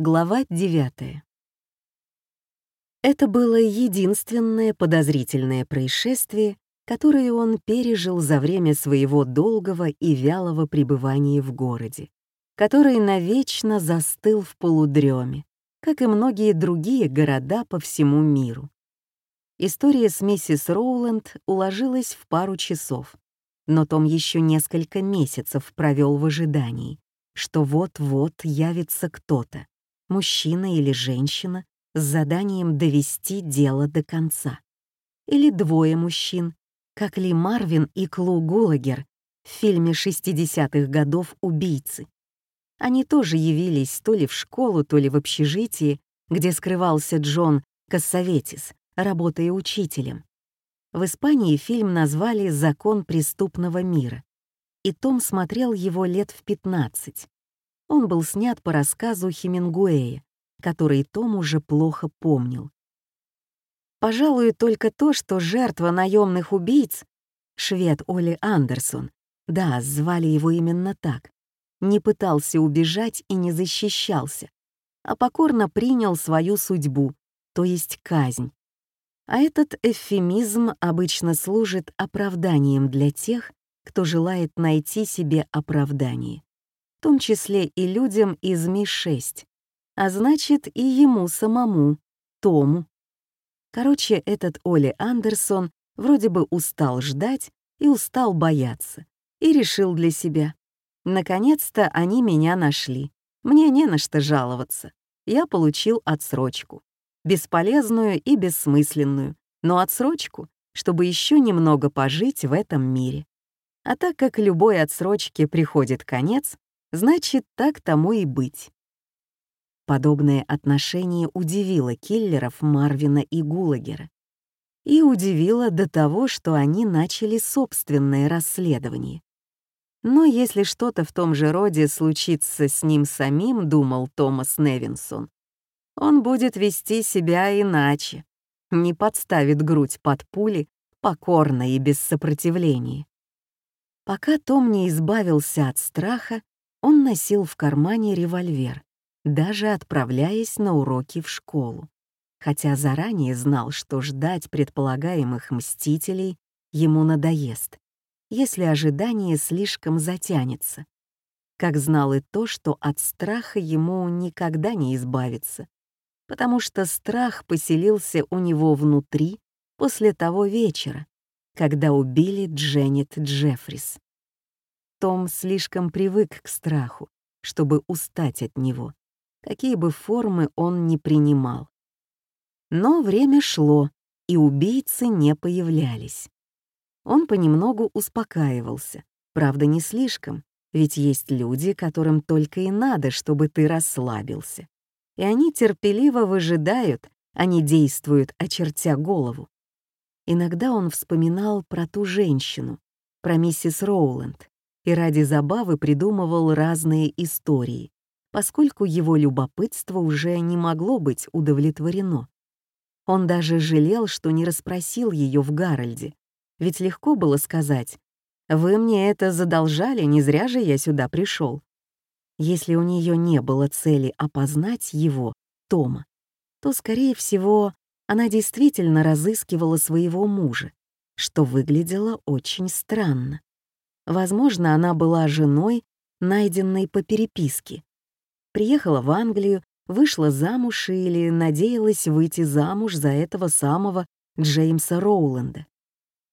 Глава 9. Это было единственное подозрительное происшествие, которое он пережил за время своего долгого и вялого пребывания в городе, который навечно застыл в полудреме, как и многие другие города по всему миру. История с миссис Роуланд уложилась в пару часов, но Том еще несколько месяцев провел в ожидании, что вот-вот явится кто-то, мужчина или женщина, с заданием довести дело до конца. Или двое мужчин, как Ли Марвин и Клу Гулагер в фильме 60-х годов «Убийцы». Они тоже явились то ли в школу, то ли в общежитии, где скрывался Джон Кассаветис, работая учителем. В Испании фильм назвали «Закон преступного мира», и Том смотрел его лет в 15. Он был снят по рассказу Хемингуэя, который Том уже плохо помнил. Пожалуй, только то, что жертва наемных убийц, швед Оли Андерсон, да, звали его именно так, не пытался убежать и не защищался, а покорно принял свою судьбу, то есть казнь. А этот эвфемизм обычно служит оправданием для тех, кто желает найти себе оправдание том числе и людям из Ми-6, а значит и ему самому, Тому. Короче, этот Оли Андерсон вроде бы устал ждать и устал бояться, и решил для себя. Наконец-то они меня нашли. Мне не на что жаловаться. Я получил отсрочку. Бесполезную и бессмысленную, но отсрочку, чтобы еще немного пожить в этом мире. А так как любой отсрочке приходит конец, Значит, так тому и быть. Подобное отношение удивило киллеров Марвина и Гулагера. И удивило до того, что они начали собственное расследование. Но если что-то в том же роде случится с ним самим, думал Томас Невинсон, он будет вести себя иначе, не подставит грудь под пули, покорно и без сопротивления. Пока Том не избавился от страха, он носил в кармане револьвер, даже отправляясь на уроки в школу, хотя заранее знал, что ждать предполагаемых мстителей ему надоест, если ожидание слишком затянется. Как знал и то, что от страха ему никогда не избавиться, потому что страх поселился у него внутри после того вечера, когда убили Дженнет Джеффрис. Том слишком привык к страху, чтобы устать от него, какие бы формы он ни принимал. Но время шло, и убийцы не появлялись. Он понемногу успокаивался, правда, не слишком, ведь есть люди, которым только и надо, чтобы ты расслабился. И они терпеливо выжидают, а не действуют, очертя голову. Иногда он вспоминал про ту женщину, про миссис Роуланд, и ради забавы придумывал разные истории, поскольку его любопытство уже не могло быть удовлетворено. Он даже жалел, что не расспросил ее в Гарольде, ведь легко было сказать «Вы мне это задолжали, не зря же я сюда пришел». Если у нее не было цели опознать его, Тома, то, скорее всего, она действительно разыскивала своего мужа, что выглядело очень странно. Возможно, она была женой, найденной по переписке. Приехала в Англию, вышла замуж или надеялась выйти замуж за этого самого Джеймса Роуланда.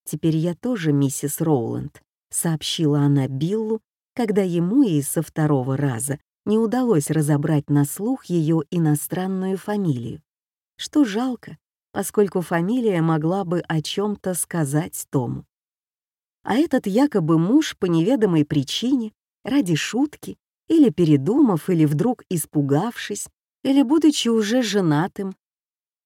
«Теперь я тоже миссис Роуланд», — сообщила она Биллу, когда ему и со второго раза не удалось разобрать на слух ее иностранную фамилию. Что жалко, поскольку фамилия могла бы о чем то сказать Тому а этот якобы муж по неведомой причине, ради шутки, или передумав, или вдруг испугавшись, или будучи уже женатым,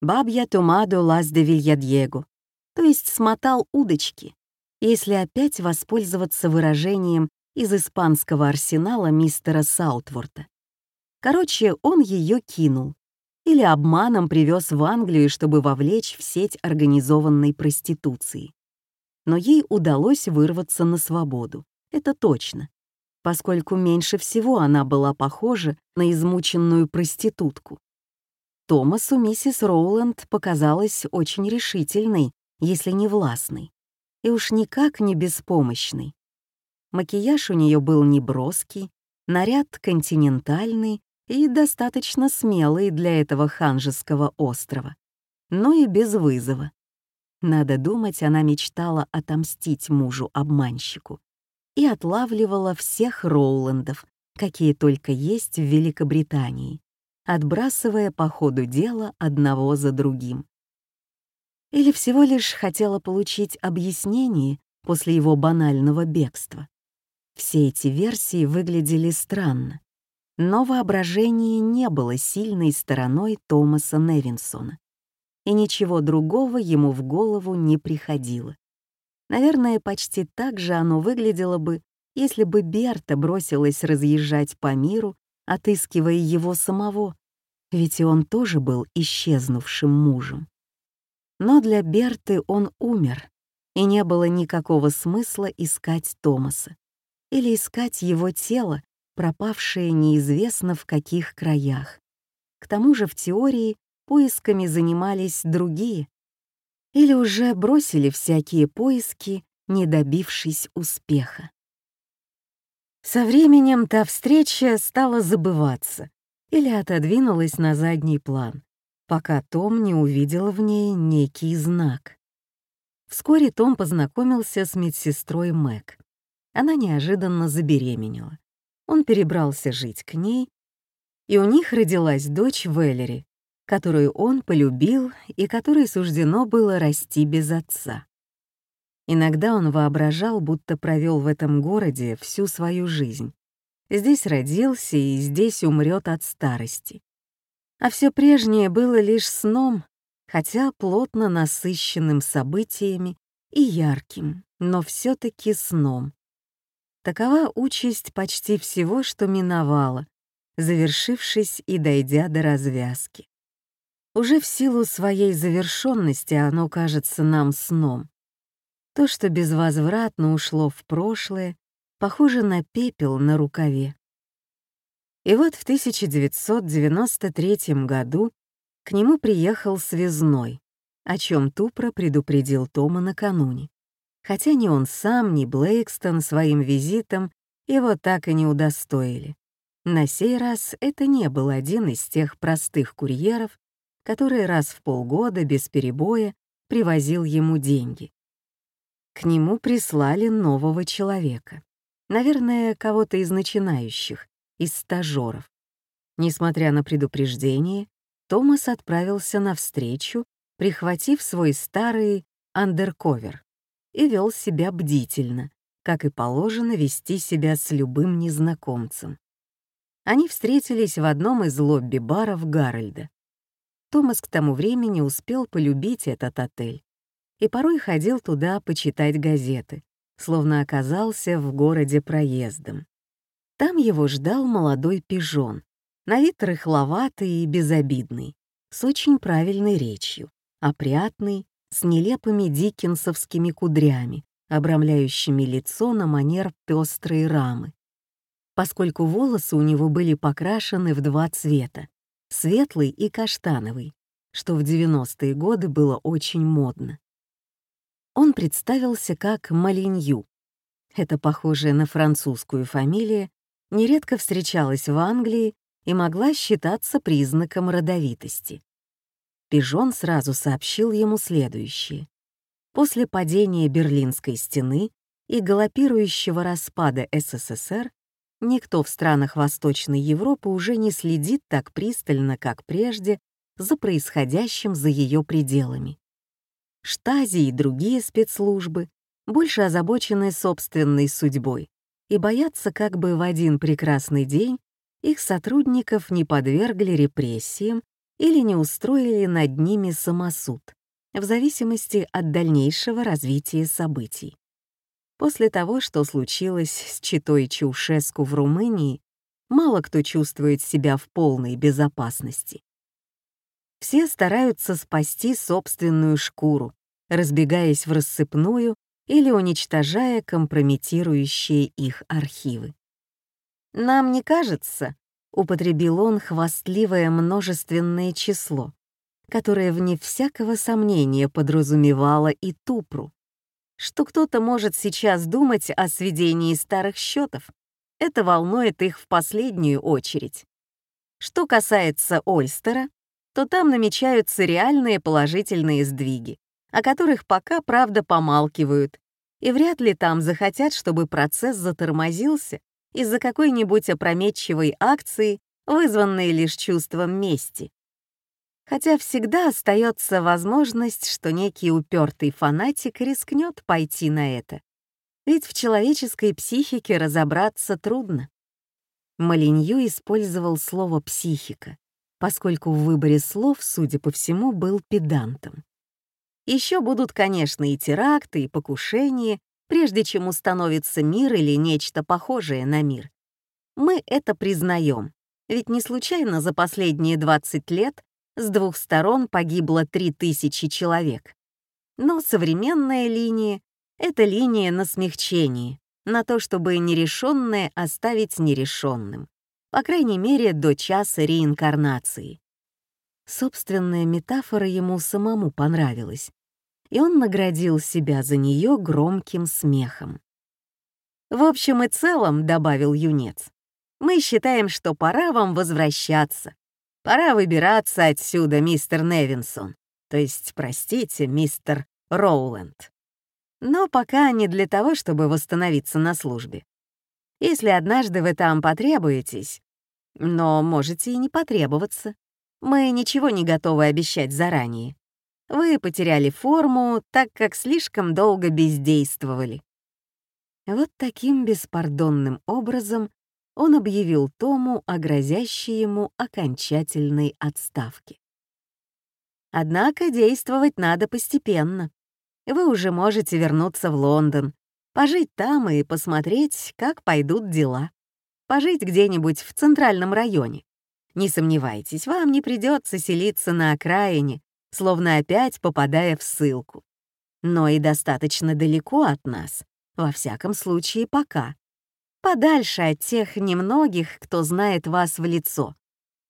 «Бабья томадо лас де Вильядьего», то есть смотал удочки, если опять воспользоваться выражением из испанского арсенала мистера Саутворта. Короче, он ее кинул. Или обманом привез в Англию, чтобы вовлечь в сеть организованной проституции но ей удалось вырваться на свободу, это точно. поскольку меньше всего она была похожа на измученную проститутку. Томасу миссис Роуланд показалась очень решительной, если не властной, и уж никак не беспомощной. Макияж у нее был неброский, наряд континентальный и достаточно смелый для этого ханжеского острова, но и без вызова. Надо думать, она мечтала отомстить мужу-обманщику и отлавливала всех Роуландов, какие только есть в Великобритании, отбрасывая по ходу дела одного за другим. Или всего лишь хотела получить объяснение после его банального бегства. Все эти версии выглядели странно, но воображение не было сильной стороной Томаса Невинсона, и ничего другого ему в голову не приходило. Наверное, почти так же оно выглядело бы, если бы Берта бросилась разъезжать по миру, отыскивая его самого, ведь и он тоже был исчезнувшим мужем. Но для Берты он умер, и не было никакого смысла искать Томаса или искать его тело, пропавшее неизвестно в каких краях. К тому же в теории поисками занимались другие, или уже бросили всякие поиски, не добившись успеха. Со временем та встреча стала забываться или отодвинулась на задний план, пока Том не увидел в ней некий знак. Вскоре Том познакомился с медсестрой Мэг. Она неожиданно забеременела. Он перебрался жить к ней, и у них родилась дочь Веллери, которую он полюбил и которой суждено было расти без отца. Иногда он воображал, будто провел в этом городе всю свою жизнь. Здесь родился и здесь умрет от старости. А все прежнее было лишь сном, хотя плотно насыщенным событиями и ярким, но все таки сном. Такова участь почти всего, что миновало, завершившись и дойдя до развязки. Уже в силу своей завершенности оно кажется нам сном. То, что безвозвратно ушло в прошлое, похоже на пепел на рукаве. И вот в 1993 году к нему приехал связной, о чем Тупро предупредил Тома накануне. Хотя ни он сам, ни Блейкстон своим визитом его так и не удостоили. На сей раз это не был один из тех простых курьеров, который раз в полгода без перебоя привозил ему деньги. К нему прислали нового человека. Наверное, кого-то из начинающих, из стажеров. Несмотря на предупреждение, Томас отправился навстречу, прихватив свой старый андерковер, и вел себя бдительно, как и положено вести себя с любым незнакомцем. Они встретились в одном из лобби-баров Гарольда. Томас к тому времени успел полюбить этот отель и порой ходил туда почитать газеты, словно оказался в городе проездом. Там его ждал молодой пижон, на вид рыхловатый и безобидный, с очень правильной речью, опрятный, с нелепыми диккенсовскими кудрями, обрамляющими лицо на манер пестрой рамы. Поскольку волосы у него были покрашены в два цвета светлый и каштановый, что в 90-е годы было очень модно. Он представился как Малинью. Это похожая на французскую фамилия нередко встречалась в Англии и могла считаться признаком родовитости. Пижон сразу сообщил ему следующее. После падения Берлинской стены и галопирующего распада СССР Никто в странах Восточной Европы уже не следит так пристально, как прежде, за происходящим за ее пределами. Штази и другие спецслужбы больше озабочены собственной судьбой и боятся, как бы в один прекрасный день их сотрудников не подвергли репрессиям или не устроили над ними самосуд, в зависимости от дальнейшего развития событий. После того, что случилось с Читой Чаушеску в Румынии, мало кто чувствует себя в полной безопасности. Все стараются спасти собственную шкуру, разбегаясь в рассыпную или уничтожая компрометирующие их архивы. «Нам не кажется», — употребил он хвастливое множественное число, которое, вне всякого сомнения, подразумевало и Тупру, что кто-то может сейчас думать о сведении старых счетов. Это волнует их в последнюю очередь. Что касается Ольстера, то там намечаются реальные положительные сдвиги, о которых пока, правда, помалкивают, и вряд ли там захотят, чтобы процесс затормозился из-за какой-нибудь опрометчивой акции, вызванной лишь чувством мести. Хотя всегда остается возможность, что некий упертый фанатик рискнет пойти на это. Ведь в человеческой психике разобраться трудно. Малинью использовал слово «психика», поскольку в выборе слов, судя по всему, был педантом. Еще будут, конечно, и теракты, и покушения, прежде чем установится мир или нечто похожее на мир. Мы это признаем, ведь не случайно за последние 20 лет с двух сторон погибло 3000 человек. Но современная линия — это линия на смягчении, на то, чтобы нерешенное оставить нерешенным, по крайней мере, до часа реинкарнации. Собственная метафора ему самому понравилась, и он наградил себя за нее громким смехом. «В общем и целом», — добавил юнец, — «мы считаем, что пора вам возвращаться. Пора выбираться отсюда, мистер Невинсон. То есть, простите, мистер Роуленд. Но пока не для того, чтобы восстановиться на службе. Если однажды вы там потребуетесь, но можете и не потребоваться. Мы ничего не готовы обещать заранее. Вы потеряли форму, так как слишком долго бездействовали». Вот таким беспардонным образом он объявил Тому о грозящей ему окончательной отставке. Однако действовать надо постепенно. Вы уже можете вернуться в Лондон, пожить там и посмотреть, как пойдут дела. Пожить где-нибудь в центральном районе. Не сомневайтесь, вам не придется селиться на окраине, словно опять попадая в ссылку. Но и достаточно далеко от нас, во всяком случае пока. Подальше от тех немногих, кто знает вас в лицо.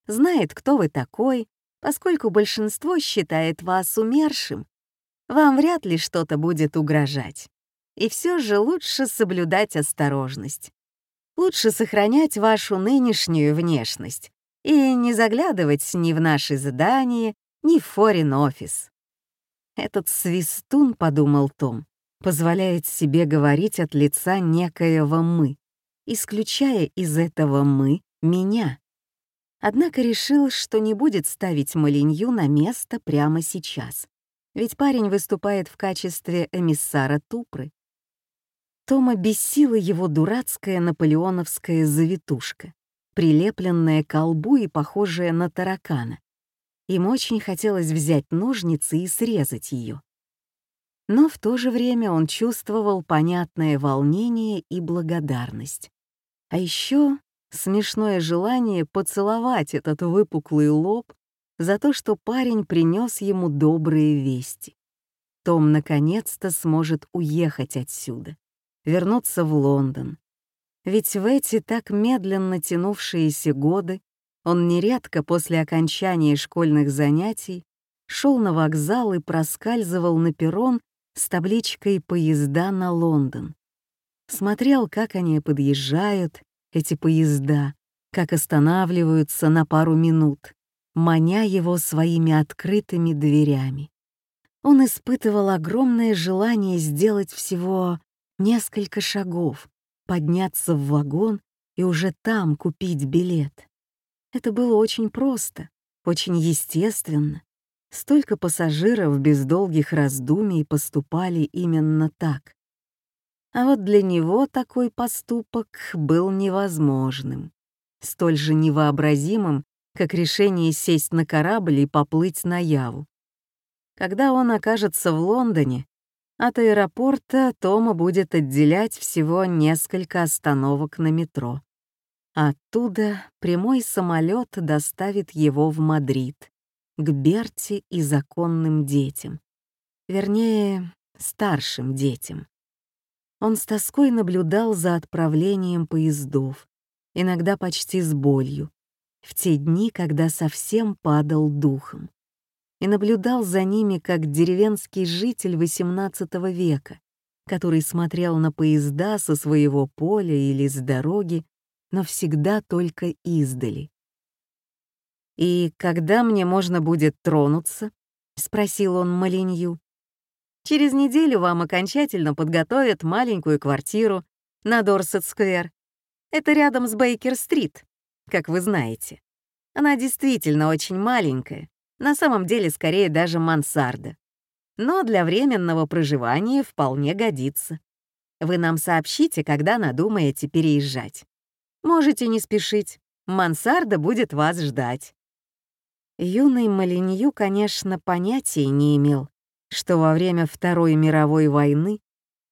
Знает, кто вы такой, поскольку большинство считает вас умершим. Вам вряд ли что-то будет угрожать. И все же лучше соблюдать осторожность. Лучше сохранять вашу нынешнюю внешность и не заглядывать ни в наши задания, ни в Office. Этот свистун, подумал Том, позволяет себе говорить от лица некоего «мы», исключая из этого «мы» меня. Однако решил, что не будет ставить Малинью на место прямо сейчас, ведь парень выступает в качестве эмиссара Тупры. Тома бесила его дурацкая наполеоновская завитушка, прилепленная к колбу и похожая на таракана, им очень хотелось взять ножницы и срезать ее. Но в то же время он чувствовал понятное волнение и благодарность. А еще смешное желание поцеловать этот выпуклый лоб за то, что парень принес ему добрые вести. Том наконец-то сможет уехать отсюда, вернуться в Лондон. Ведь в эти так медленно тянувшиеся годы он нередко после окончания школьных занятий шел на вокзал и проскальзывал на перрон с табличкой «Поезда на Лондон». Смотрел, как они подъезжают, эти поезда, как останавливаются на пару минут, маня его своими открытыми дверями. Он испытывал огромное желание сделать всего несколько шагов, подняться в вагон и уже там купить билет. Это было очень просто, очень естественно. Столько пассажиров без долгих раздумий поступали именно так. А вот для него такой поступок был невозможным, столь же невообразимым, как решение сесть на корабль и поплыть на Яву. Когда он окажется в Лондоне, от аэропорта Тома будет отделять всего несколько остановок на метро. Оттуда прямой самолет доставит его в Мадрид, к Берти и законным детям. Вернее, старшим детям. Он с тоской наблюдал за отправлением поездов, иногда почти с болью, в те дни, когда совсем падал духом, и наблюдал за ними как деревенский житель XVIII века, который смотрел на поезда со своего поля или с дороги, но всегда только издали. «И когда мне можно будет тронуться?» — спросил он Малинью. «Через неделю вам окончательно подготовят маленькую квартиру на Дорсет-сквер. Это рядом с Бейкер-стрит, как вы знаете. Она действительно очень маленькая, на самом деле скорее даже мансарда но для временного проживания вполне годится. Вы нам сообщите, когда надумаете переезжать. Можете не спешить, мансарда будет вас ждать». Юный Малинью, конечно, понятия не имел, что во время Второй мировой войны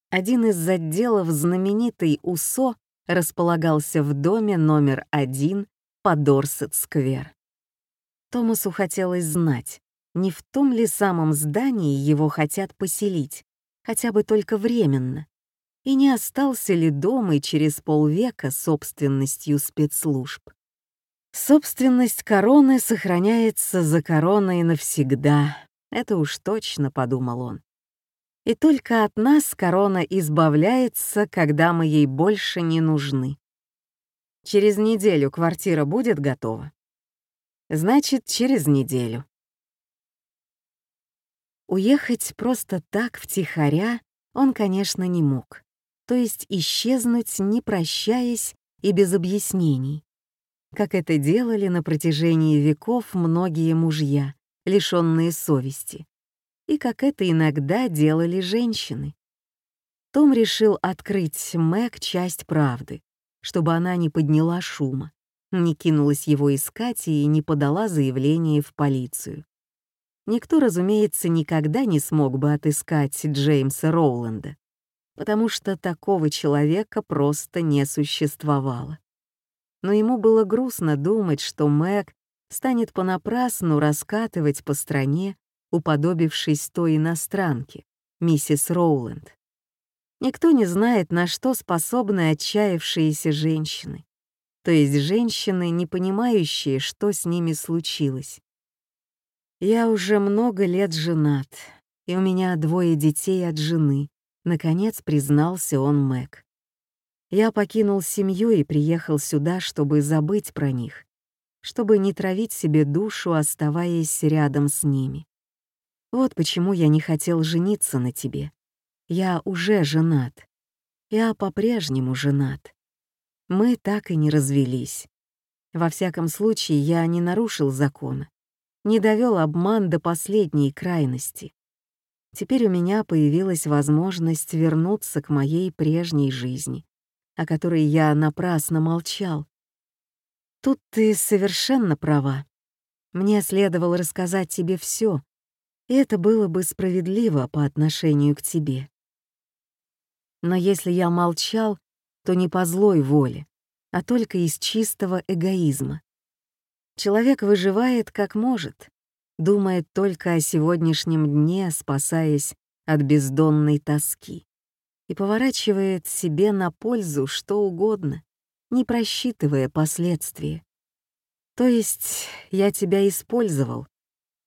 один из отделов знаменитой УСО располагался в доме номер один по Дорсет-сквер. Томасу хотелось знать, не в том ли самом здании его хотят поселить, хотя бы только временно, и не остался ли дом и через полвека собственностью спецслужб. Собственность короны сохраняется за короной навсегда, это уж точно, подумал он. И только от нас корона избавляется, когда мы ей больше не нужны. Через неделю квартира будет готова? Значит, через неделю. Уехать просто так, втихаря, он, конечно, не мог. То есть исчезнуть, не прощаясь и без объяснений. Как это делали на протяжении веков многие мужья, лишенные совести. И как это иногда делали женщины. Том решил открыть Мэг часть правды, чтобы она не подняла шума, не кинулась его искать и не подала заявление в полицию. Никто, разумеется, никогда не смог бы отыскать Джеймса Роуланда, потому что такого человека просто не существовало. Но ему было грустно думать, что Мэг станет понапрасну раскатывать по стране, уподобившись той иностранке, миссис Роуланд. Никто не знает, на что способны отчаявшиеся женщины, то есть женщины, не понимающие, что с ними случилось. «Я уже много лет женат, и у меня двое детей от жены», — наконец признался он Мэг. «Я покинул семью и приехал сюда, чтобы забыть про них, чтобы не травить себе душу, оставаясь рядом с ними. Вот почему я не хотел жениться на тебе. Я уже женат. Я по-прежнему женат. Мы так и не развелись. Во всяком случае, я не нарушил закона не довел обман до последней крайности. Теперь у меня появилась возможность вернуться к моей прежней жизни, о которой я напрасно молчал. Тут ты совершенно права. Мне следовало рассказать тебе все, и это было бы справедливо по отношению к тебе. Но если я молчал, то не по злой воле, а только из чистого эгоизма. Человек выживает как может, думает только о сегодняшнем дне, спасаясь от бездонной тоски, и поворачивает себе на пользу что угодно, не просчитывая последствия. То есть я тебя использовал,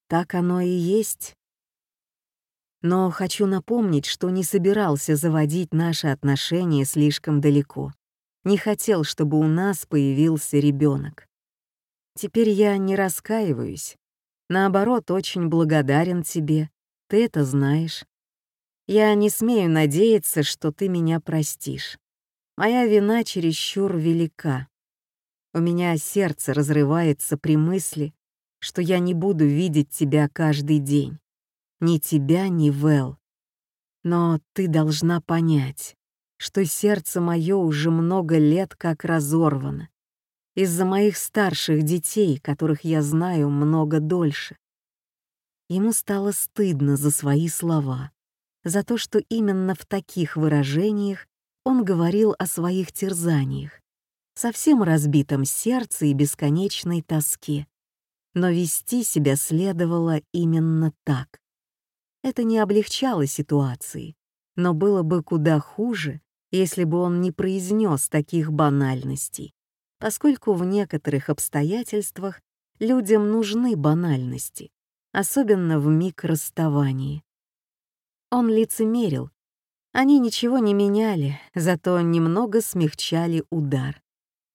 так оно и есть. Но хочу напомнить, что не собирался заводить наши отношения слишком далеко. Не хотел, чтобы у нас появился ребенок. Теперь я не раскаиваюсь. Наоборот, очень благодарен тебе. Ты это знаешь. Я не смею надеяться, что ты меня простишь. Моя вина чересчур велика. У меня сердце разрывается при мысли, что я не буду видеть тебя каждый день. Ни тебя, ни Вэл. Но ты должна понять, что сердце мое уже много лет как разорвано из-за моих старших детей, которых я знаю много дольше. Ему стало стыдно за свои слова, за то, что именно в таких выражениях он говорил о своих терзаниях, совсем разбитом сердце и бесконечной тоске. Но вести себя следовало именно так. Это не облегчало ситуации, но было бы куда хуже, если бы он не произнес таких банальностей поскольку в некоторых обстоятельствах людям нужны банальности, особенно в миг расставания. Он лицемерил. Они ничего не меняли, зато немного смягчали удар.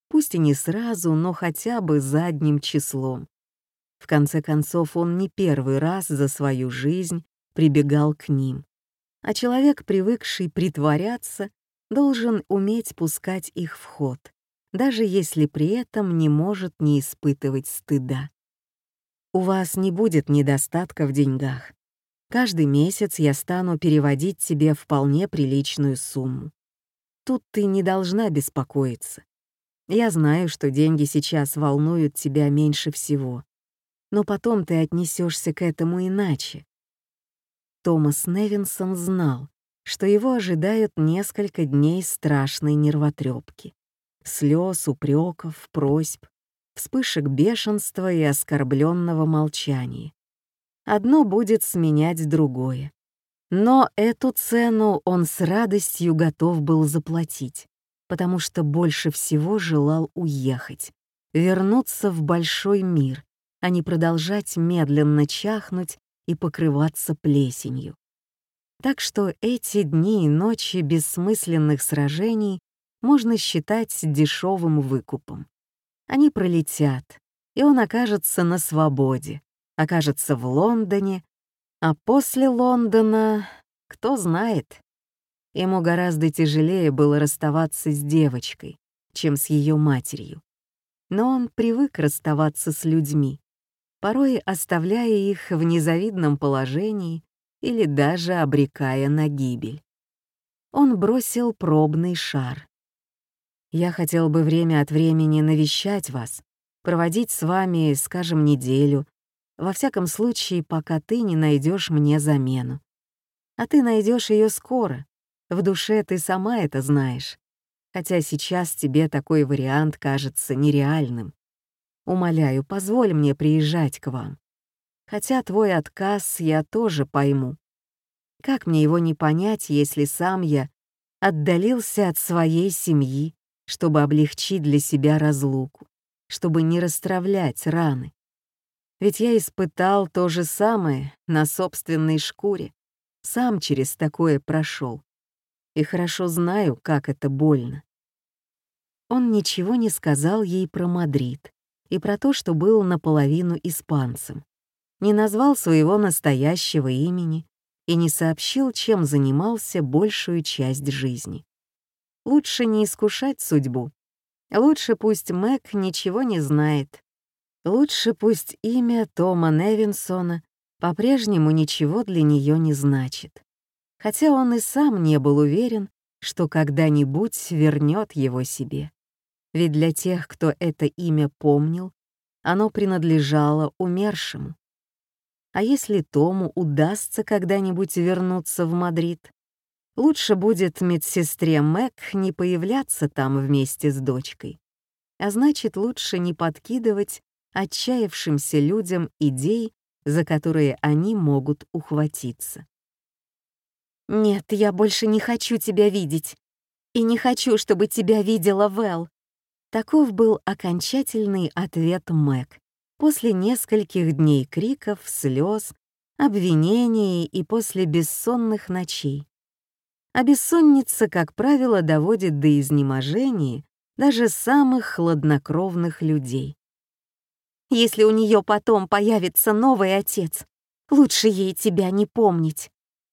Пусть и не сразу, но хотя бы задним числом. В конце концов, он не первый раз за свою жизнь прибегал к ним. А человек, привыкший притворяться, должен уметь пускать их в ход, даже если при этом не может не испытывать стыда. У вас не будет недостатка в деньгах. Каждый месяц я стану переводить тебе вполне приличную сумму. Тут ты не должна беспокоиться. Я знаю, что деньги сейчас волнуют тебя меньше всего. Но потом ты отнесешься к этому иначе. Томас Невинсон знал, что его ожидают несколько дней страшной нервотрепки, слез, упреков, просьб, вспышек бешенства и оскорбленного молчания. Одно будет сменять другое. Но эту цену он с радостью готов был заплатить, потому что больше всего желал уехать, вернуться в большой мир, а не продолжать медленно чахнуть и покрываться плесенью. Так что эти дни и ночи бессмысленных сражений можно считать дешевым выкупом. Они пролетят, и он окажется на свободе, окажется в Лондоне, а после Лондона, кто знает. Ему гораздо тяжелее было расставаться с девочкой, чем с ее матерью. Но он привык расставаться с людьми, порой оставляя их в незавидном положении или даже обрекая на гибель. Он бросил пробный шар. Я хотел бы время от времени навещать вас, проводить с вами, скажем, неделю, во всяком случае, пока ты не найдешь мне замену. А ты найдешь ее скоро. В душе ты сама это знаешь. Хотя сейчас тебе такой вариант кажется нереальным. Умоляю, позволь мне приезжать к вам. Хотя твой отказ я тоже пойму. Как мне его не понять, если сам я отдалился от своей семьи, чтобы облегчить для себя разлуку, чтобы не расстравлять раны. Ведь я испытал то же самое на собственной шкуре, сам через такое прошел, и хорошо знаю, как это больно. Он ничего не сказал ей про Мадрид и про то, что был наполовину испанцем, не назвал своего настоящего имени и не сообщил, чем занимался большую часть жизни. Лучше не искушать судьбу. Лучше пусть Мэг ничего не знает. Лучше пусть имя Тома Невинсона по-прежнему ничего для нее не значит. Хотя он и сам не был уверен, что когда-нибудь вернет его себе. Ведь для тех, кто это имя помнил, оно принадлежало умершему. А если Тому удастся когда-нибудь вернуться в Мадрид, Лучше будет медсестре Мэг не появляться там вместе с дочкой. А значит, лучше не подкидывать отчаявшимся людям идей, за которые они могут ухватиться. «Нет, я больше не хочу тебя видеть. И не хочу, чтобы тебя видела Вэл». Таков был окончательный ответ Мэг после нескольких дней криков, слез, обвинений и после бессонных ночей а бессонница, как правило, доводит до изнеможения даже самых хладнокровных людей. Если у нее потом появится новый отец, лучше ей тебя не помнить.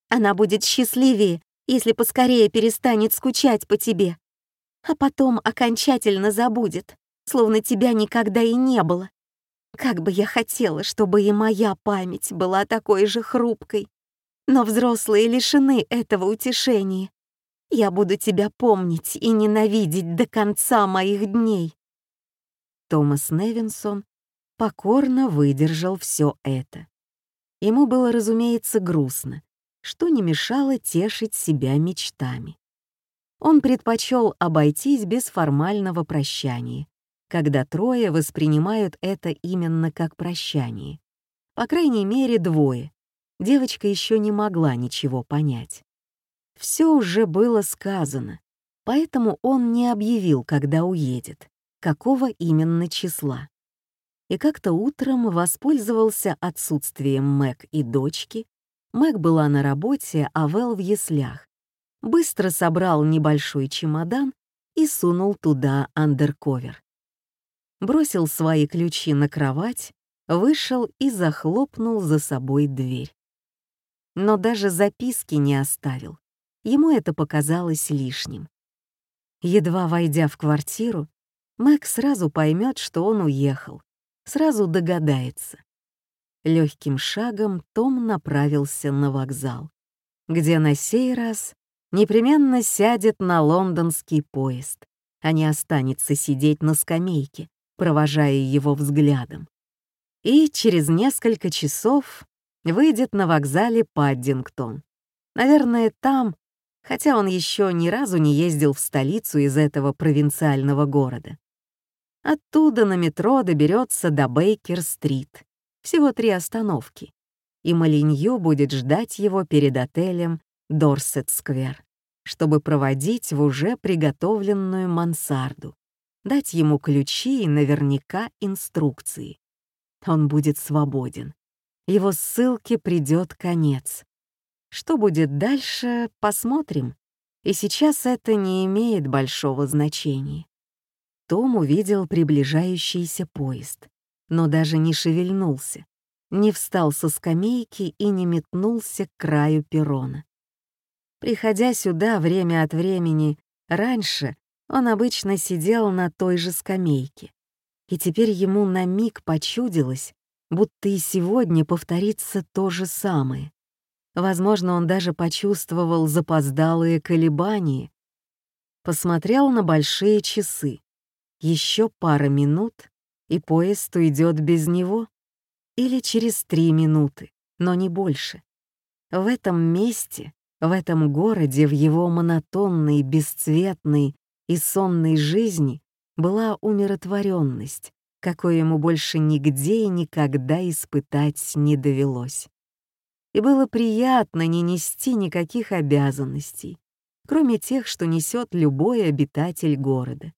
Она будет счастливее, если поскорее перестанет скучать по тебе, а потом окончательно забудет, словно тебя никогда и не было. Как бы я хотела, чтобы и моя память была такой же хрупкой. Но взрослые лишены этого утешения. Я буду тебя помнить и ненавидеть до конца моих дней. Томас Невинсон покорно выдержал все это. Ему было, разумеется, грустно, что не мешало тешить себя мечтами. Он предпочел обойтись без формального прощания, когда трое воспринимают это именно как прощание. По крайней мере, двое, девочка еще не могла ничего понять. Все уже было сказано, поэтому он не объявил, когда уедет, какого именно числа. И как-то утром воспользовался отсутствием Мэг и дочки. Мэг была на работе, а Вэл в яслях. Быстро собрал небольшой чемодан и сунул туда андерковер. Бросил свои ключи на кровать, вышел и захлопнул за собой дверь. Но даже записки не оставил. Ему это показалось лишним. Едва войдя в квартиру, Мэг сразу поймет, что он уехал, сразу догадается. Легким шагом Том направился на вокзал, где на сей раз непременно сядет на лондонский поезд, а не останется сидеть на скамейке, провожая его взглядом. И через несколько часов выйдет на вокзале Паддингтон. Наверное, там хотя он еще ни разу не ездил в столицу из этого провинциального города. Оттуда на метро доберется до Бейкер-стрит. Всего три остановки. И Малинью будет ждать его перед отелем Дорсет-сквер, чтобы проводить в уже приготовленную мансарду, дать ему ключи и наверняка инструкции. Он будет свободен. Его ссылке придет конец. Что будет дальше, посмотрим. И сейчас это не имеет большого значения. Том увидел приближающийся поезд, но даже не шевельнулся, не встал со скамейки и не метнулся к краю перрона. Приходя сюда время от времени, раньше он обычно сидел на той же скамейке, и теперь ему на миг почудилось, будто и сегодня повторится то же самое. Возможно, он даже почувствовал запоздалые колебания. Посмотрел на большие часы. Еще пара минут, и поезд уйдет без него. Или через три минуты, но не больше. В этом месте, в этом городе, в его монотонной, бесцветной и сонной жизни была умиротворенность, какой ему больше нигде и никогда испытать не довелось и было приятно не нести никаких обязанностей, кроме тех, что несет любой обитатель города.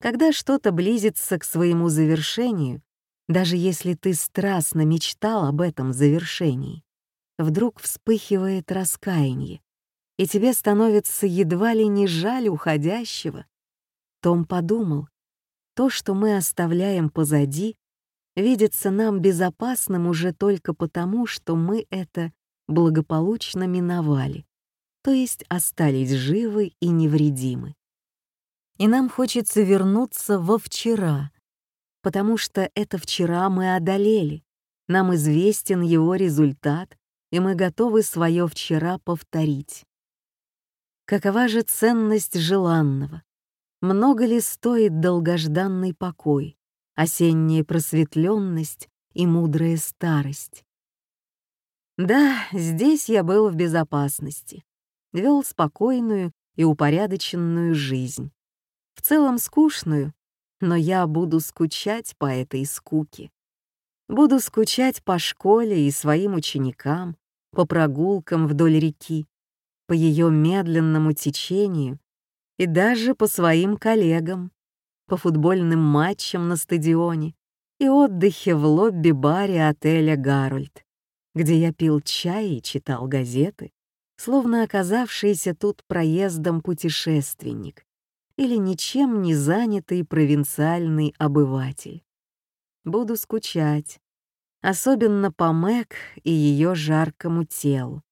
Когда что-то близится к своему завершению, даже если ты страстно мечтал об этом завершении, вдруг вспыхивает раскаяние, и тебе становится едва ли не жаль уходящего. Том подумал, то, что мы оставляем позади, видится нам безопасным уже только потому, что мы это благополучно миновали, то есть остались живы и невредимы. И нам хочется вернуться во вчера, потому что это вчера мы одолели, нам известен его результат, и мы готовы свое вчера повторить. Какова же ценность желанного? Много ли стоит долгожданный покой? осенняя просветленность и мудрая старость. Да, здесь я был в безопасности, вел спокойную и упорядоченную жизнь. В целом скучную, но я буду скучать по этой скуке. Буду скучать по школе и своим ученикам, по прогулкам вдоль реки, по ее медленному течению и даже по своим коллегам, по футбольным матчам на стадионе и отдыхе в лобби-баре отеля «Гарольд», где я пил чай и читал газеты, словно оказавшийся тут проездом путешественник или ничем не занятый провинциальный обыватель. Буду скучать, особенно по Мэг и ее жаркому телу,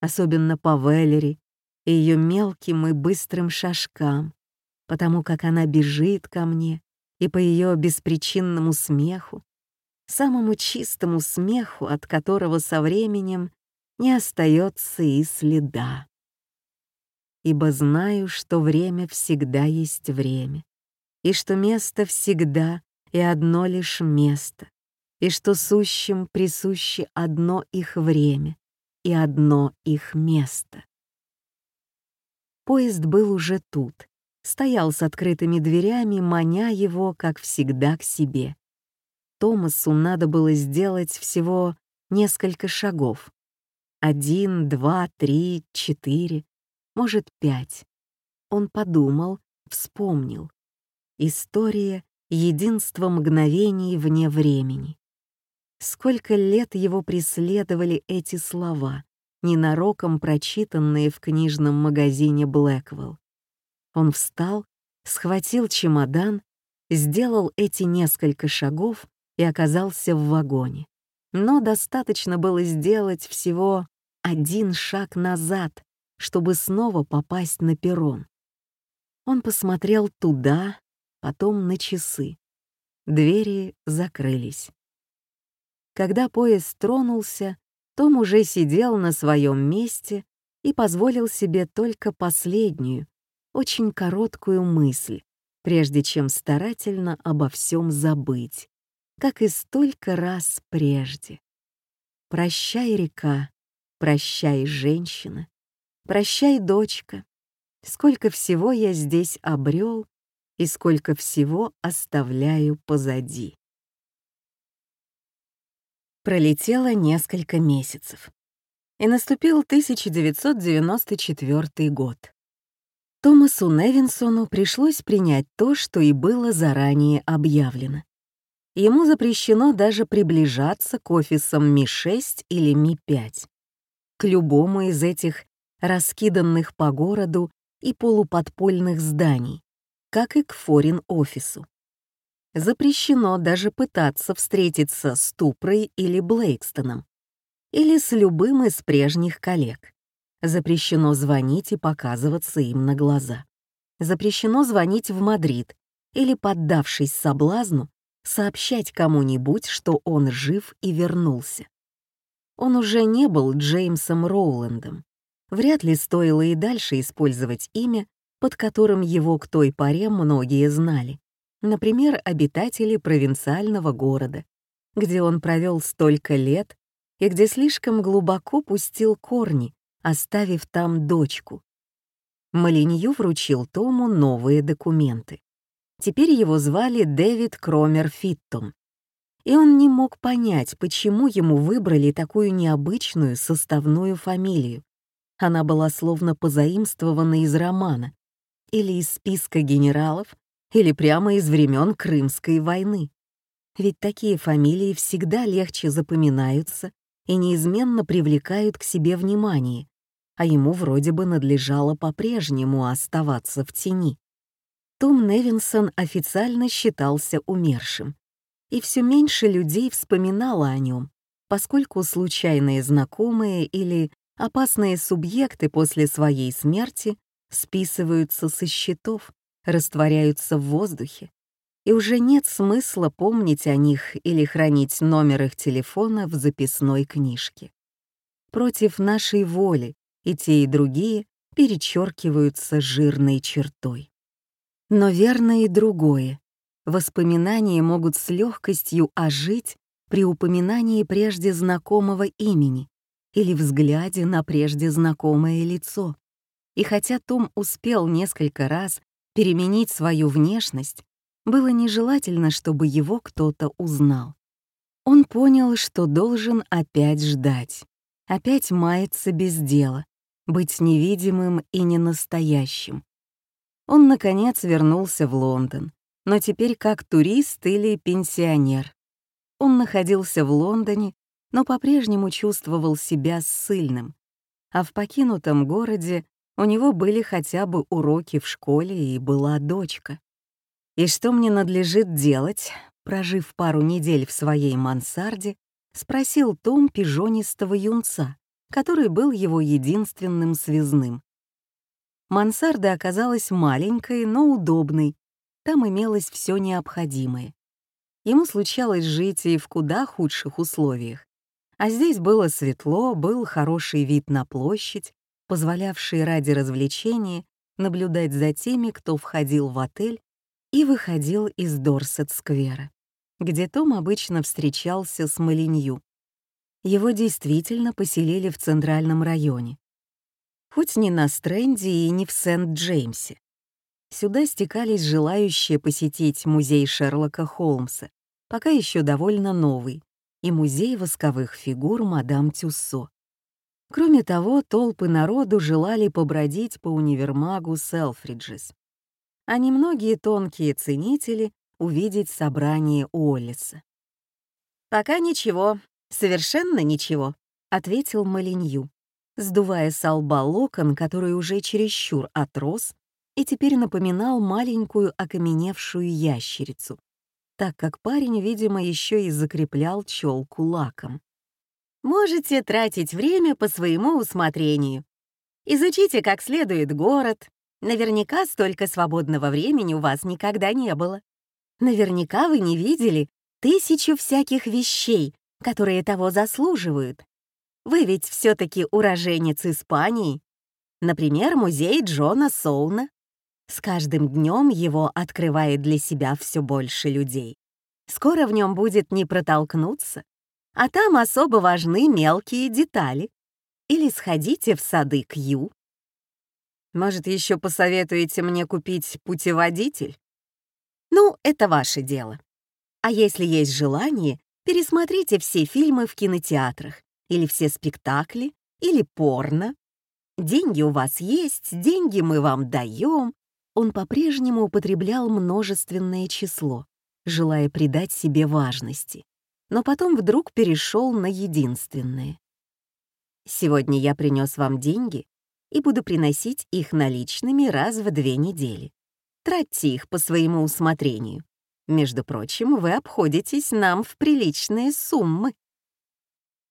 особенно по Веллери и ее мелким и быстрым шажкам, потому как она бежит ко мне, и по ее беспричинному смеху, самому чистому смеху, от которого со временем не остается и следа. Ибо знаю, что время всегда есть время, и что место всегда и одно лишь место, и что сущим присуще одно их время и одно их место. Поезд был уже тут, стоял с открытыми дверями, маня его, как всегда, к себе. Томасу надо было сделать всего несколько шагов. Один, два, три, четыре, может, пять. Он подумал, вспомнил. История — единство мгновений вне времени. Сколько лет его преследовали эти слова, ненароком прочитанные в книжном магазине Блэквелл. Он встал, схватил чемодан, сделал эти несколько шагов и оказался в вагоне. Но достаточно было сделать всего один шаг назад, чтобы снова попасть на перрон. Он посмотрел туда, потом на часы. Двери закрылись. Когда поезд тронулся, том уже сидел на своем месте и позволил себе только последнюю, очень короткую мысль, прежде чем старательно обо всем забыть, как и столько раз прежде. «Прощай, река, прощай, женщина, прощай, дочка, сколько всего я здесь обрел и сколько всего оставляю позади». Пролетело несколько месяцев. И наступил 1994 год. Томасу Невинсону пришлось принять то, что и было заранее объявлено. Ему запрещено даже приближаться к офисам Ми-6 или Ми-5. К любому из этих раскиданных по городу и полуподпольных зданий, как и к форин-офису запрещено даже пытаться встретиться с Тупрой или Блейкстоном, или с любым из прежних коллег. Запрещено звонить и показываться им на глаза. Запрещено звонить в Мадрид или, поддавшись соблазну, сообщать кому-нибудь, что он жив и вернулся. Он уже не был Джеймсом Роуландом. Вряд ли стоило и дальше использовать имя, под которым его к той поре многие знали. Например, обитатели провинциального города, где он провел столько лет и где слишком глубоко пустил корни, оставив там дочку. Малинью вручил Тому новые документы. Теперь его звали Дэвид Кромер Фиттон. И он не мог понять, почему ему выбрали такую необычную составную фамилию. Она была словно позаимствована из романа или из списка генералов, или прямо из времен Крымской войны. Ведь такие фамилии всегда легче запоминаются и неизменно привлекают к себе внимание, а ему вроде бы надлежало по-прежнему оставаться в тени. Том Невинсон официально считался умершим, и все меньше людей вспоминало о нем, поскольку случайные знакомые или опасные субъекты после своей смерти списываются со счетов, растворяются в воздухе, и уже нет смысла помнить о них или хранить номер их телефона в записной книжке. Против нашей воли и те, и другие перечеркиваются жирной чертой. Но верно и другое. Воспоминания могут с легкостью ожить при упоминании прежде знакомого имени или взгляде на прежде знакомое лицо. И хотя Том успел несколько раз переменить свою внешность, было нежелательно, чтобы его кто-то узнал. Он понял, что должен опять ждать, опять маяться без дела, быть невидимым и ненастоящим. Он, наконец, вернулся в Лондон, но теперь как турист или пенсионер. Он находился в Лондоне, но по-прежнему чувствовал себя ссыльным, а в покинутом городе у него были хотя бы уроки в школе и была дочка. И что мне надлежит делать, прожив пару недель в своей мансарде, спросил Том пижонистого юнца, который был его единственным связным. Мансарда оказалась маленькой, но удобной. Там имелось все необходимое. Ему случалось жить и в куда худших условиях. А здесь было светло, был хороший вид на площадь, позволявший ради развлечения наблюдать за теми, кто входил в отель и выходил из Дорсет-сквера, где Том обычно встречался с Малинью. Его действительно поселили в центральном районе, хоть не на Стрэнде и не в Сент-Джеймсе. Сюда стекались желающие посетить музей Шерлока Холмса, пока еще довольно новый, и музей восковых фигур мадам Тюссо. Кроме того, толпы народу желали побродить по универмагу Селфриджес. а немногие тонкие ценители увидеть собрание Уоллиса. «Пока ничего, совершенно ничего», — ответил Малинью, сдувая с лба локон, который уже чересчур отрос и теперь напоминал маленькую окаменевшую ящерицу, так как парень, видимо, еще и закреплял челку лаком. «Можете тратить время по своему усмотрению. Изучите как следует город. Наверняка столько свободного времени у вас никогда не было. Наверняка вы не видели тысячу всяких вещей, которые того заслуживают. Вы ведь все-таки уроженец Испании. Например, музей Джона Соуна. С каждым днем его открывает для себя все больше людей. Скоро в нем будет не протолкнуться, а там особо важны мелкие детали. Или сходите в сады Кью. Может, еще посоветуете мне купить путеводитель? Ну, это ваше дело. А если есть желание, пересмотрите все фильмы в кинотеатрах, или все спектакли, или порно. Деньги у вас есть, деньги мы вам даем. Он по-прежнему употреблял множественное число, желая придать себе важности, но потом вдруг перешел на единственное. Сегодня я принес вам деньги и буду приносить их наличными раз в две недели. Тратьте их по своему усмотрению. Между прочим, вы обходитесь нам в приличные суммы.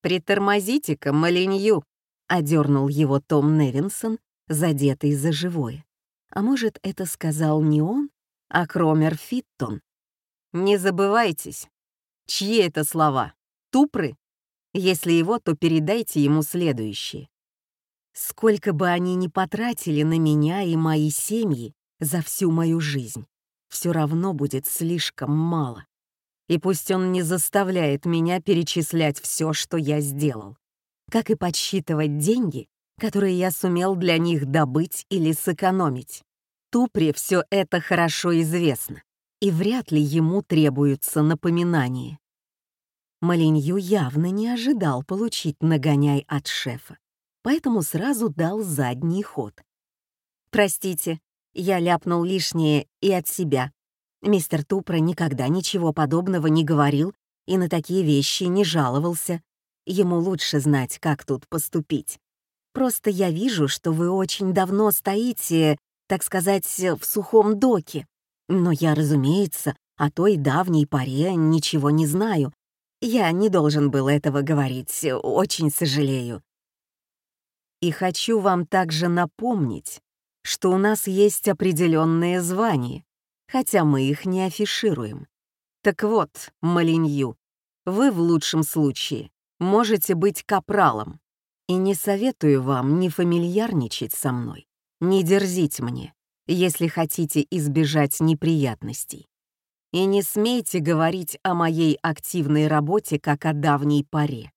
«Притормозите-ка, маленью!» — одернул его Том Невинсон, задетый за живое. А может, это сказал не он, а Кромер Фиттон? «Не забывайтесь. Чьи это слова? Тупры? Если его, то передайте ему следующее. Сколько бы они ни потратили на меня и мои семьи, за всю мою жизнь. Все равно будет слишком мало. И пусть он не заставляет меня перечислять все, что я сделал, как и подсчитывать деньги, которые я сумел для них добыть или сэкономить. Тупре все это хорошо известно, и вряд ли ему требуются напоминания. Малинью явно не ожидал получить нагоняй от шефа, поэтому сразу дал задний ход. «Простите, я ляпнул лишнее и от себя. Мистер Тупра никогда ничего подобного не говорил и на такие вещи не жаловался. Ему лучше знать, как тут поступить. Просто я вижу, что вы очень давно стоите, так сказать, в сухом доке. Но я, разумеется, о той давней поре ничего не знаю. Я не должен был этого говорить, очень сожалею. И хочу вам также напомнить, что у нас есть определенные звания, хотя мы их не афишируем. Так вот, Малинью, вы в лучшем случае можете быть капралом, и не советую вам ни фамильярничать со мной, ни дерзить мне, если хотите избежать неприятностей. И не смейте говорить о моей активной работе как о давней паре.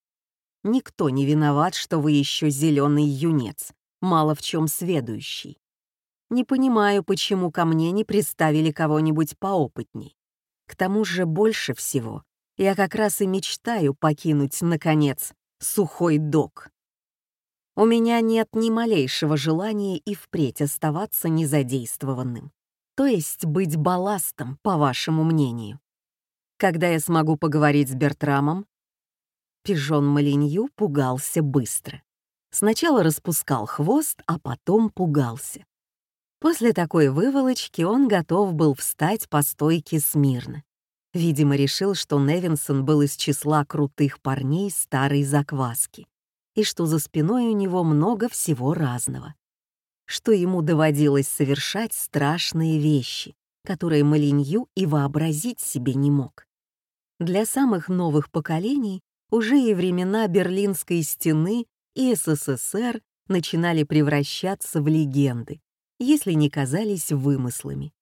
Никто не виноват, что вы еще зеленый юнец, мало в чем сведущий. Не понимаю, почему ко мне не приставили кого-нибудь поопытней. К тому же больше всего я как раз и мечтаю покинуть, наконец, сухой док. У меня нет ни малейшего желания и впредь оставаться незадействованным, то есть быть балластом, по вашему мнению. Когда я смогу поговорить с Бертрамом? Пижон Малинью пугался быстро. Сначала распускал хвост, а потом пугался. После такой выволочки он готов был встать по стойке смирно. Видимо, решил, что Невинсон был из числа крутых парней старой закваски и что за спиной у него много всего разного. Что ему доводилось совершать страшные вещи, которые Малинью и вообразить себе не мог. Для самых новых поколений уже и времена Берлинской стены и СССР начинали превращаться в легенды, если не казались вымыслами.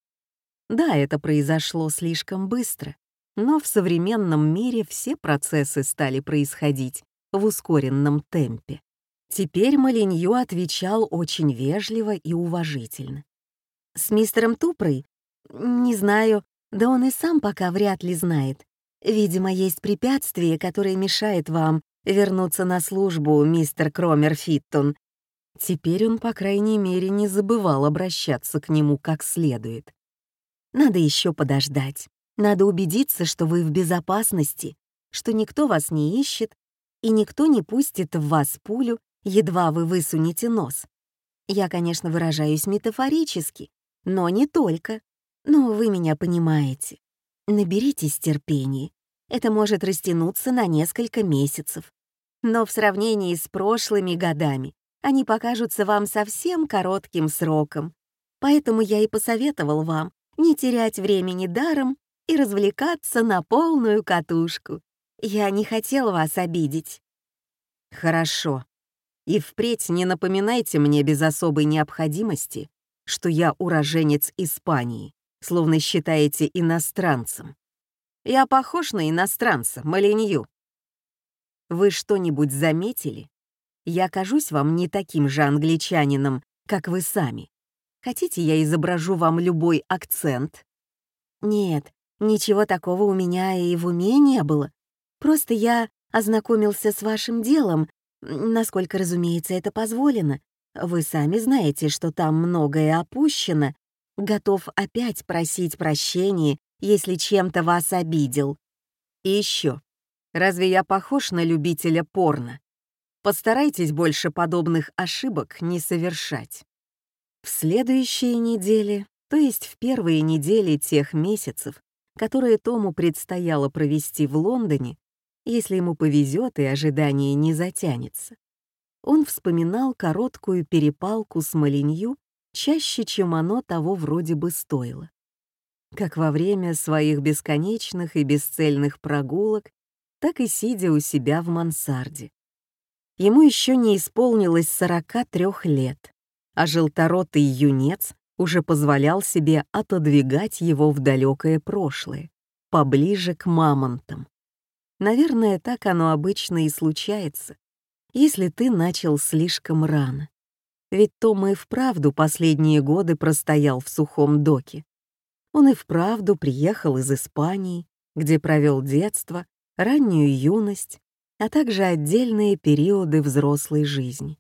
Да, это произошло слишком быстро, но в современном мире все процессы стали происходить в ускоренном темпе. Теперь Малинью отвечал очень вежливо и уважительно. «С мистером Тупрой? Не знаю, да он и сам пока вряд ли знает. Видимо, есть препятствие, которое мешает вам вернуться на службу, мистер Кромер Фиттон. Теперь он, по крайней мере, не забывал обращаться к нему как следует. Надо еще подождать. Надо убедиться, что вы в безопасности, что никто вас не ищет и никто не пустит в вас пулю, едва вы высунете нос. Я, конечно, выражаюсь метафорически, но не только. Но вы меня понимаете. Наберитесь терпения. Это может растянуться на несколько месяцев. Но в сравнении с прошлыми годами они покажутся вам совсем коротким сроком. Поэтому я и посоветовал вам не терять времени даром и развлекаться на полную катушку. Я не хотел вас обидеть». «Хорошо. И впредь не напоминайте мне без особой необходимости, что я уроженец Испании, словно считаете иностранцем. Я похож на иностранца, Малинью. Вы что-нибудь заметили? Я кажусь вам не таким же англичанином, как вы сами. Хотите, я изображу вам любой акцент?» «Нет, ничего такого у меня и в уме не было. Просто я ознакомился с вашим делом, насколько, разумеется, это позволено. Вы сами знаете, что там многое опущено. Готов опять просить прощения, если чем-то вас обидел. И еще, разве я похож на любителя порно? Постарайтесь больше подобных ошибок не совершать. В следующие недели, то есть в первые недели тех месяцев, которые Тому предстояло провести в Лондоне, если ему повезет и ожидание не затянется, он вспоминал короткую перепалку с Малинью чаще, чем оно того вроде бы стоило. Как во время своих бесконечных и бесцельных прогулок, так и сидя у себя в мансарде. Ему еще не исполнилось 43 лет, а желторотый юнец уже позволял себе отодвигать его в далекое прошлое, поближе к мамонтам. Наверное, так оно обычно и случается, если ты начал слишком рано. Ведь Том и вправду последние годы простоял в сухом доке. Он и вправду приехал из Испании, где провел детство, раннюю юность, а также отдельные периоды взрослой жизни.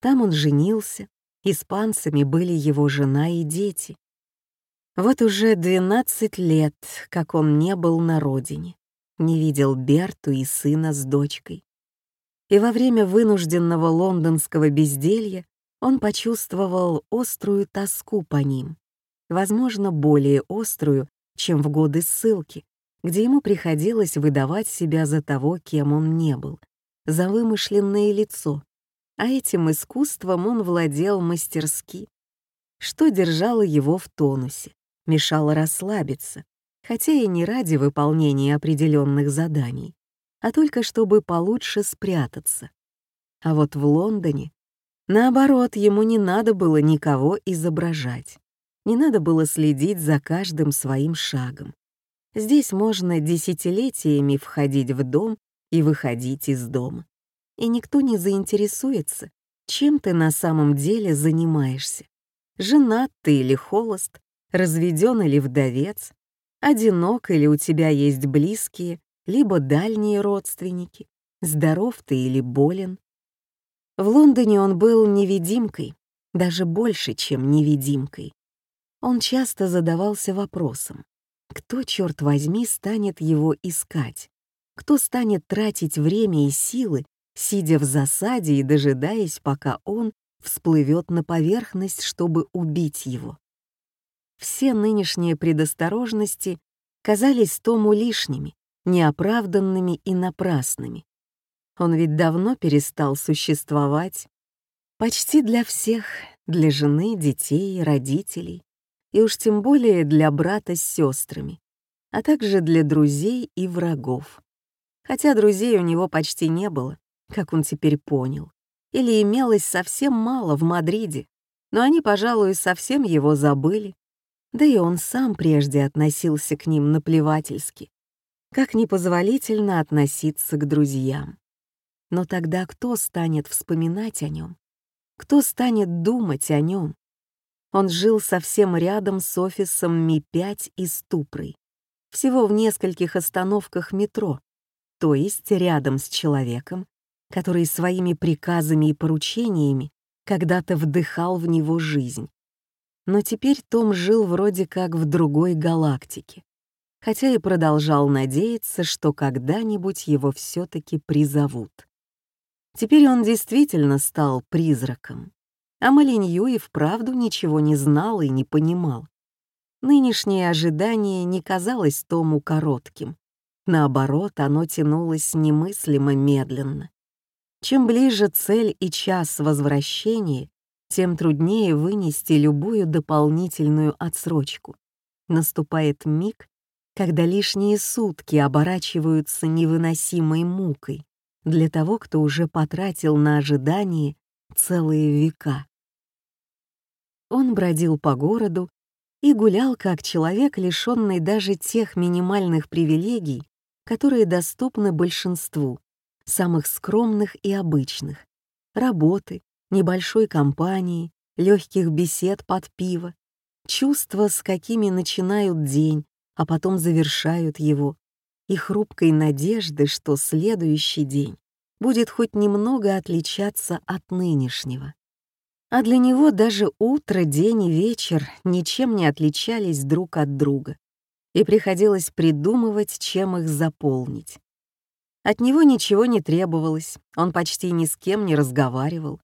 Там он женился, испанцами были его жена и дети. Вот уже 12 лет, как он не был на родине, не видел Берту и сына с дочкой. И во время вынужденного лондонского безделья он почувствовал острую тоску по ним, возможно, более острую, чем в годы ссылки, где ему приходилось выдавать себя за того, кем он не был, за вымышленное лицо. А этим искусством он владел мастерски, что держало его в тонусе, мешало расслабиться, хотя и не ради выполнения определенных заданий, а только чтобы получше спрятаться. А вот в Лондоне, наоборот, ему не надо было никого изображать, не надо было следить за каждым своим шагом. Здесь можно десятилетиями входить в дом и выходить из дома. И никто не заинтересуется, чем ты на самом деле занимаешься. Женат ты или холост, разведен или вдовец, одинок или у тебя есть близкие, либо дальние родственники, здоров ты или болен. В Лондоне он был невидимкой, даже больше, чем невидимкой. Он часто задавался вопросом, кто, черт возьми, станет его искать? Кто станет тратить время и силы, сидя в засаде и дожидаясь, пока он всплывет на поверхность, чтобы убить его? Все нынешние предосторожности казались Тому лишними, неоправданными и напрасными. Он ведь давно перестал существовать. Почти для всех, для жены, детей, родителей и уж тем более для брата с сестрами, а также для друзей и врагов. Хотя друзей у него почти не было, как он теперь понял, или имелось совсем мало в Мадриде, но они, пожалуй, совсем его забыли. Да и он сам прежде относился к ним наплевательски, как непозволительно относиться к друзьям. Но тогда кто станет вспоминать о нем? Кто станет думать о нем? Он жил совсем рядом с офисом Ми-5 и Ступрой, всего в нескольких остановках метро, то есть рядом с человеком, который своими приказами и поручениями когда-то вдыхал в него жизнь. Но теперь Том жил вроде как в другой галактике, хотя и продолжал надеяться, что когда-нибудь его все таки призовут. Теперь он действительно стал призраком, а Малинью и вправду ничего не знал и не понимал. Нынешнее ожидание не казалось Тому коротким. Наоборот, оно тянулось немыслимо медленно. Чем ближе цель и час возвращения, тем труднее вынести любую дополнительную отсрочку. Наступает миг, когда лишние сутки оборачиваются невыносимой мукой для того, кто уже потратил на ожидание целые века. Он бродил по городу и гулял как человек, лишенный даже тех минимальных привилегий, которые доступны большинству, самых скромных и обычных, работы, небольшой компании, легких бесед под пиво, чувства, с какими начинают день, а потом завершают его, и хрупкой надежды, что следующий день будет хоть немного отличаться от нынешнего. А для него даже утро, день и вечер ничем не отличались друг от друга, и приходилось придумывать, чем их заполнить. От него ничего не требовалось, он почти ни с кем не разговаривал.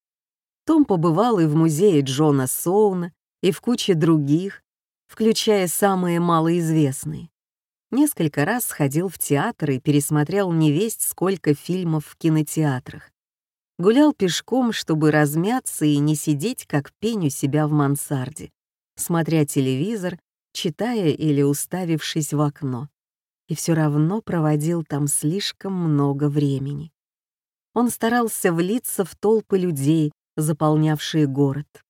Том побывал и в музее Джона Соуна, и в куче других, включая самые малоизвестные. Несколько раз сходил в театр и пересмотрел невесть сколько фильмов в кинотеатрах. Гулял пешком, чтобы размяться и не сидеть как пень у себя в мансарде, смотря телевизор, читая или уставившись в окно и все равно проводил там слишком много времени. Он старался влиться в толпы людей, заполнявшие город.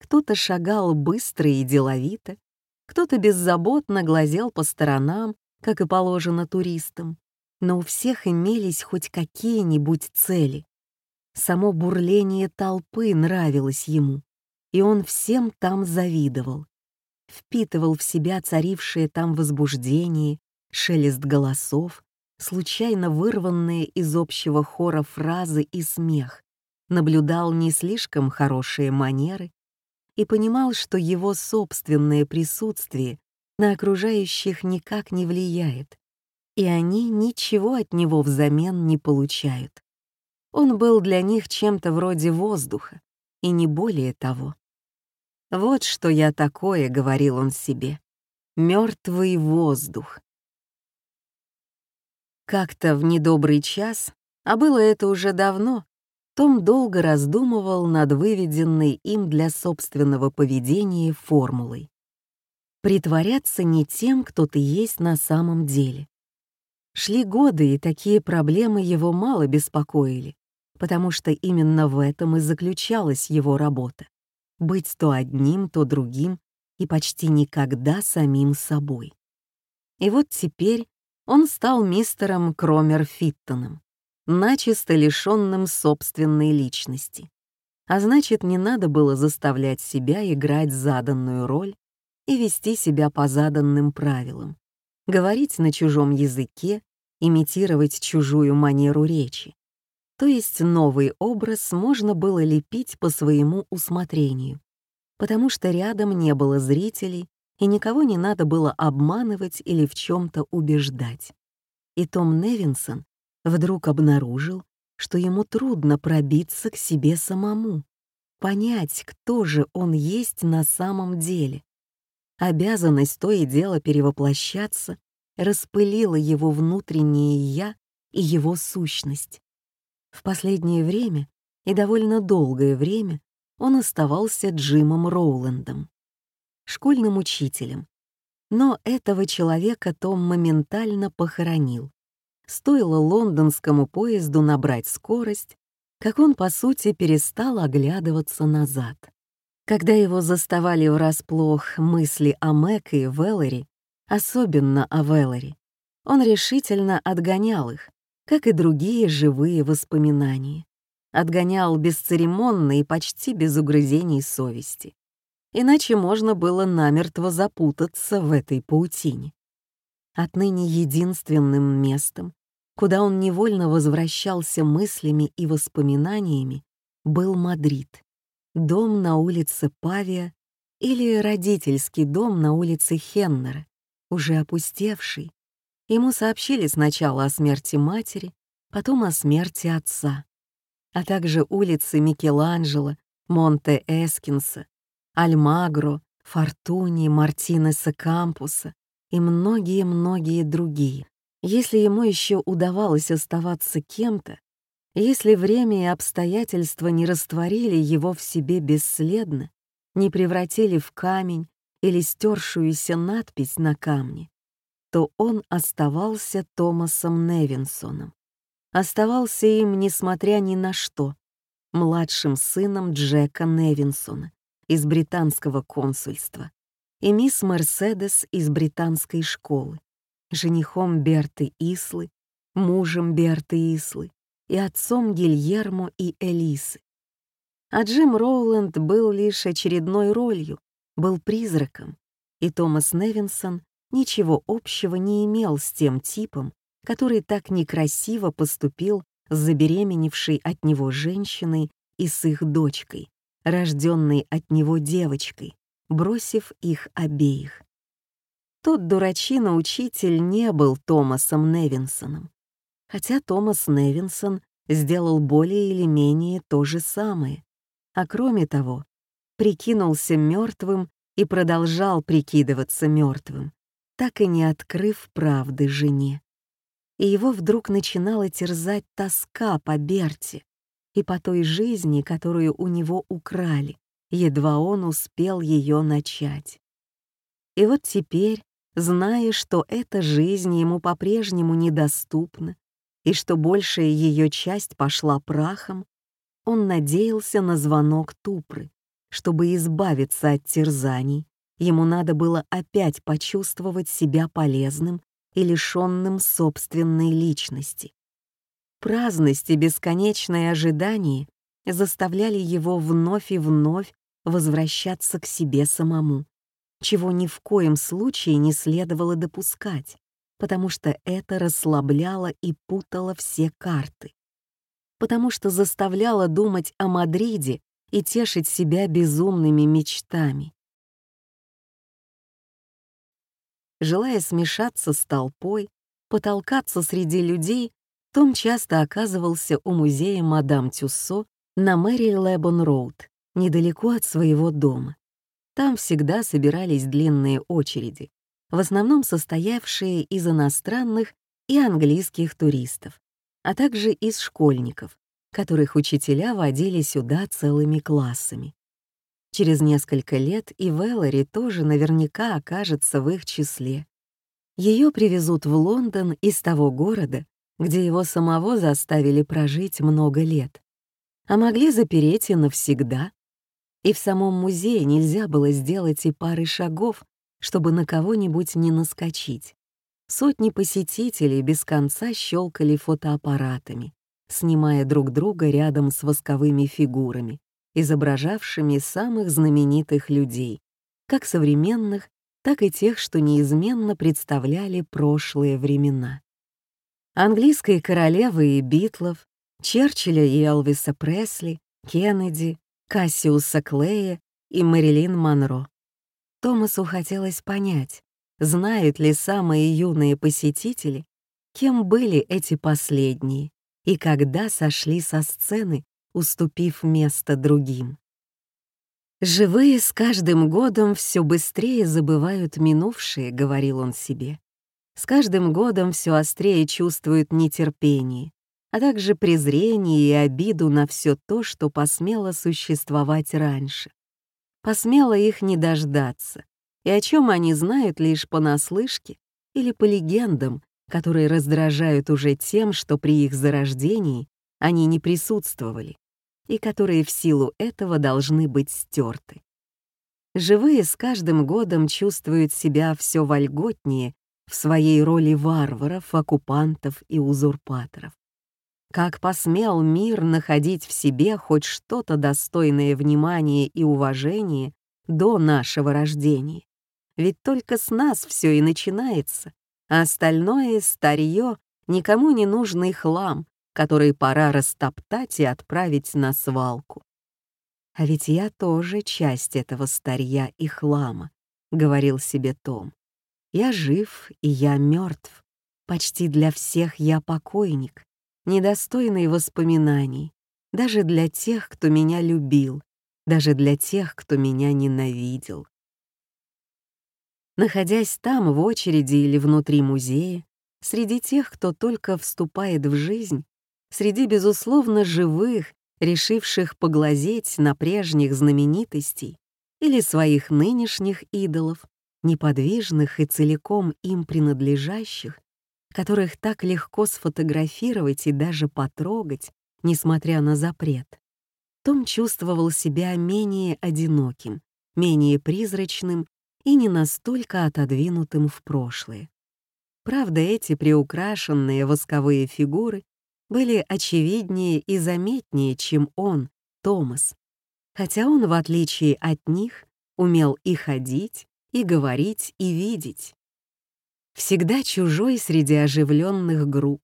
Кто-то шагал быстро и деловито, кто-то беззаботно глазел по сторонам, как и положено туристам, но у всех имелись хоть какие-нибудь цели. Само бурление толпы нравилось ему, и он всем там завидовал. Впитывал в себя царившее там возбуждение, шелест голосов, случайно вырванные из общего хора фразы и смех, наблюдал не слишком хорошие манеры и понимал, что его собственное присутствие на окружающих никак не влияет, и они ничего от него взамен не получают. Он был для них чем-то вроде воздуха, и не более того. «Вот что я такое», — говорил он себе, — «мертвый воздух». Как-то в недобрый час, а было это уже давно, том долго раздумывал над выведенной им для собственного поведения формулой. Притворяться не тем, кто ты есть на самом деле. Шли годы, и такие проблемы его мало беспокоили, потому что именно в этом и заключалась его работа — быть то одним, то другим и почти никогда самим собой. И вот теперь он стал мистером Кромер Фиттоном, начисто лишенным собственной личности. А значит, не надо было заставлять себя играть заданную роль и вести себя по заданным правилам, говорить на чужом языке, имитировать чужую манеру речи. То есть новый образ можно было лепить по своему усмотрению, потому что рядом не было зрителей и никого не надо было обманывать или в чем-то убеждать. И Том Невинсон вдруг обнаружил, что ему трудно пробиться к себе самому, понять, кто же он есть на самом деле. Обязанность то и дело перевоплощаться распылила его внутреннее «я» и его сущность. В последнее время и довольно долгое время он оставался Джимом Роуландом школьным учителем. Но этого человека Том моментально похоронил. Стоило лондонскому поезду набрать скорость, как он, по сути, перестал оглядываться назад. Когда его заставали врасплох мысли о Мэг и Веллери, особенно о Веллери, он решительно отгонял их, как и другие живые воспоминания. Отгонял бесцеремонно и почти без угрызений совести иначе можно было намертво запутаться в этой паутине. Отныне единственным местом, куда он невольно возвращался мыслями и воспоминаниями, был Мадрид, дом на улице Павия, Или родительский дом на улице Хеннера, уже опустевший. Ему сообщили сначала о смерти матери, потом о смерти отца, а также улицы Микеланджело, Монте-Эскинса, Альмагро, Фортуни, Мартинеса Кампуса и многие-многие другие. Если ему еще удавалось оставаться кем-то, если время и обстоятельства не растворили его в себе бесследно, не превратили в камень или стершуюся надпись на камне, то он оставался Томасом Невинсоном. Оставался им, несмотря ни на что, младшим сыном Джека Невинсона из британского консульства и мисс Мерседес из британской школы, женихом Берты Ислы, мужем Берты Ислы и отцом Гильермо и Элисы. А Джим Роуланд был лишь очередной ролью, был призраком, и Томас Невинсон ничего общего не имел с тем типом, который так некрасиво поступил с забеременевшей от него женщиной и с их дочкой, рожденной от него девочкой, бросив их обеих. Тот дурачина-учитель не был Томасом Невинсоном, хотя Томас Невинсон сделал более или менее то же самое, а кроме того, прикинулся мертвым и продолжал прикидываться мертвым, так и не открыв правды жене. И его вдруг начинала терзать тоска по Берте и по той жизни, которую у него украли, едва он успел ее начать. И вот теперь, зная, что эта жизнь ему по-прежнему недоступна, и что большая ее часть пошла прахом, он надеялся на звонок Тупры, чтобы избавиться от терзаний, ему надо было опять почувствовать себя полезным и лишенным собственной личности. Праздность и бесконечное ожидание заставляли его вновь и вновь возвращаться к себе самому, чего ни в коем случае не следовало допускать, потому что это расслабляло и путало все карты, потому что заставляло думать о Мадриде и тешить себя безумными мечтами. Желая смешаться с толпой, потолкаться среди людей, том часто оказывался у музея мадам Тюссо на Мэри Лебон Роуд, недалеко от своего дома. Там всегда собирались длинные очереди, в основном состоявшие из иностранных и английских туристов, а также из школьников, которых учителя водили сюда целыми классами. Через несколько лет и Веллари тоже наверняка окажется в их числе. Ее привезут в Лондон из того города, где его самого заставили прожить много лет, а могли запереть и навсегда. И в самом музее нельзя было сделать и пары шагов, чтобы на кого-нибудь не наскочить. Сотни посетителей без конца щелкали фотоаппаратами, снимая друг друга рядом с восковыми фигурами, изображавшими самых знаменитых людей, как современных, так и тех, что неизменно представляли прошлые времена. Английские королевы и Битлов, Черчилля и Элвиса Пресли, Кеннеди, Кассиуса Клея и Мэрилин Монро. Томасу хотелось понять, знают ли самые юные посетители, кем были эти последние и когда сошли со сцены, уступив место другим. «Живые с каждым годом все быстрее забывают минувшее», — говорил он себе. «С каждым годом все острее чувствуют нетерпение, а также презрение и обиду на все то, что посмело существовать раньше посмела их не дождаться, и о чем они знают лишь понаслышке или по легендам, которые раздражают уже тем, что при их зарождении они не присутствовали, и которые в силу этого должны быть стерты. Живые с каждым годом чувствуют себя все вольготнее в своей роли варваров, оккупантов и узурпаторов. Как посмел мир находить в себе хоть что-то достойное внимания и уважения до нашего рождения? Ведь только с нас все и начинается, а остальное — старье, никому не нужный хлам, который пора растоптать и отправить на свалку. «А ведь я тоже часть этого старья и хлама», — говорил себе Том. «Я жив, и я мертв. Почти для всех я покойник, недостойный воспоминаний, даже для тех, кто меня любил, даже для тех, кто меня ненавидел. Находясь там, в очереди или внутри музея, среди тех, кто только вступает в жизнь, среди, безусловно, живых, решивших поглазеть на прежних знаменитостей или своих нынешних идолов, неподвижных и целиком им принадлежащих, которых так легко сфотографировать и даже потрогать, несмотря на запрет. Том чувствовал себя менее одиноким, менее призрачным и не настолько отодвинутым в прошлое. Правда, эти приукрашенные восковые фигуры были очевиднее и заметнее, чем он, Томас, хотя он, в отличие от них, умел и ходить, и говорить, и видеть. Всегда чужой среди оживленных групп,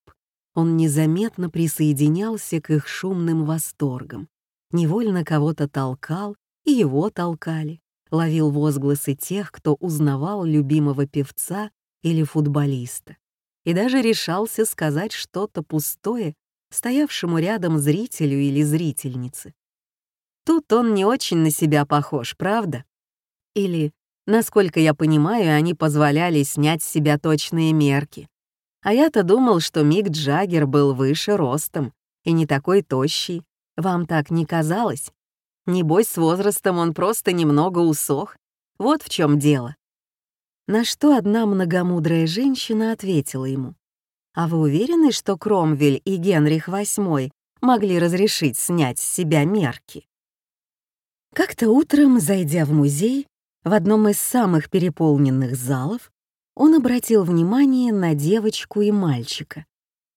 он незаметно присоединялся к их шумным восторгам, невольно кого-то толкал, и его толкали, ловил возгласы тех, кто узнавал любимого певца или футболиста, и даже решался сказать что-то пустое стоявшему рядом зрителю или зрительнице. Тут он не очень на себя похож, правда? Или, насколько я понимаю, они позволяли снять с себя точные мерки. А я-то думал, что Мик Джаггер был выше ростом и не такой тощий, вам так не казалось? Небось, с возрастом он просто немного усох. Вот в чем дело. На что одна многомудрая женщина ответила ему. «А вы уверены, что Кромвель и Генрих VIII могли разрешить снять с себя мерки?» Как-то утром, зайдя в музей, в одном из самых переполненных залов, он обратил внимание на девочку и мальчика,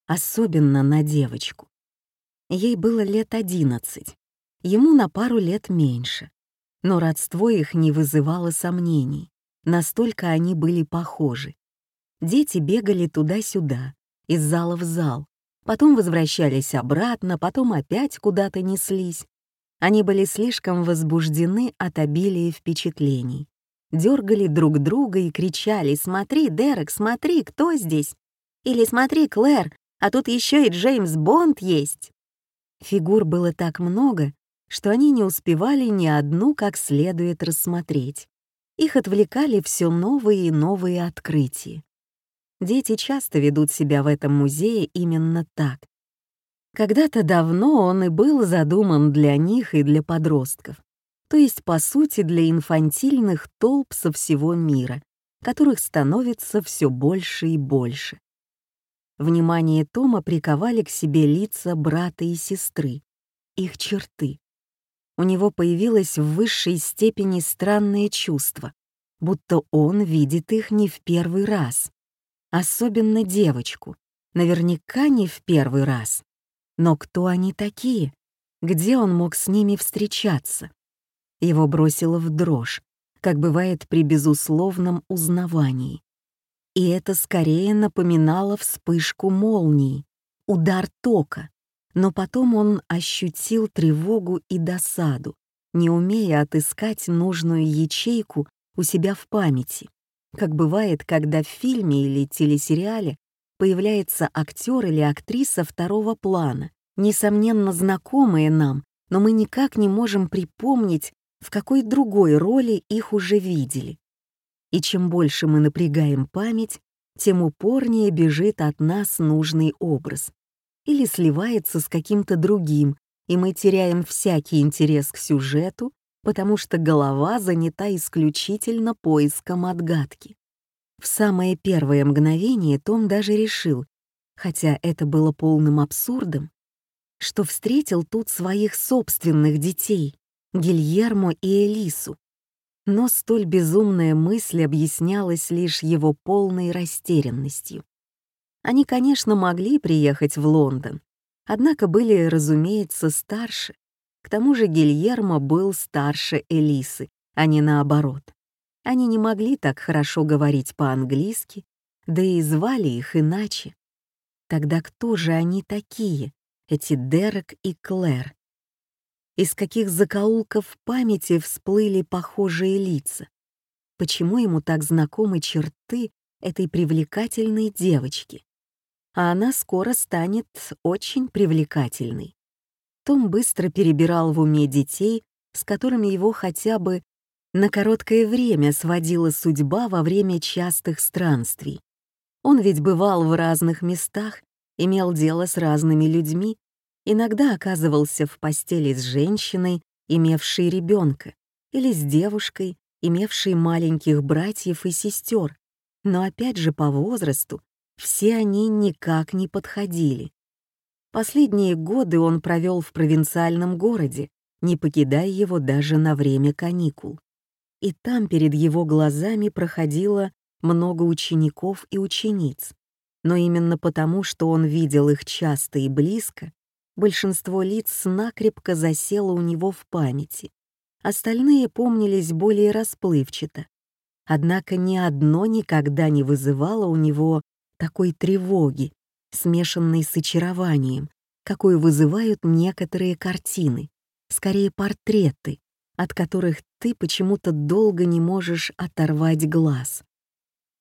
особенно на девочку. Ей было лет одиннадцать, ему на пару лет меньше. Но родство их не вызывало сомнений, настолько они были похожи. Дети бегали туда-сюда, из зала в зал, потом возвращались обратно, потом опять куда-то неслись. Они были слишком возбуждены от обилия впечатлений. Дергали друг друга и кричали «Смотри, Дерек, смотри, кто здесь?» Или «Смотри, Клэр, а тут еще и Джеймс Бонд есть!» Фигур было так много, что они не успевали ни одну как следует рассмотреть. Их отвлекали все новые и новые открытия. Дети часто ведут себя в этом музее именно так. Когда-то давно он и был задуман для них и для подростков, то есть, по сути, для инфантильных толп со всего мира, которых становится все больше и больше. Внимание Тома приковали к себе лица брата и сестры, их черты. У него появилось в высшей степени странное чувство, будто он видит их не в первый раз. Особенно девочку, наверняка не в первый раз. Но кто они такие? Где он мог с ними встречаться? Его бросило в дрожь, как бывает при безусловном узнавании и это скорее напоминало вспышку молнии, удар тока. Но потом он ощутил тревогу и досаду, не умея отыскать нужную ячейку у себя в памяти, как бывает, когда в фильме или телесериале появляется актер или актриса второго плана, несомненно знакомые нам, но мы никак не можем припомнить, в какой другой роли их уже видели. И чем больше мы напрягаем память, тем упорнее бежит от нас нужный образ или сливается с каким-то другим, и мы теряем всякий интерес к сюжету, потому что голова занята исключительно поиском отгадки. В самое первое мгновение Том даже решил, хотя это было полным абсурдом, что встретил тут своих собственных детей, Гильермо и Элису, но столь безумная мысль объяснялась лишь его полной растерянностью. Они, конечно, могли приехать в Лондон, однако были, разумеется, старше. К тому же Гильермо был старше Элисы, а не наоборот. Они не могли так хорошо говорить по-английски, да и звали их иначе. Тогда кто же они такие, эти Дерек и Клэр? из каких закоулков памяти всплыли похожие лица. Почему ему так знакомы черты этой привлекательной девочки? А она скоро станет очень привлекательной. Том быстро перебирал в уме детей, с которыми его хотя бы на короткое время сводила судьба во время частых странствий. Он ведь бывал в разных местах, имел дело с разными людьми, иногда оказывался в постели с женщиной, имевшей ребенка, или с девушкой, имевшей маленьких братьев и сестер, но опять же по возрасту все они никак не подходили. Последние годы он провел в провинциальном городе, не покидая его даже на время каникул. И там перед его глазами проходило много учеников и учениц. Но именно потому, что он видел их часто и близко, большинство лиц накрепко засело у него в памяти. Остальные помнились более расплывчато. Однако ни одно никогда не вызывало у него такой тревоги, смешанной с очарованием, какую вызывают некоторые картины, скорее портреты, от которых ты почему-то долго не можешь оторвать глаз.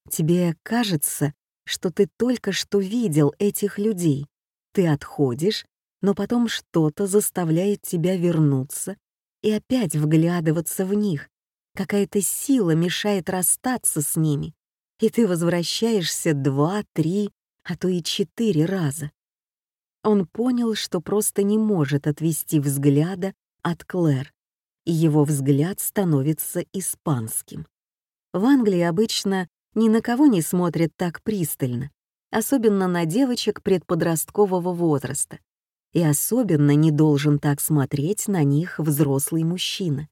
Тебе кажется, что ты только что видел этих людей. Ты отходишь, но потом что-то заставляет тебя вернуться и опять вглядываться в них. Какая-то сила мешает расстаться с ними, и ты возвращаешься два, три, а то и четыре раза. Он понял, что просто не может отвести взгляда от Клэр, и его взгляд становится испанским. В Англии обычно ни на кого не смотрят так пристально, особенно на девочек предподросткового возраста. И особенно не должен так смотреть на них взрослый мужчина.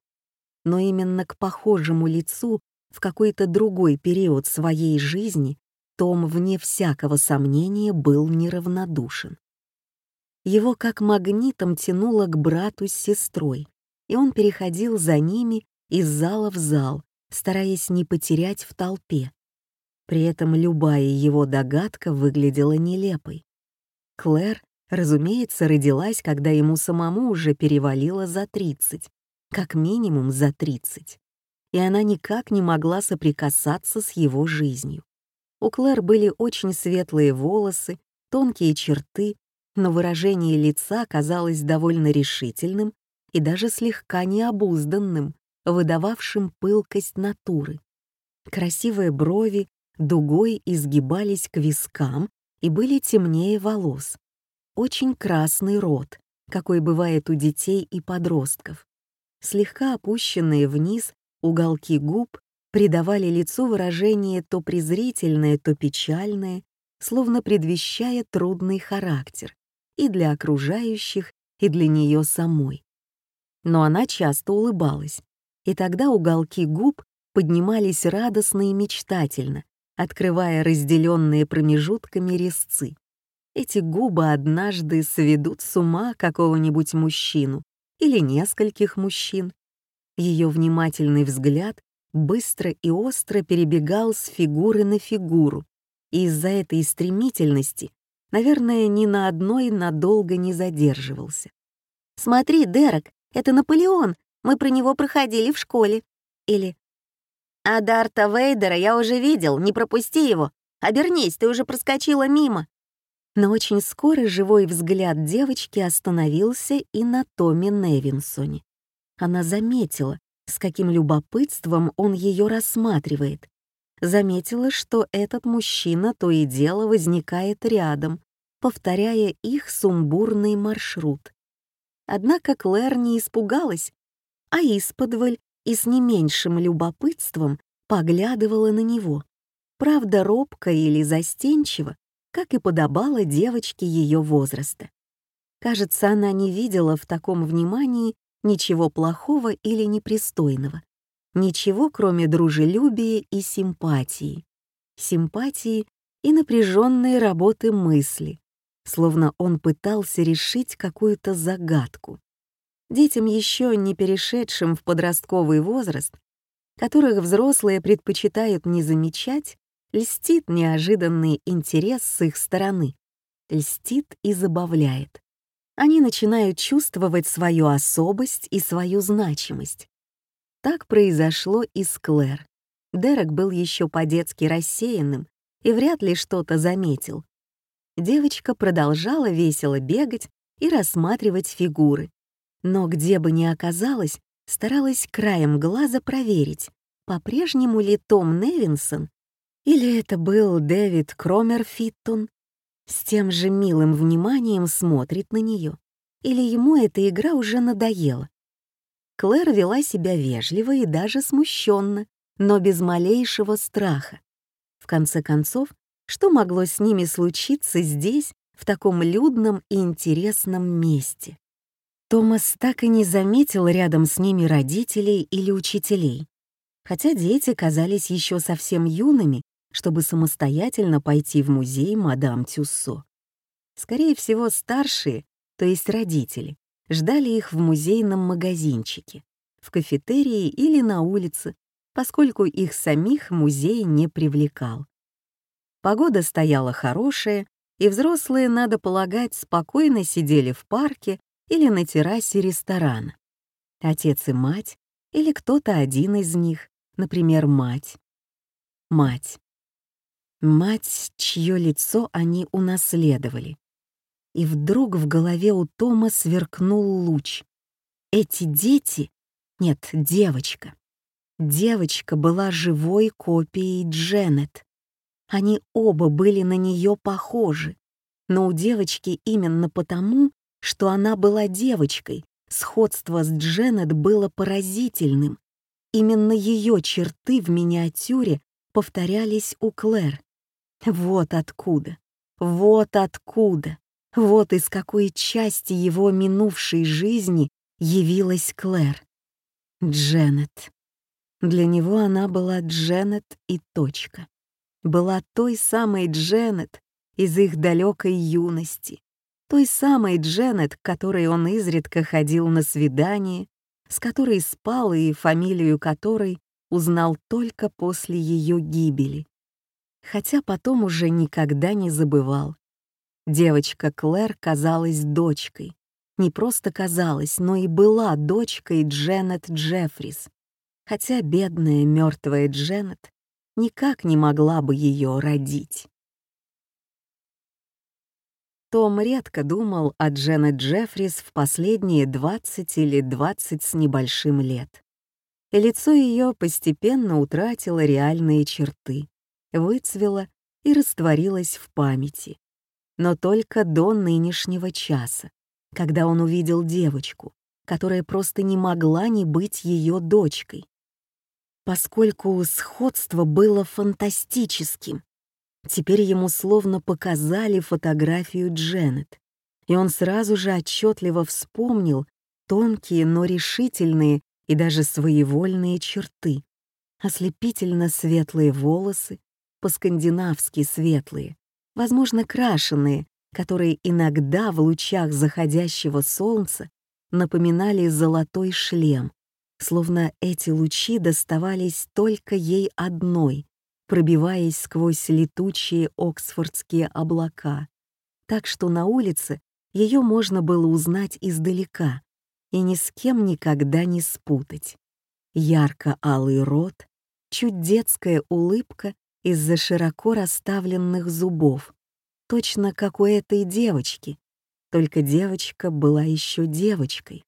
Но именно к похожему лицу в какой-то другой период своей жизни том, вне всякого сомнения, был неравнодушен. Его как магнитом тянуло к брату с сестрой, и он переходил за ними из зала в зал, стараясь не потерять в толпе. При этом любая его догадка выглядела нелепой. Клэр, разумеется, родилась, когда ему самому уже перевалило за 30, как минимум за 30, и она никак не могла соприкасаться с его жизнью. У Клэр были очень светлые волосы, тонкие черты, но выражение лица казалось довольно решительным и даже слегка необузданным, выдававшим пылкость натуры. Красивые брови, дугой изгибались к вискам и были темнее волос. Очень красный рот, какой бывает у детей и подростков. Слегка опущенные вниз уголки губ придавали лицу выражение то презрительное, то печальное, словно предвещая трудный характер и для окружающих, и для нее самой. Но она часто улыбалась, и тогда уголки губ поднимались радостно и мечтательно, открывая разделенные промежутками резцы. Эти губы однажды сведут с ума какого-нибудь мужчину или нескольких мужчин. Ее внимательный взгляд быстро и остро перебегал с фигуры на фигуру, и из-за этой стремительности, наверное, ни на одной надолго не задерживался. «Смотри, Дерек, это Наполеон, мы про него проходили в школе». Или а Дарта Вейдера я уже видел, не пропусти его. Обернись, ты уже проскочила мимо». Но очень скоро живой взгляд девочки остановился и на Томе Невинсоне. Она заметила, с каким любопытством он ее рассматривает. Заметила, что этот мужчина то и дело возникает рядом, повторяя их сумбурный маршрут. Однако Клэр не испугалась, а исподволь и с не меньшим любопытством поглядывала на него. Правда, робко или застенчиво, как и подобало девочке ее возраста. Кажется, она не видела в таком внимании ничего плохого или непристойного. Ничего, кроме дружелюбия и симпатии. Симпатии и напряженной работы мысли, словно он пытался решить какую-то загадку. Детям еще не перешедшим в подростковый возраст, которых взрослые предпочитают не замечать, льстит неожиданный интерес с их стороны, льстит и забавляет. они начинают чувствовать свою особость и свою значимость. Так произошло и с Клэр. Дерек был еще по-детски рассеянным и вряд ли что-то заметил. Девочка продолжала весело бегать и рассматривать фигуры. Но где бы ни оказалась, старалась краем глаза проверить, по-прежнему ли Том Невинсон или это был Дэвид Кромер Фиттон, с тем же милым вниманием смотрит на нее, или ему эта игра уже надоела. Клэр вела себя вежливо и даже смущенно, но без малейшего страха. В конце концов, что могло с ними случиться здесь, в таком людном и интересном месте? Томас так и не заметил рядом с ними родителей или учителей, хотя дети казались еще совсем юными, чтобы самостоятельно пойти в музей мадам Тюссо. Скорее всего, старшие, то есть родители, ждали их в музейном магазинчике, в кафетерии или на улице, поскольку их самих музей не привлекал. Погода стояла хорошая, и взрослые, надо полагать, спокойно сидели в парке или на террасе ресторана. Отец и мать, или кто-то один из них, например, мать. Мать. Мать, чье лицо они унаследовали. И вдруг в голове у Тома сверкнул луч. Эти дети... Нет, девочка. Девочка была живой копией Дженнет. Они оба были на нее похожи, но у девочки именно потому, что она была девочкой, сходство с Дженнет было поразительным. Именно ее черты в миниатюре повторялись у Клэр. Вот откуда, вот откуда, вот из какой части его минувшей жизни явилась Клэр. Дженнет. Для него она была Дженнет и точка. Была той самой Дженнет из их далекой юности, той самой Дженнет, к которой он изредка ходил на свидание, с которой спал и фамилию которой узнал только после ее гибели хотя потом уже никогда не забывал. Девочка Клэр казалась дочкой. Не просто казалась, но и была дочкой Дженнет Джеффрис, хотя бедная мертвая Дженнет никак не могла бы ее родить. Том редко думал о Дженнет Джеффрис в последние 20 или 20 с небольшим лет. И лицо ее постепенно утратило реальные черты выцвела и растворилась в памяти. Но только до нынешнего часа, когда он увидел девочку, которая просто не могла не быть ее дочкой. Поскольку сходство было фантастическим, теперь ему словно показали фотографию Дженнет, и он сразу же отчетливо вспомнил тонкие, но решительные и даже своевольные черты, ослепительно светлые волосы, по-скандинавски светлые, возможно, крашеные, которые иногда в лучах заходящего солнца напоминали золотой шлем, словно эти лучи доставались только ей одной, пробиваясь сквозь летучие оксфордские облака, так что на улице ее можно было узнать издалека и ни с кем никогда не спутать. Ярко-алый рот, чуть детская улыбка из-за широко расставленных зубов, точно как у этой девочки. Только девочка была еще девочкой.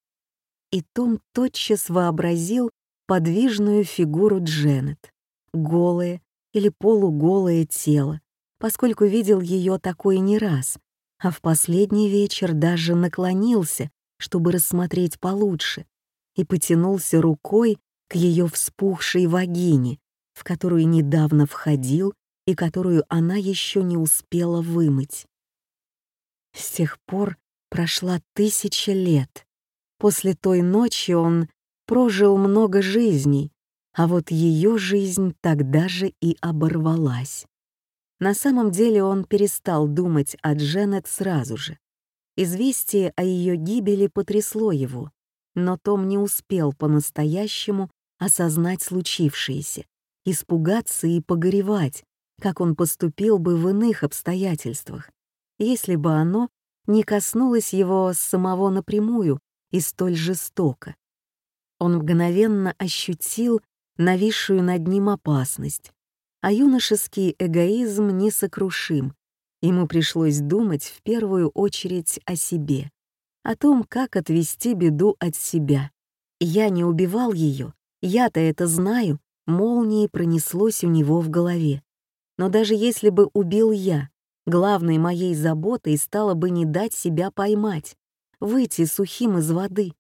И Том тотчас вообразил подвижную фигуру Дженнет, голое или полуголое тело, поскольку видел ее такое не раз, а в последний вечер даже наклонился, чтобы рассмотреть получше, и потянулся рукой к ее вспухшей вагине, в которую недавно входил и которую она еще не успела вымыть. С тех пор прошла тысяча лет. После той ночи он прожил много жизней, а вот ее жизнь тогда же и оборвалась. На самом деле он перестал думать о Дженнет сразу же. Известие о ее гибели потрясло его, но Том не успел по-настоящему осознать случившееся испугаться и погоревать, как он поступил бы в иных обстоятельствах, если бы оно не коснулась его самого напрямую и столь жестоко. Он мгновенно ощутил нависшую над ним опасность, а юношеский эгоизм несокрушим. Ему пришлось думать в первую очередь о себе, о том, как отвести беду от себя. Я не убивал ее, я-то это знаю, молнией пронеслось у него в голове. Но даже если бы убил я, главной моей заботой стало бы не дать себя поймать, выйти сухим из воды.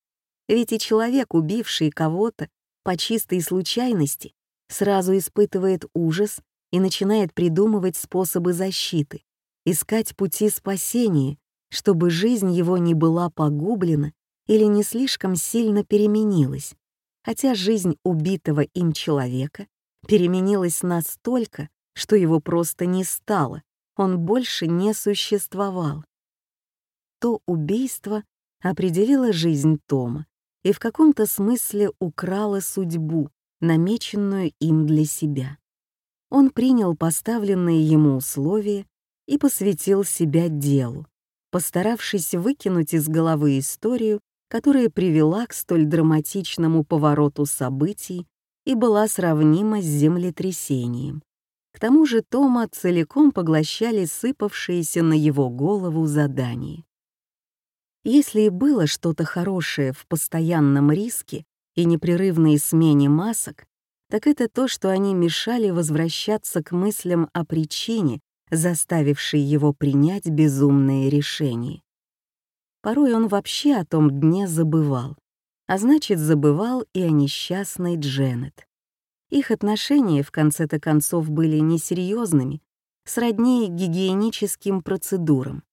Ведь и человек, убивший кого-то по чистой случайности, сразу испытывает ужас и начинает придумывать способы защиты, искать пути спасения, чтобы жизнь его не была погублена или не слишком сильно переменилась, хотя жизнь убитого им человека переменилась настолько, что его просто не стало, он больше не существовал. То убийство определило жизнь Тома и в каком-то смысле украло судьбу, намеченную им для себя. Он принял поставленные ему условия и посвятил себя делу, постаравшись выкинуть из головы историю, которая привела к столь драматичному повороту событий и была сравнима с землетрясением. К тому же Тома целиком поглощали сыпавшиеся на его голову задания. Если и было что-то хорошее в постоянном риске и непрерывной смене масок, так это то, что они мешали возвращаться к мыслям о причине, заставившей его принять безумные решения. Порой он вообще о том дне забывал, а значит, забывал и о несчастной Дженнет. Их отношения, в конце-то концов, были несерьезными, сродни гигиеническим процедурам.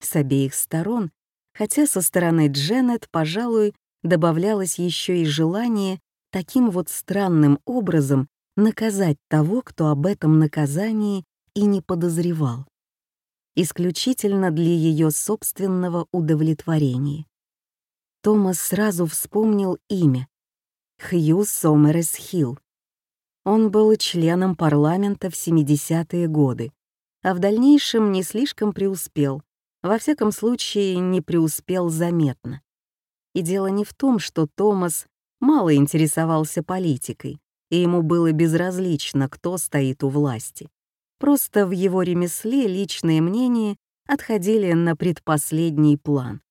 С обеих сторон, хотя со стороны Дженнет, пожалуй, добавлялось еще и желание таким вот странным образом наказать того, кто об этом наказании и не подозревал. Исключительно для ее собственного удовлетворения. Томас сразу вспомнил имя — Хью Сомерес Хилл. Он был членом парламента в 70-е годы, а в дальнейшем не слишком преуспел, во всяком случае не преуспел заметно. И дело не в том, что Томас мало интересовался политикой, и ему было безразлично, кто стоит у власти. Просто в его ремесле личные мнения отходили на предпоследний план.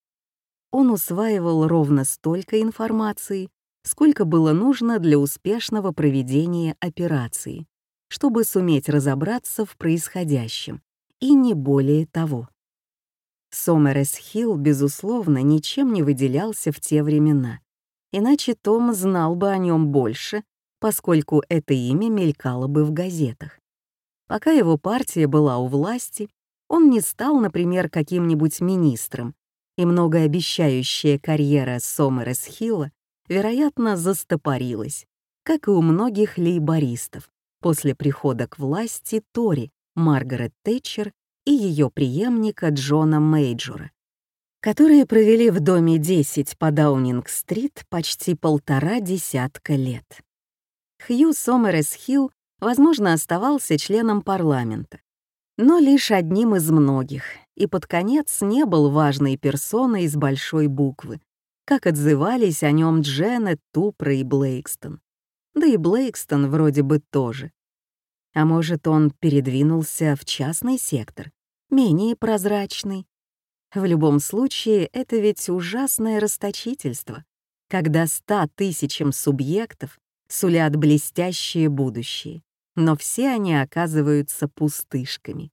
Он усваивал ровно столько информации, сколько было нужно для успешного проведения операции, чтобы суметь разобраться в происходящем, и не более того. Сомерес Хилл, безусловно, ничем не выделялся в те времена, иначе Том знал бы о нем больше, поскольку это имя мелькало бы в газетах. Пока его партия была у власти, он не стал, например, каким-нибудь министром, и многообещающая карьера Сомерес Хилла, вероятно, застопорилась, как и у многих лейбористов, после прихода к власти Тори, Маргарет Тэтчер и ее преемника Джона Мейджора, которые провели в доме 10 по Даунинг-стрит почти полтора десятка лет. Хью Сомерес Хилл, возможно, оставался членом парламента, но лишь одним из многих, и под конец не был важной персоной из большой буквы, как отзывались о нем Дженнет, Тупра и Блейкстон. Да и Блейкстон вроде бы тоже. А может, он передвинулся в частный сектор, менее прозрачный? В любом случае, это ведь ужасное расточительство, когда ста тысячам субъектов сулят блестящее будущее, но все они оказываются пустышками.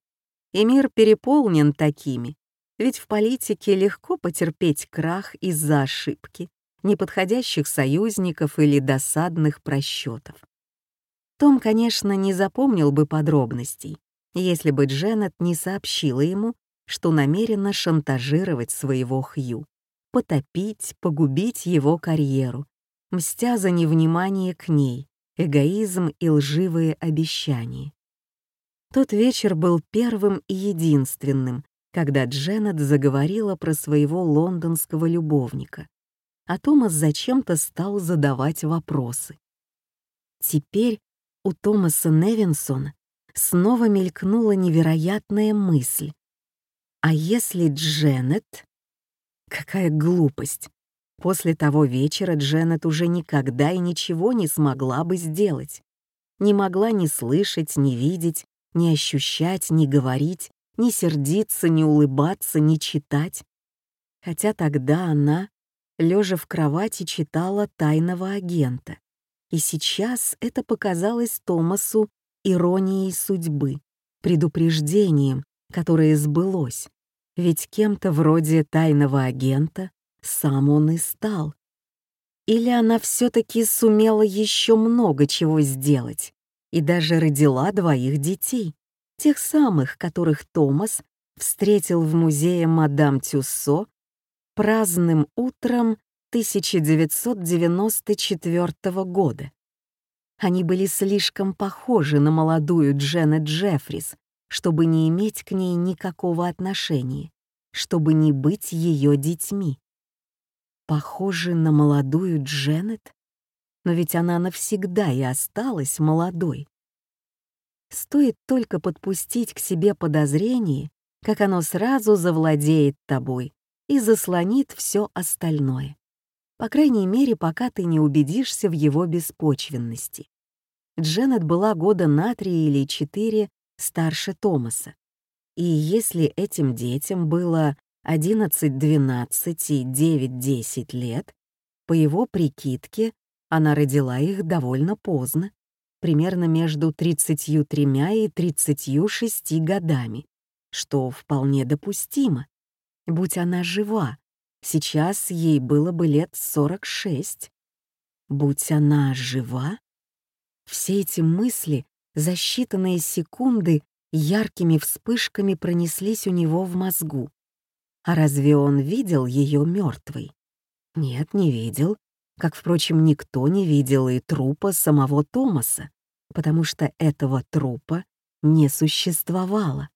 И мир переполнен такими, ведь в политике легко потерпеть крах из-за ошибки, неподходящих союзников или досадных просчетов. Том, конечно, не запомнил бы подробностей, если бы Дженнет не сообщила ему, что намерена шантажировать своего Хью, потопить, погубить его карьеру, мстя за невнимание к ней, эгоизм и лживые обещания. Тот вечер был первым и единственным, когда Дженнет заговорила про своего лондонского любовника, а Томас зачем-то стал задавать вопросы. Теперь у Томаса Невинсона снова мелькнула невероятная мысль. А если Дженнет? Какая глупость. После того вечера Дженнет уже никогда и ничего не смогла бы сделать. Не могла ни слышать, ни видеть, ни ощущать, ни говорить, ни сердиться, ни улыбаться, ни читать. Хотя тогда она, лежа в кровати, читала «Тайного агента». И сейчас это показалось Томасу иронией судьбы, предупреждением, которое сбылось. Ведь кем-то вроде тайного агента сам он и стал. Или она все-таки сумела еще много чего сделать и даже родила двоих детей, тех самых, которых Томас встретил в музее мадам Тюссо праздным утром 1994 года. Они были слишком похожи на молодую Дженнет Джеффрис, чтобы не иметь к ней никакого отношения, чтобы не быть ее детьми. Похожи на молодую Дженнет? Но ведь она навсегда и осталась молодой. Стоит только подпустить к себе подозрение, как оно сразу завладеет тобой и заслонит все остальное. По крайней мере, пока ты не убедишься в его беспочвенности. Дженнет была года на три или четыре старше Томаса. И если этим детям было 11, 12 и 9, 10 лет, по его прикидке, она родила их довольно поздно, примерно между 33 и 36 годами, что вполне допустимо. Будь она жива, сейчас ей было бы лет 46. Будь она жива? Все эти мысли за считанные секунды яркими вспышками пронеслись у него в мозгу. А разве он видел ее мертвой? Нет, не видел, как, впрочем, никто не видел и трупа самого Томаса, потому что этого трупа не существовало.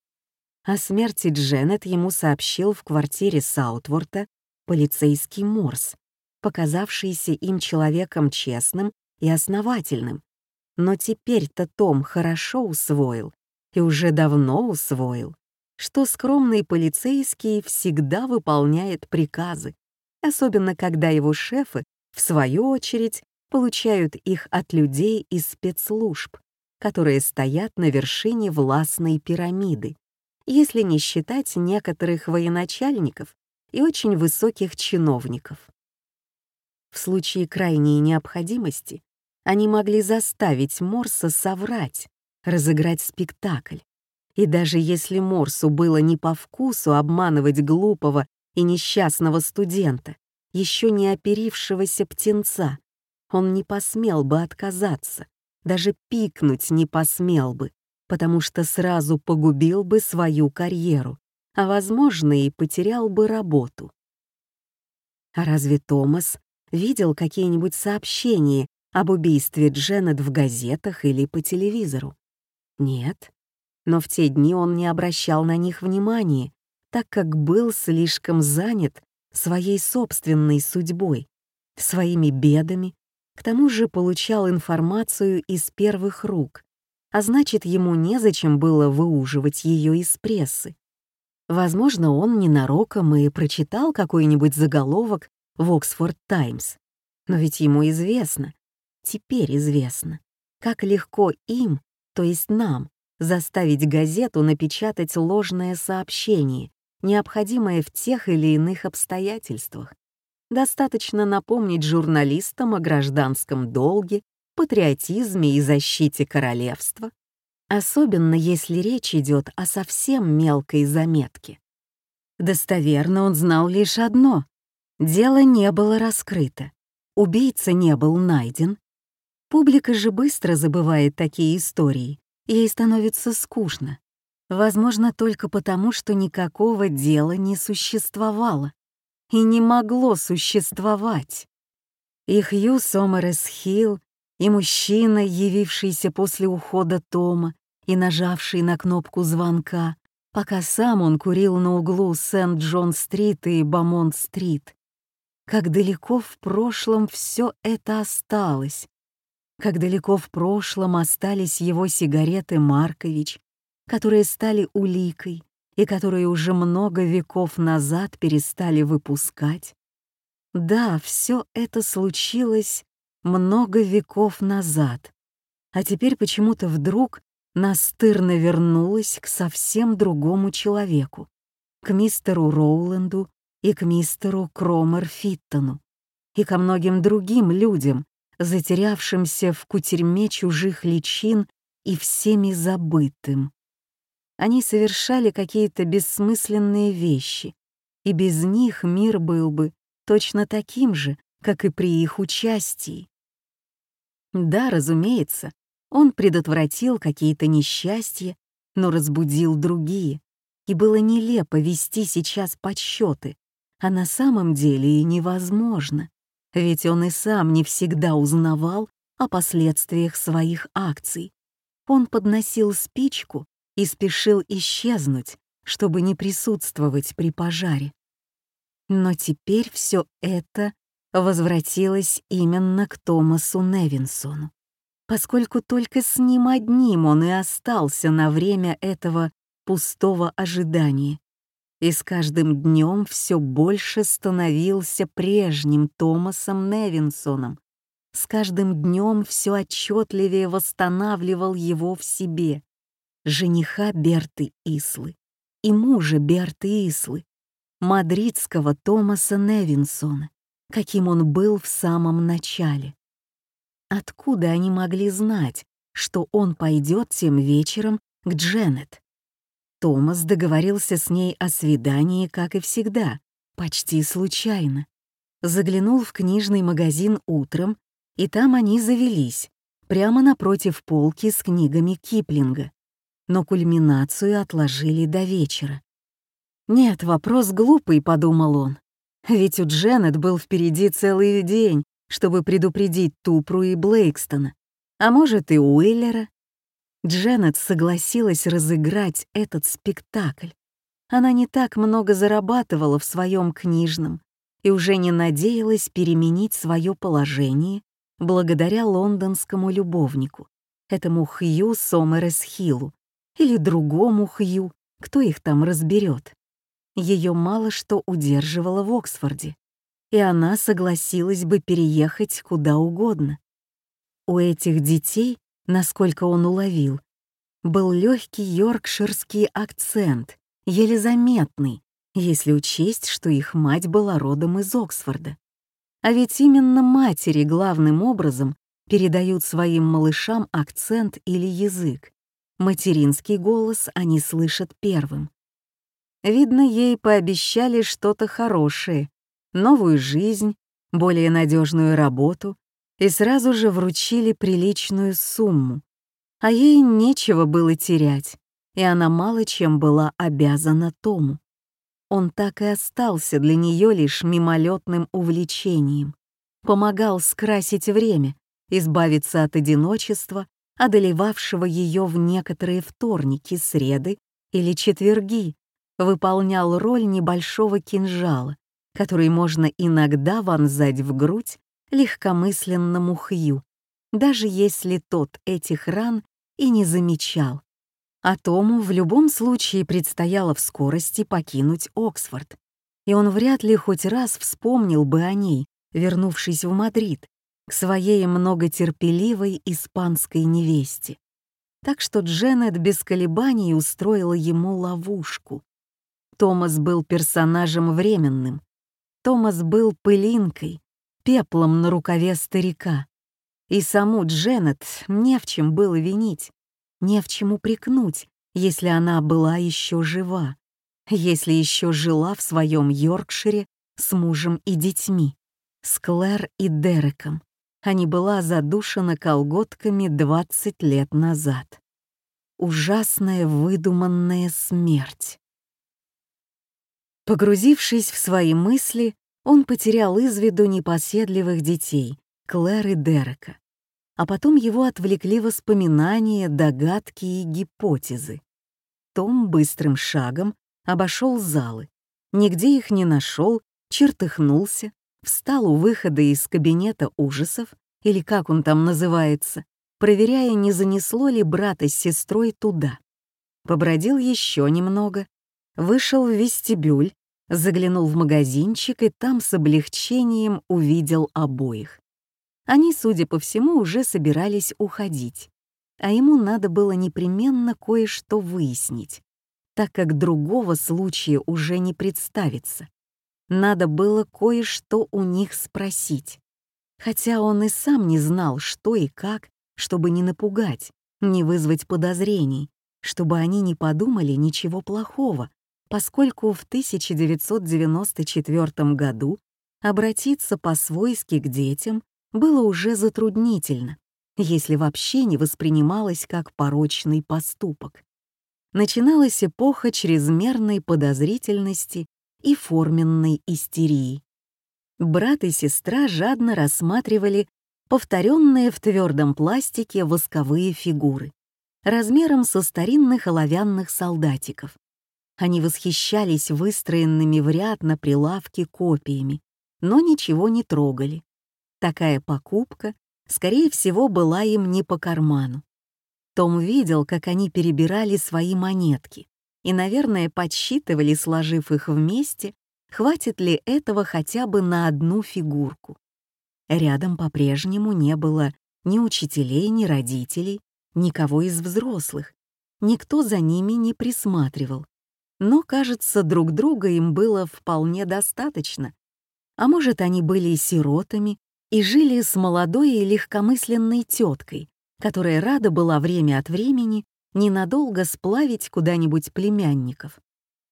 О смерти Дженнет ему сообщил в квартире Саутворта полицейский Морс, показавшийся им человеком честным и основательным. Но теперь-то Том хорошо усвоил, и уже давно усвоил, что скромный полицейский всегда выполняет приказы, особенно когда его шефы, в свою очередь, получают их от людей из спецслужб, которые стоят на вершине властной пирамиды, если не считать некоторых военачальников и очень высоких чиновников. В случае крайней необходимости они могли заставить Морса соврать, разыграть спектакль. И даже если Морсу было не по вкусу обманывать глупого и несчастного студента, еще не оперившегося птенца, он не посмел бы отказаться, даже пикнуть не посмел бы, потому что сразу погубил бы свою карьеру, а, возможно, и потерял бы работу. А разве Томас видел какие-нибудь сообщения об убийстве Дженнет в газетах или по телевизору? Нет. Но в те дни он не обращал на них внимания, так как был слишком занят своей собственной судьбой, своими бедами, к тому же получал информацию из первых рук, а значит, ему незачем было выуживать ее из прессы. Возможно, он ненароком и прочитал какой-нибудь заголовок в «Оксфорд Таймс». Но ведь ему известно, теперь известно, как легко им, то есть нам, заставить газету напечатать ложное сообщение, необходимое в тех или иных обстоятельствах. Достаточно напомнить журналистам о гражданском долге, патриотизме и защите королевства, особенно если речь идет о совсем мелкой заметке. Достоверно он знал лишь одно — дело не было раскрыто, убийца не был найден. Публика же быстро забывает такие истории, ей становится скучно. Возможно, только потому, что никакого дела не существовало и не могло существовать. И Хью Сомерес Хилл, и мужчина, явившийся после ухода Тома и нажавший на кнопку звонка, пока сам он курил на углу Сент-Джон-стрит и Бамонт-стрит. Как далеко в прошлом все это осталось, как далеко в прошлом остались его сигареты Маркович, которые стали уликой, и которые уже много веков назад перестали выпускать. Да, все это случилось много веков назад, а теперь почему-то вдруг настырно вернулась к совсем другому человеку, к мистеру Роуланду и к мистеру Кромер Фиттону, и ко многим другим людям, затерявшимся в кутерьме чужих личин и всеми забытым. Они совершали какие-то бессмысленные вещи, и без них мир был бы точно таким же, как и при их участии. Да, разумеется, он предотвратил какие-то несчастья, но разбудил другие, и было нелепо вести сейчас подсчеты, а на самом деле и невозможно, ведь он и сам не всегда узнавал о последствиях своих акций. Он подносил спичку и спешил исчезнуть, чтобы не присутствовать при пожаре. Но теперь все это возвратилось именно к Томасу Невинсону, поскольку только с ним одним он и остался на время этого пустого ожидания. И с каждым днем все больше становился прежним Томасом Невинсоном. С каждым днем все отчетливее восстанавливал его в себе. Жениха Берты Ислы и мужа Берты Ислы, мадридского Томаса Невинсона, каким он был в самом начале. Откуда они могли знать, что он пойдет тем вечером к Дженнет? Томас договорился с ней о свидании, как и всегда, почти случайно. Заглянул в книжный магазин утром, и там они завелись, прямо напротив полки с книгами Киплинга. Но кульминацию отложили до вечера. «Нет, вопрос глупый», — подумал он. Ведь у Дженнет был впереди целый день, чтобы предупредить Тупру и Блейкстона, а может и Уиллера. Дженнет согласилась разыграть этот спектакль. Она не так много зарабатывала в своем книжном и уже не надеялась переменить свое положение благодаря лондонскому любовнику, этому Хью Сомерес Хиллу или другому Хью, кто их там разберет ее мало что удерживало в Оксфорде, и она согласилась бы переехать куда угодно. У этих детей, насколько он уловил, был легкий йоркширский акцент, еле заметный, если учесть, что их мать была родом из Оксфорда. А ведь именно матери главным образом передают своим малышам акцент или язык. Материнский голос они слышат первым. Видно, ей пообещали что-то хорошее, новую жизнь, более надежную работу и сразу же вручили приличную сумму. А ей нечего было терять, и она мало чем была обязана Тому. Он так и остался для нее лишь мимолетным увлечением. Помогал скрасить время, избавиться от одиночества, одолевавшего ее в некоторые вторники, среды или четверги, выполнял роль небольшого кинжала, который можно иногда вонзать в грудь легкомысленному Хью, даже если тот этих ран и не замечал. А Тому в любом случае предстояло в скорости покинуть Оксфорд, и он вряд ли хоть раз вспомнил бы о ней, вернувшись в Мадрид, к своей многотерпеливой испанской невесте. Так что Дженнет без колебаний устроила ему ловушку, Томас был персонажем временным. Томас был пылинкой, пеплом на рукаве старика. И саму Дженнет не в чем было винить, не в чем упрекнуть, если она была еще жива, если еще жила в своем Йоркшире с мужем и детьми, с Клэр и Дереком, а не была задушена колготками 20 лет назад. Ужасная выдуманная смерть. Погрузившись в свои мысли, он потерял из виду непоседливых детей, Клэр и Дерека. А потом его отвлекли воспоминания, догадки и гипотезы. Том быстрым шагом обошел залы, нигде их не нашел, чертыхнулся, встал у выхода из кабинета ужасов, или как он там называется, проверяя, не занесло ли брата с сестрой туда. Побродил еще немного, вышел в вестибюль, заглянул в магазинчик и там с облегчением увидел обоих. Они, судя по всему, уже собирались уходить, а ему надо было непременно кое-что выяснить, так как другого случая уже не представится. Надо было кое-что у них спросить, хотя он и сам не знал, что и как, чтобы не напугать, не вызвать подозрений, чтобы они не подумали ничего плохого, поскольку в 1994 году обратиться по-свойски к детям было уже затруднительно, если вообще не воспринималось как порочный поступок. Начиналась эпоха чрезмерной подозрительности и форменной истерии. Брат и сестра жадно рассматривали повторенные в твердом пластике восковые фигуры, размером со старинных оловянных солдатиков. Они восхищались выстроенными в ряд на прилавке копиями, но ничего не трогали. Такая покупка, скорее всего, была им не по карману. Том видел, как они перебирали свои монетки и, наверное, подсчитывали, сложив их вместе, хватит ли этого хотя бы на одну фигурку. Рядом по-прежнему не было ни учителей, ни родителей, никого из взрослых. Никто за ними не присматривал. Но, кажется, друг друга им было вполне достаточно. А может, они были сиротами и жили с молодой и легкомысленной теткой, которая рада была время от времени ненадолго сплавить куда-нибудь племянников.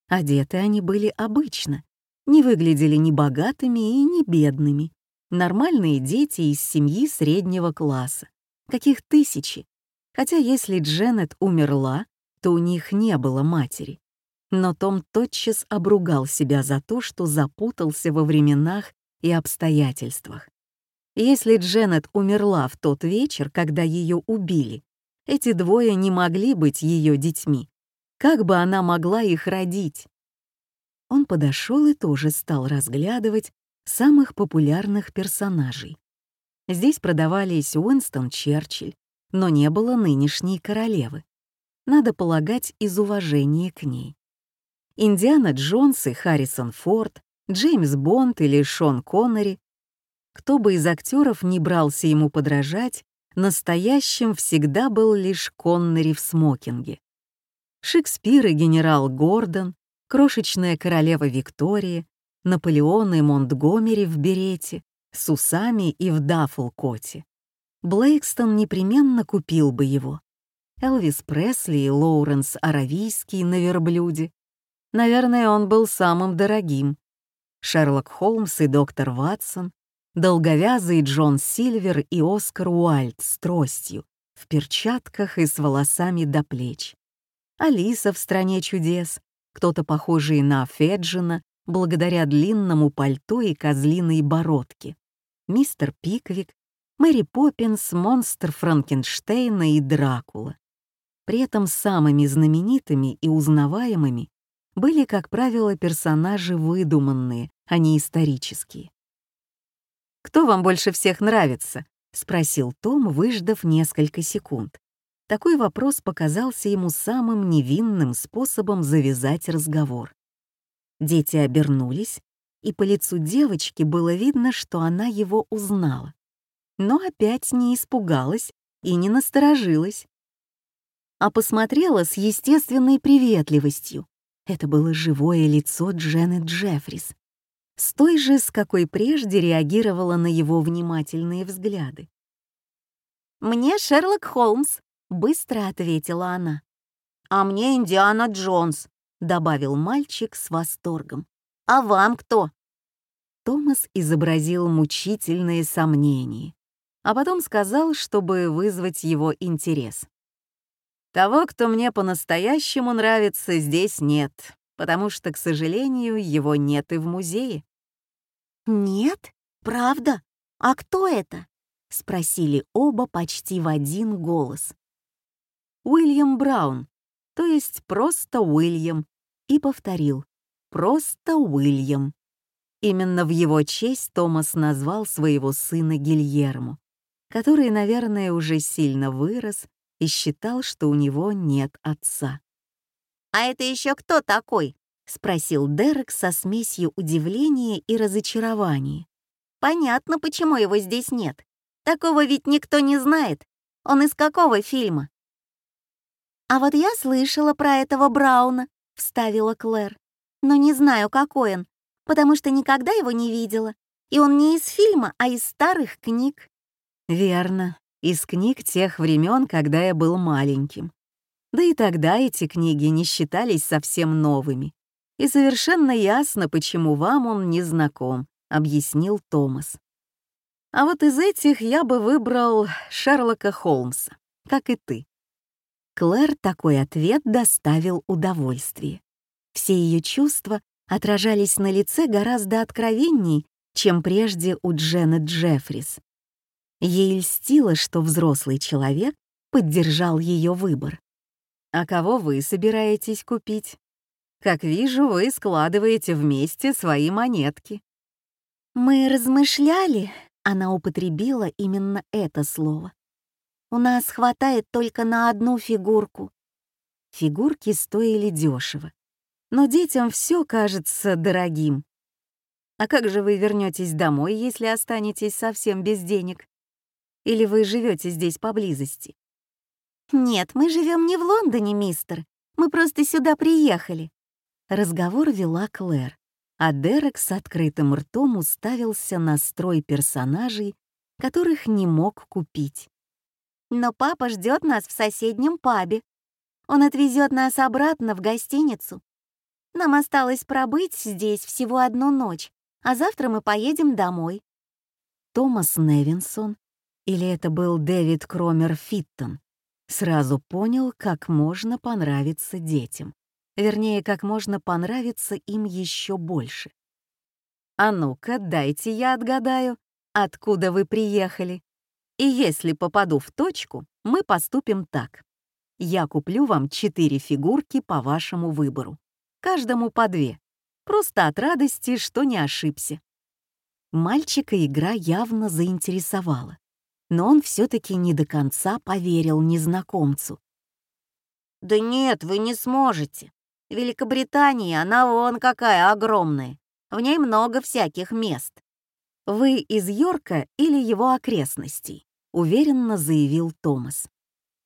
Одеты они были обычно, не выглядели ни богатыми и ни бедными. Нормальные дети из семьи среднего класса, каких тысячи. Хотя если Дженнет умерла, то у них не было матери. Но Том тотчас обругал себя за то, что запутался во временах и обстоятельствах. Если Дженнет умерла в тот вечер, когда ее убили, эти двое не могли быть ее детьми. Как бы она могла их родить? Он подошел и тоже стал разглядывать самых популярных персонажей. Здесь продавались Уинстон Черчилль, но не было нынешней королевы. Надо полагать из уважения к ней. Индиана Джонс и Харрисон Форд, Джеймс Бонд или Шон Коннери кто бы из актеров не брался ему подражать, настоящим всегда был лишь Коннери в смокинге. Шекспир и генерал Гордон, крошечная королева Виктория, Наполеон и Монтгомери в берете, с усами и в даффл-коте. Блейкстон непременно купил бы его. Элвис Пресли и Лоуренс Аравийский на верблюде. Наверное, он был самым дорогим. Шерлок Холмс и доктор Ватсон, долговязый Джон Сильвер и Оскар Уальд с тростью, в перчатках и с волосами до плеч. Алиса в «Стране чудес», кто-то похожий на Феджина, благодаря длинному пальто и козлиной бородке. Мистер Пиквик, Мэри Поппинс, монстр Франкенштейна и Дракула. При этом самыми знаменитыми и узнаваемыми были, как правило, персонажи выдуманные, а не исторические. «Кто вам больше всех нравится?» — спросил Том, выждав несколько секунд. Такой вопрос показался ему самым невинным способом завязать разговор. Дети обернулись, и по лицу девочки было видно, что она его узнала. Но опять не испугалась и не насторожилась, а посмотрела с естественной приветливостью. Это было живое лицо Дженнет Джеффрис, с той же, с какой прежде реагировала на его внимательные взгляды. «Мне Шерлок Холмс», — быстро ответила она. «А мне Индиана Джонс», — добавил мальчик с восторгом. «А вам кто?» Томас изобразил мучительные сомнения, а потом сказал, чтобы вызвать его интерес. «Того, кто мне по-настоящему нравится, здесь нет, потому что, к сожалению, его нет и в музее». «Нет? Правда? А кто это?» — спросили оба почти в один голос. «Уильям Браун, то есть просто Уильям», и повторил «просто Уильям». Именно в его честь Томас назвал своего сына Гильермо, который, наверное, уже сильно вырос и считал, что у него нет отца. «А это еще кто такой?» спросил Дерек со смесью удивления и разочарования. «Понятно, почему его здесь нет. Такого ведь никто не знает. Он из какого фильма?» «А вот я слышала про этого Брауна», — вставила Клэр. «Но не знаю, какой он, потому что никогда его не видела. И он не из фильма, а из старых книг». «Верно, из книг тех времен, когда я был маленьким. Да и тогда эти книги не считались совсем новыми. И совершенно ясно, почему вам он не знаком», — объяснил Томас. «А вот из этих я бы выбрал Шерлока Холмса, как и ты». Клэр такой ответ доставил удовольствие. Все ее чувства отражались на лице гораздо откровенней, чем прежде у Дженнет Джеффрис. Ей льстило, что взрослый человек поддержал ее выбор. «А кого вы собираетесь купить? Как вижу, вы складываете вместе свои монетки». «Мы размышляли», — она употребила именно это слово. «У нас хватает только на одну фигурку». Фигурки стоили дешево, но детям все кажется дорогим. А как же вы вернетесь домой, если останетесь совсем без денег? Или вы живете здесь поблизости? Нет, мы живем не в Лондоне, мистер. Мы просто сюда приехали. Разговор вела Клэр, а Дерек с открытым ртом уставился на строй персонажей, которых не мог купить. Но папа ждет нас в соседнем пабе. Он отвезет нас обратно в гостиницу. Нам осталось пробыть здесь всего одну ночь, а завтра мы поедем домой». Томас Невинсон, или это был Дэвид Кромер Фиттон, сразу понял, как можно понравиться детям. Вернее, как можно понравиться им еще больше. «А ну-ка, дайте я отгадаю, откуда вы приехали. И если попаду в точку, мы поступим так. Я куплю вам четыре фигурки по вашему выбору. Каждому по две. Просто от радости, что не ошибся. Мальчика игра явно заинтересовала, но он все-таки не до конца поверил незнакомцу. «Да нет, вы не сможете. Великобритания, она вон какая огромная. В ней много всяких мест». «Вы из Йорка или его окрестностей?» — уверенно заявил Томас.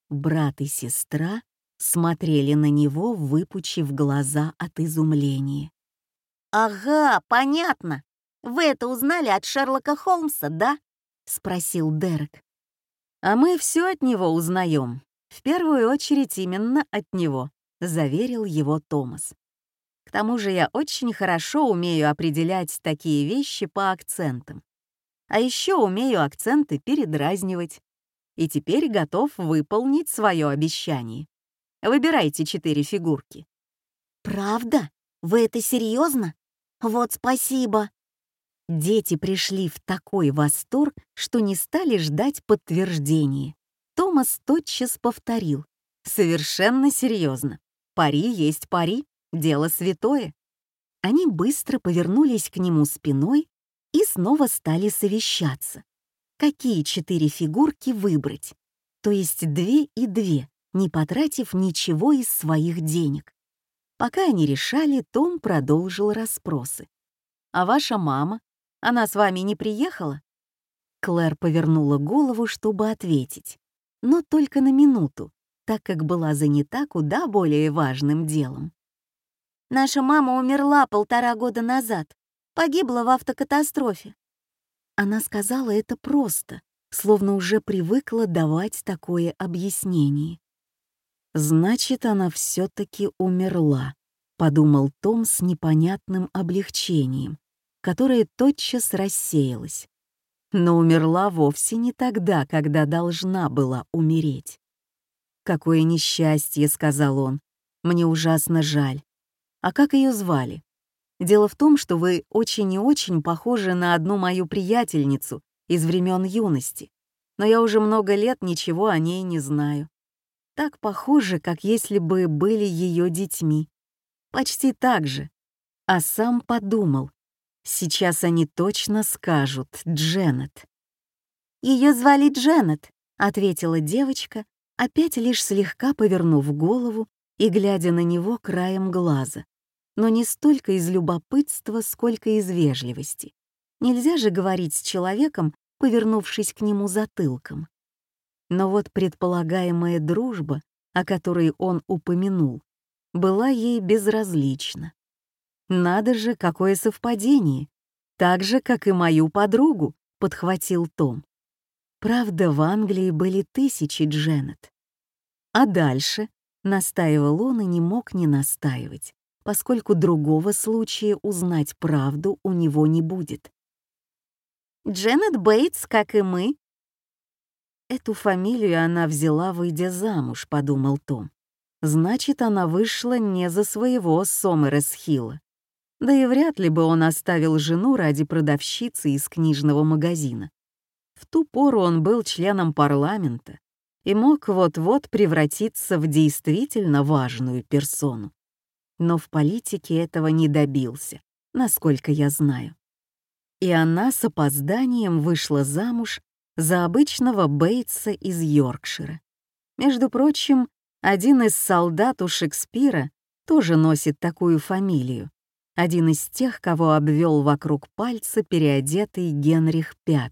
Брат и сестра смотрели на него, выпучив глаза от изумления. «Ага, понятно. Вы это узнали от Шерлока Холмса, да?» — спросил Дерек. «А мы все от него узнаем. В первую очередь именно от него», — заверил его Томас. «К тому же я очень хорошо умею определять такие вещи по акцентам. А еще умею акценты передразнивать. И теперь готов выполнить свое обещание. Выбирайте четыре фигурки». «Правда? Вы это серьезно? Вот спасибо. Дети пришли в такой восторг, что не стали ждать подтверждения. Томас тотчас повторил. Совершенно серьезно. Пари есть пари, дело святое. Они быстро повернулись к нему спиной и снова стали совещаться. Какие четыре фигурки выбрать? То есть две и две, не потратив ничего из своих денег. Пока они решали, Том продолжил расспросы. «А ваша мама? Она с вами не приехала?» Клэр повернула голову, чтобы ответить, но только на минуту, так как была занята куда более важным делом. «Наша мама умерла полтора года назад, погибла в автокатастрофе». Она сказала это просто, словно уже привыкла давать такое объяснение. Значит, она все-таки умерла, подумал Том с непонятным облегчением, которое тотчас рассеялось. Но умерла вовсе не тогда, когда должна была умереть. «Какое несчастье», — сказал он. «Мне ужасно жаль. А как ее звали?» «Дело в том, что вы очень и очень похожи на одну мою приятельницу из времен юности, но я уже много лет ничего о ней не знаю так похожи, как если бы были ее детьми. Почти так же. А сам подумал, сейчас они точно скажут Дженнет. Ее звали Дженнет, ответила девочка, опять лишь слегка повернув голову и глядя на него краем глаза. но не столько из любопытства, сколько из вежливости. Нельзя же говорить с человеком, повернувшись к нему затылком. Но вот предполагаемая дружба, о которой он упомянул, была ей безразлична. «Надо же, какое совпадение! Так же, как и мою подругу», — подхватил Том. Правда, в Англии были тысячи Дженнет. А дальше настаивал он и не мог не настаивать, поскольку другого случая узнать правду у него не будет. «Дженнет Бейтс, как и мы». «Эту фамилию она взяла, выйдя замуж», — подумал Том. «Значит, она вышла не за своего Сомерес Хилла. Да и вряд ли бы он оставил жену ради продавщицы из книжного магазина. В ту пору он был членом парламента и мог вот-вот превратиться в действительно важную персону. Но в политике этого не добился, насколько я знаю. И она с опозданием вышла замуж за обычного Бейтса из Йоркшира. Между прочим, один из солдат у Шекспира тоже носит такую фамилию. Один из тех, кого обвел вокруг пальца переодетый Генрих V.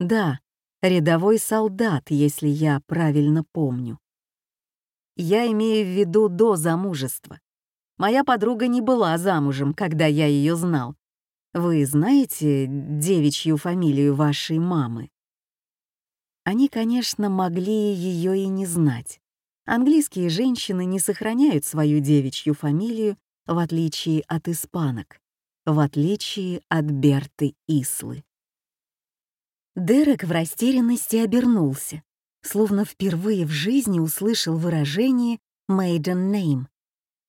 Да, рядовой солдат, если я правильно помню. Я имею в виду до замужества. Моя подруга не была замужем, когда я ее знал. Вы знаете девичью фамилию вашей мамы? Они, конечно, могли ее и не знать. Английские женщины не сохраняют свою девичью фамилию, в отличие от испанок, в отличие от Берты Ислы. Дерек в растерянности обернулся, словно впервые в жизни услышал выражение «maiden name»,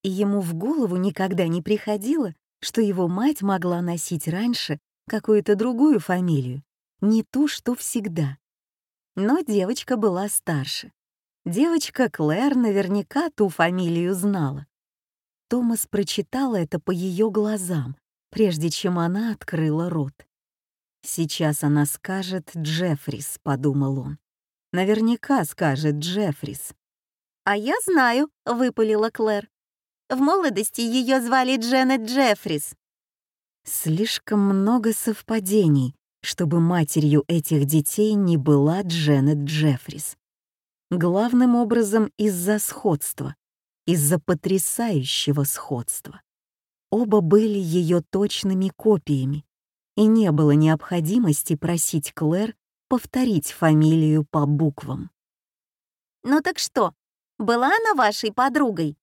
и ему в голову никогда не приходило, что его мать могла носить раньше какую-то другую фамилию, не ту, что всегда. Но девочка была старше. Девочка Клэр наверняка ту фамилию знала. Томас прочитал это по ее глазам, прежде чем она открыла рот. «Сейчас она скажет Джеффрис», — подумал он. «Наверняка скажет Джеффрис». «А я знаю», — выпалила Клэр. «В молодости ее звали Дженнет Джеффрис». Слишком много совпадений, чтобы матерью этих детей не была Дженнет Джеффрис. Главным образом из-за сходства, из-за потрясающего сходства. Оба были ее точными копиями, и не было необходимости просить Клэр повторить фамилию по буквам. «Ну так что, была она вашей подругой?»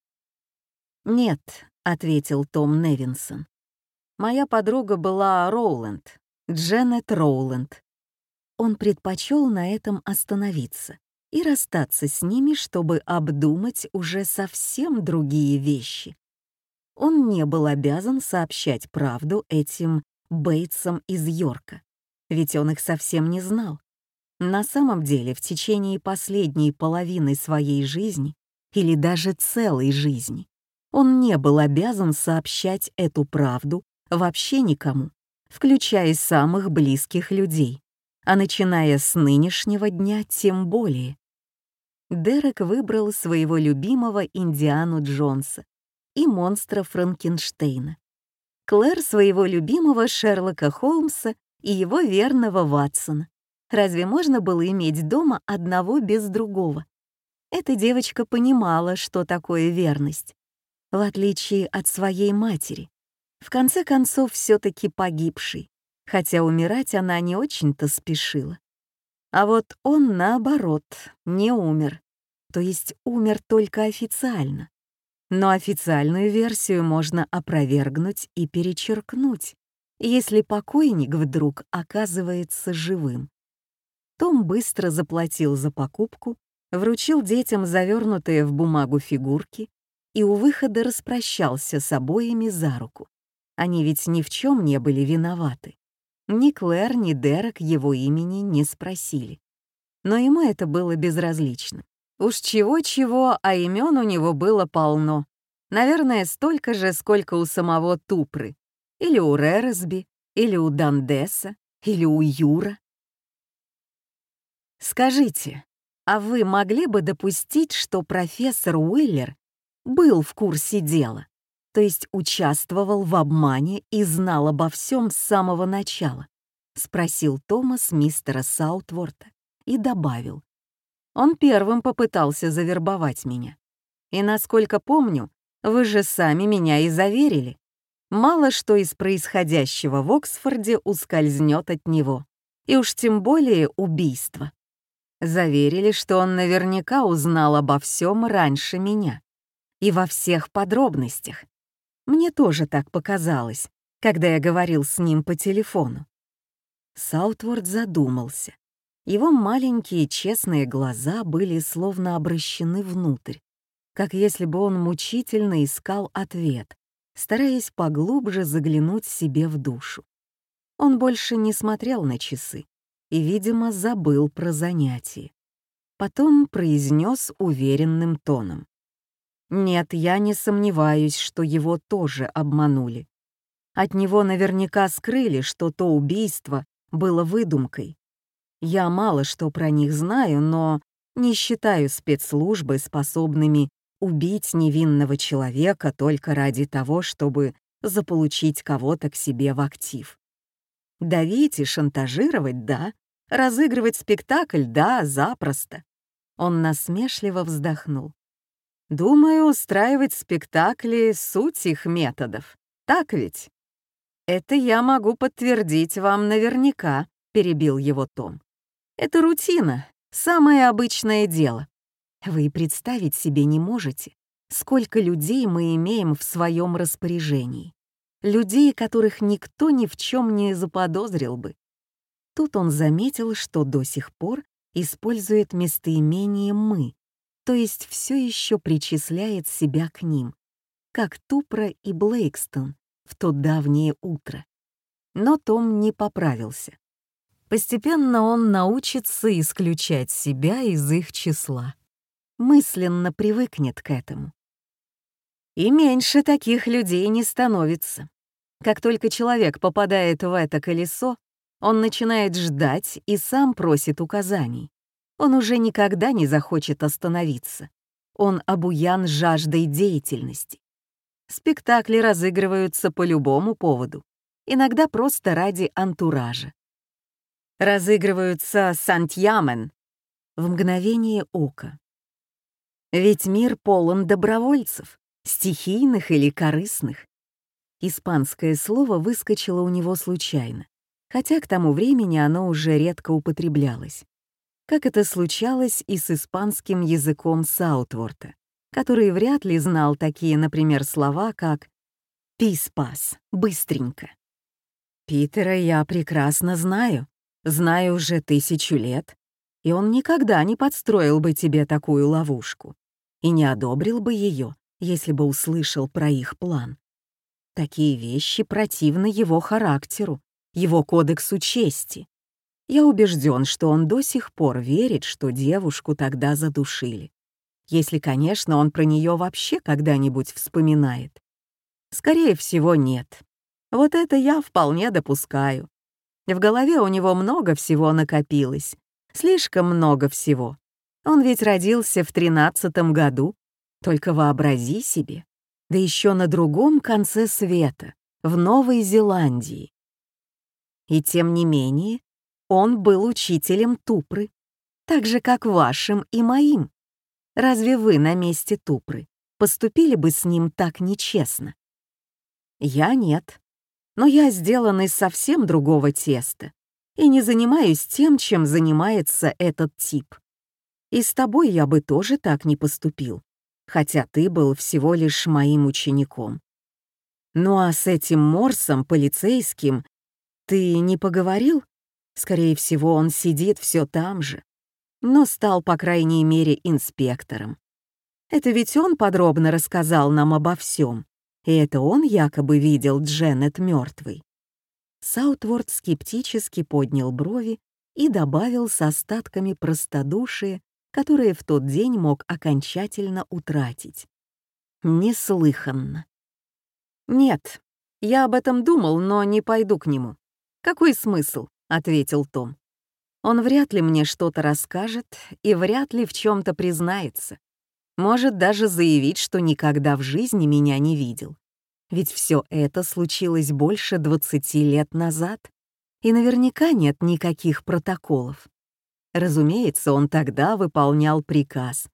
«Нет», — ответил Том Невинсон. «Моя подруга была Роуленд, Дженнет Роуленд». Он предпочел на этом остановиться и расстаться с ними, чтобы обдумать уже совсем другие вещи. Он не был обязан сообщать правду этим Бейтсом из Йорка, ведь он их совсем не знал. На самом деле, в течение последней половины своей жизни или даже целой жизни он не был обязан сообщать эту правду вообще никому, включая самых близких людей, а начиная с нынешнего дня тем более. Дерек выбрал своего любимого Индиану Джонса и монстра Франкенштейна, Клэр своего любимого Шерлока Холмса и его верного Ватсона. Разве можно было иметь дома одного без другого? Эта девочка понимала, что такое верность, в отличие от своей матери. В конце концов, все таки погибшей, хотя умирать она не очень-то спешила. А вот он, наоборот, не умер, то есть умер только официально. Но официальную версию можно опровергнуть и перечеркнуть, если покойник вдруг оказывается живым. Том быстро заплатил за покупку, вручил детям завернутые в бумагу фигурки и у выхода распрощался с обоими за руку. Они ведь ни в чем не были виноваты. Ни Клэр, ни Дерек его имени не спросили. Но ему это было безразлично. Уж чего-чего, а имен у него было полно. Наверное, столько же, сколько у самого Тупры. Или у Рересби, или у Дандеса, или у Юра. Скажите, а вы могли бы допустить, что профессор Уиллер был в курсе дела? То есть участвовал в обмане и знал обо всем с самого начала? Спросил Томас мистера Саутворта и добавил. Он первым попытался завербовать меня. И, насколько помню, вы же сами меня и заверили. Мало что из происходящего в Оксфорде ускользнет от него. И уж тем более убийство. Заверили, что он наверняка узнал обо всем раньше меня. И во всех подробностях. Мне тоже так показалось, когда я говорил с ним по телефону. Саутворд задумался. Его маленькие честные глаза были словно обращены внутрь, как если бы он мучительно искал ответ, стараясь поглубже заглянуть себе в душу. Он больше не смотрел на часы и, видимо, забыл про занятие. Потом произнес уверенным тоном. «Нет, я не сомневаюсь, что его тоже обманули. От него наверняка скрыли, что то убийство было выдумкой. Я мало что про них знаю, но не считаю спецслужбы способными убить невинного человека только ради того, чтобы заполучить кого-то к себе в актив. Давить и шантажировать — да. Разыгрывать спектакль — да, запросто. Он насмешливо вздохнул. Думаю, устраивать спектакли — суть их методов. Так ведь? Это я могу подтвердить вам наверняка, перебил его Том. Это рутина, самое обычное дело. Вы представить себе не можете, сколько людей мы имеем в своем распоряжении. Людей, которых никто ни в чем не заподозрил бы. Тут он заметил, что до сих пор использует местоимение «мы», то есть все еще причисляет себя к ним, как Тупра и Блейкстон в то давнее утро. Но Том не поправился. Постепенно он научится исключать себя из их числа мысленно привыкнет к этому. И меньше таких людей не становится. Как только человек попадает в это колесо, он начинает ждать и сам просит указаний. Он уже никогда не захочет остановиться. Он обуян жаждой деятельности. Спектакли разыгрываются по любому поводу, иногда просто ради антуража. Разыгрываются Сантьямен в мгновение ока, ведь мир полон добровольцев, стихийных или корыстных. Испанское слово выскочило у него случайно, хотя к тому времени оно уже редко употреблялось. Как это случалось и с испанским языком Саутворта, который вряд ли знал такие, например, слова, как «писпас» — «быстренько». Питера я прекрасно знаю, знаю уже тысячу лет, и он никогда не подстроил бы тебе такую ловушку и не одобрил бы ее, если бы услышал про их план. Такие вещи противны его характеру, его кодексу чести. Я убежден, что он до сих пор верит, что девушку тогда задушили. Если, конечно, он про нее вообще когда-нибудь вспоминает. Скорее всего, нет. Вот это я вполне допускаю. В голове у него много всего накопилось. Слишком много всего. Он ведь родился в тринадцатом году. Только вообрази себе. Да еще на другом конце света, в Новой Зеландии. И тем не менее, он был учителем Тупры, так же, как вашим и моим. Разве вы на месте Тупры поступили бы с ним так нечестно? Я нет. Но я сделан из совсем другого теста и не занимаюсь тем, чем занимается этот тип. И с тобой я бы тоже так не поступил, хотя ты был всего лишь моим учеником. Ну а с этим Морсом, полицейским, ты не поговорил? Скорее всего, он сидит все там же, но стал, по крайней мере, инспектором. Это ведь он подробно рассказал нам обо всем, и это он якобы видел Дженнет мертвой. Саутворд скептически поднял брови и добавил с остатками простодушия которые в тот день мог окончательно утратить. Неслыханно. «Нет, я об этом думал, но не пойду к нему. Какой смысл?» — ответил Том. «Он вряд ли мне что-то расскажет и вряд ли в чем то признается. Может даже заявить, что никогда в жизни меня не видел. Ведь все это случилось больше 20 лет назад, и наверняка нет никаких протоколов. Разумеется, он тогда выполнял приказ,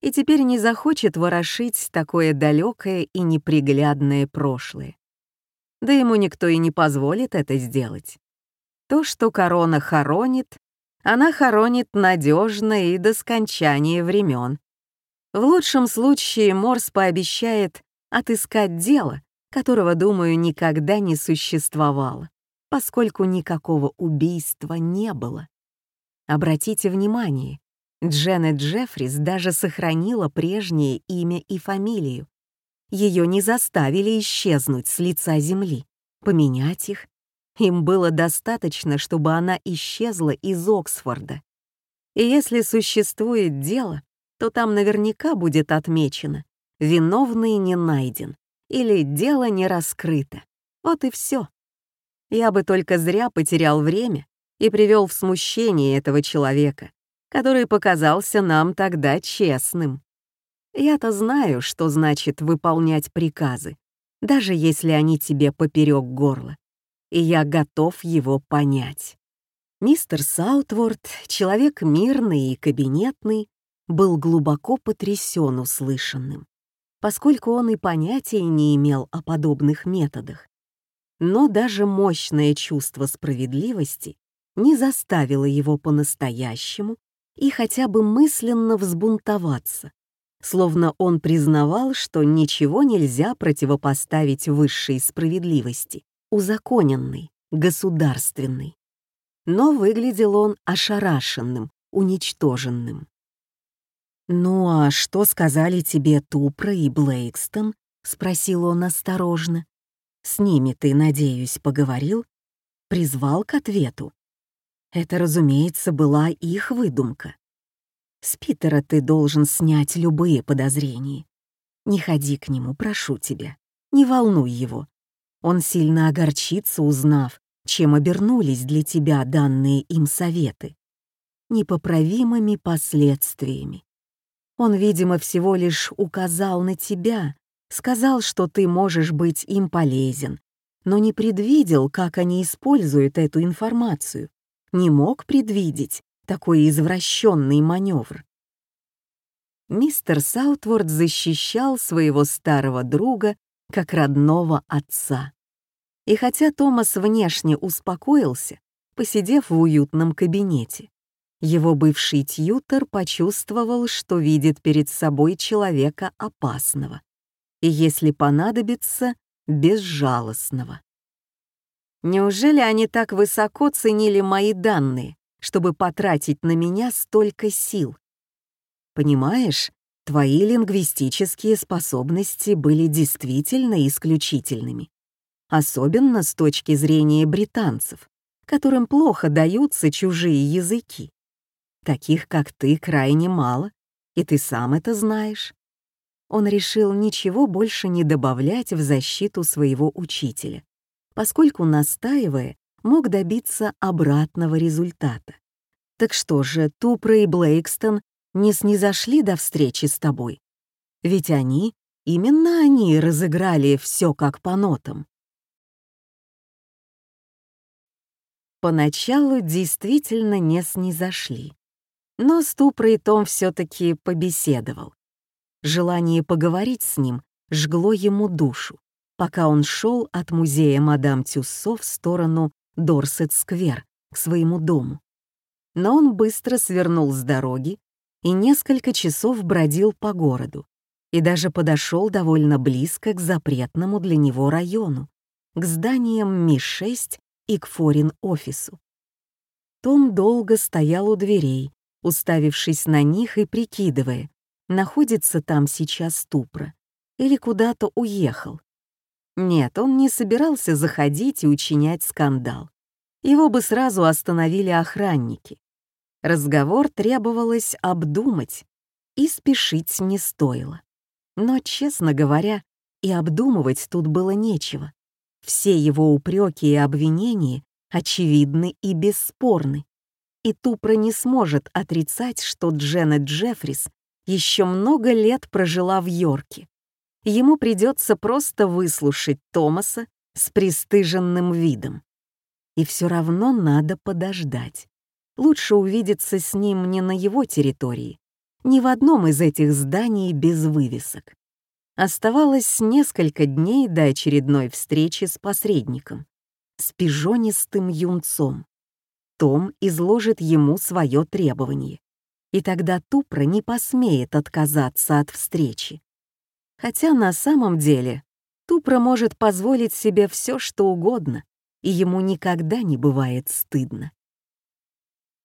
и теперь не захочет ворошить такое далекое и неприглядное прошлое. Да ему никто и не позволит это сделать. То, что корона хоронит, она хоронит надежно и до скончания времен. В лучшем случае Морс пообещает отыскать дело, которого, думаю, никогда не существовало, поскольку никакого убийства не было. Обратите внимание, Дженнет Джеффрис даже сохранила прежнее имя и фамилию. Ее не заставили исчезнуть с лица земли, поменять их. Им было достаточно, чтобы она исчезла из Оксфорда. И если существует дело, то там наверняка будет отмечено «виновный не найден» или «дело не раскрыто». Вот и все. Я бы только зря потерял время и привел в смущение этого человека, который показался нам тогда честным. Я-то знаю, что значит выполнять приказы, даже если они тебе поперек горла, и я готов его понять. Мистер Саутворд, человек мирный и кабинетный, был глубоко потрясен услышанным, поскольку он и понятия не имел о подобных методах. Но даже мощное чувство справедливости не заставило его по-настоящему и хотя бы мысленно взбунтоваться, словно он признавал, что ничего нельзя противопоставить высшей справедливости, узаконенной, государственной. Но выглядел он ошарашенным, уничтоженным. «Ну а что сказали тебе Тупра и Блейкстон?» — спросил он осторожно. «С ними ты, надеюсь, поговорил?» Призвал к ответу. Это, разумеется, была их выдумка. С Питера ты должен снять любые подозрения. Не ходи к нему, прошу тебя. Не волнуй его. Он сильно огорчится, узнав, чем обернулись для тебя данные им советы. Непоправимыми последствиями. Он, видимо, всего лишь указал на тебя, сказал, что ты можешь быть им полезен, но не предвидел, как они используют эту информацию, не мог предвидеть такой извращенный маневр. Мистер Саутворд защищал своего старого друга как родного отца. И хотя Томас внешне успокоился, посидев в уютном кабинете, его бывший тьютер почувствовал, что видит перед собой человека опасного и, если понадобится, безжалостного. Неужели они так высоко ценили мои данные, чтобы потратить на меня столько сил? Понимаешь, твои лингвистические способности были действительно исключительными. Особенно с точки зрения британцев, которым плохо даются чужие языки. Таких, как ты, крайне мало, и ты сам это знаешь. Он решил ничего больше не добавлять в защиту своего учителя, поскольку, настаивая, мог добиться обратного результата. Так что же, Тупра и Блейкстон не снизошли до встречи с тобой? Ведь они, именно они разыграли все как по нотам. Поначалу действительно не снизошли. Но с Тупрой Том все-таки побеседовал. Желание поговорить с ним жгло ему душу, пока он шел от музея мадам Тюссо в сторону Дорсет-сквер к своему дому. Но он быстро свернул с дороги и несколько часов бродил по городу и даже подошел довольно близко к запретному для него району, к зданиям Ми-6 и к форин-офису. Том долго стоял у дверей, уставившись на них и прикидывая, находится там сейчас Тупра или куда-то уехал. Нет, он не собирался заходить и учинять скандал. Его бы сразу остановили охранники. Разговор требовалось обдумать, и спешить не стоило. Но, честно говоря, и обдумывать тут было нечего. Все его упреки и обвинения очевидны и бесспорны и Тупра не сможет отрицать, что Дженнет Джеффрис еще много лет прожила в Йорке. ему придется просто выслушать Томаса с пристыженным видом. И все равно надо подождать. Лучше увидеться с ним не на его территории, ни в одном из этих зданий без вывесок. Оставалось несколько дней до очередной встречи с посредником, с пижонистым юнцом. Том изложит ему свое требование, и тогда Тупра не посмеет отказаться от встречи. Хотя на самом деле Тупра может позволить себе все, что угодно, и ему никогда не бывает стыдно.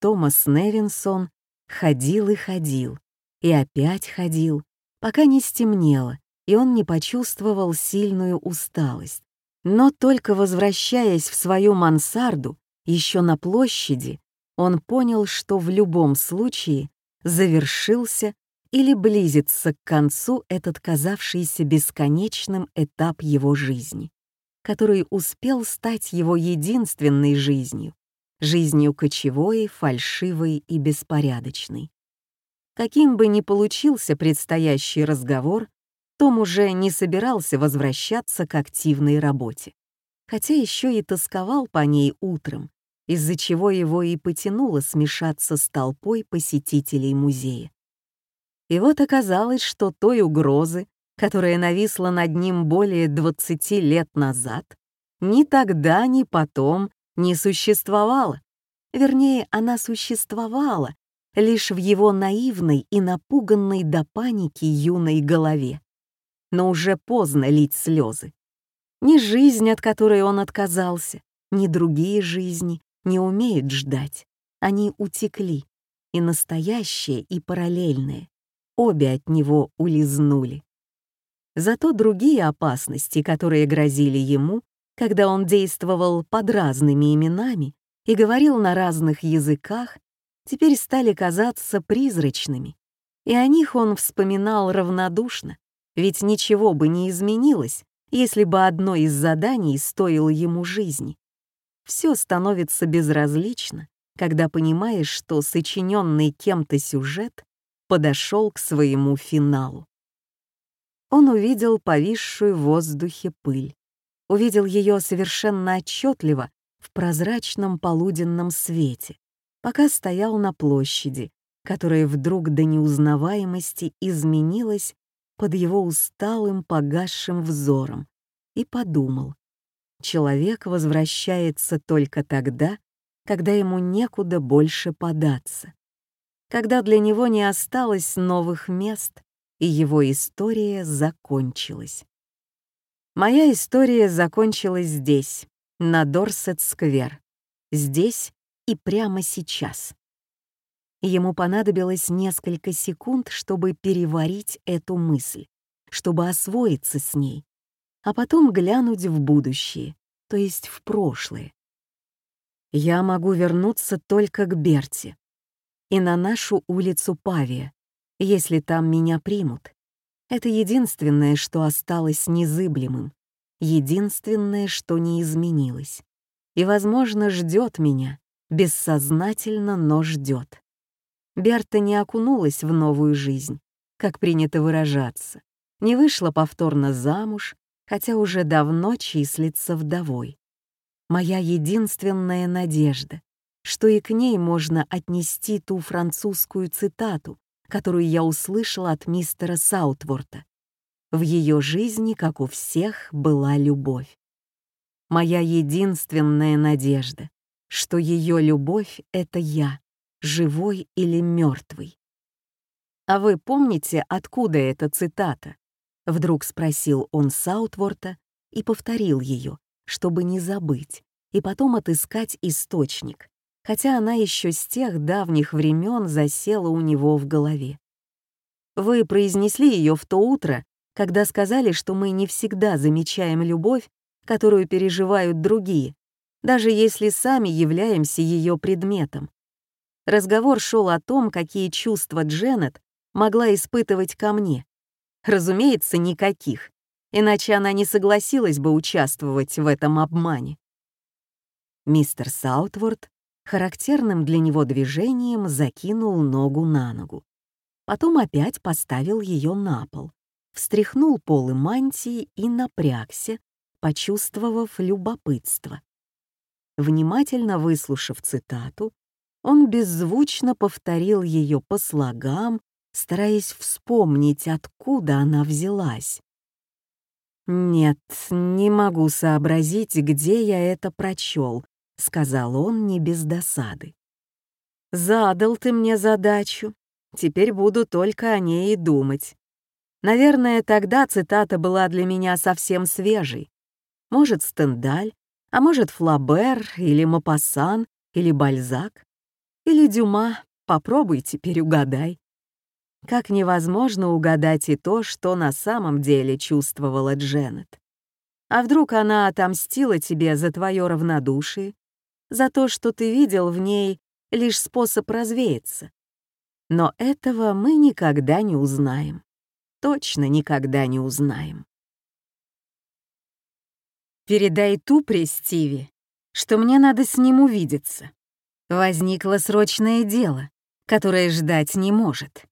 Томас Невинсон ходил и ходил, и опять ходил, пока не стемнело, и он не почувствовал сильную усталость. Но только возвращаясь в свою мансарду, еще на площади, он понял, что в любом случае завершился или близится к концу этот казавшийся бесконечным этап его жизни, который успел стать его единственной жизнью, жизнью кочевой, фальшивой и беспорядочной. Каким бы ни получился предстоящий разговор, том уже не собирался возвращаться к активной работе, хотя еще и тосковал по ней утром, из-за чего его и потянуло смешаться с толпой посетителей музея. И вот оказалось, что той угрозы, которая нависла над ним более 20 лет назад, ни тогда, ни потом не существовало. Вернее, она существовала лишь в его наивной и напуганной до паники юной голове. Но уже поздно лить слезы. Ни жизнь, от которой он отказался, ни другие жизни не умеют ждать. Они утекли, и настоящее, и параллельное. Обе от него улизнули. Зато другие опасности, которые грозили ему, когда он действовал под разными именами и говорил на разных языках, теперь стали казаться призрачными, и о них он вспоминал равнодушно, ведь ничего бы не изменилось, если бы одно из заданий стоило ему жизни. Все становится безразлично, когда понимаешь, что сочиненный кем-то сюжет подошел к своему финалу. Он увидел повисшую в воздухе пыль, увидел ее совершенно отчетливо в прозрачном полуденном свете, пока стоял на площади, которая вдруг до неузнаваемости изменилась под его усталым погасшим взором, и подумал, человек возвращается только тогда, когда ему некуда больше податься, когда для него не осталось новых мест, и его история закончилась. Моя история закончилась здесь, на Дорсет-сквер, здесь и прямо сейчас. Ему понадобилось несколько секунд, чтобы переварить эту мысль, чтобы освоиться с ней, а потом глянуть в будущее, то есть в прошлое. Я могу вернуться только к Берти и на нашу улицу Павия, если там меня примут. Это единственное, что осталось незыблемым, единственное, что не изменилось. И, возможно, ждет меня, бессознательно, но ждет. Берта не окунулась в новую жизнь, как принято выражаться, не вышла повторно замуж, хотя уже давно числится вдовой. Моя единственная надежда, что и к ней можно отнести ту французскую цитату, которую я услышала от мистера Саутворта. В ее жизни, как у всех, была любовь. Моя единственная надежда, что ее любовь — это я, живой или мертвый. А вы помните, откуда эта цитата? Вдруг спросил он Саутворта и повторил ее, чтобы не забыть, и потом отыскать источник, хотя она еще с тех давних времен засела у него в голове. Вы произнесли ее в то утро, когда сказали, что мы не всегда замечаем любовь, которую переживают другие, даже если сами являемся ее предметом. Разговор шел о том, какие чувства Дженнет могла испытывать ко мне, Разумеется, никаких, иначе она не согласилась бы участвовать в этом обмане. Мистер Саутворд характерным для него движением закинул ногу на ногу. Потом опять поставил ее на пол встряхнул полы мантии и напрягся, почувствовав любопытство. Внимательно выслушав цитату, он беззвучно повторил ее по слогам, стараясь вспомнить, откуда она взялась. «Нет, не могу сообразить, где я это прочел», — сказал он не без досады. «Задал ты мне задачу. Теперь буду только о ней и думать. Наверное, тогда цитата была для меня совсем свежей. Может, Стендаль, а может, Флабер или Мапассан или Бальзак. Или Дюма, попробуй теперь угадай. Как невозможно угадать и то, что на самом деле чувствовала Дженнет. А вдруг она отомстила тебе за твое равнодушие, за то, что ты видел в ней лишь способ развеяться? Но этого мы никогда не узнаем. Точно никогда не узнаем. Передай Тупре, Стиви, что мне надо с ним увидеться. Возникло срочное дело, которое ждать не может.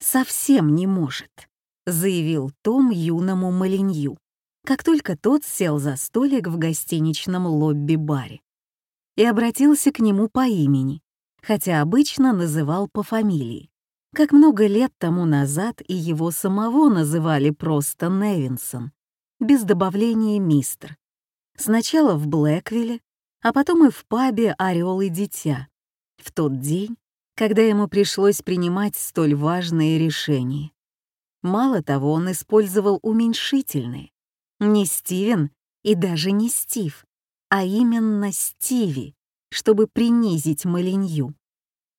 Совсем не может, заявил Том юному Малинью, как только тот сел за столик в гостиничном лобби-баре и обратился к нему по имени, хотя обычно называл по фамилии. Как много лет тому назад и его самого называли просто Невинсон, без добавления «мистер». Сначала в Блэквилле, а потом и в пабе «Орел и дитя», в тот день, когда ему пришлось принимать столь важные решения. Мало того, он использовал уменьшительные. Не Стивен и даже не Стив, а именно Стиви, чтобы принизить Малинью.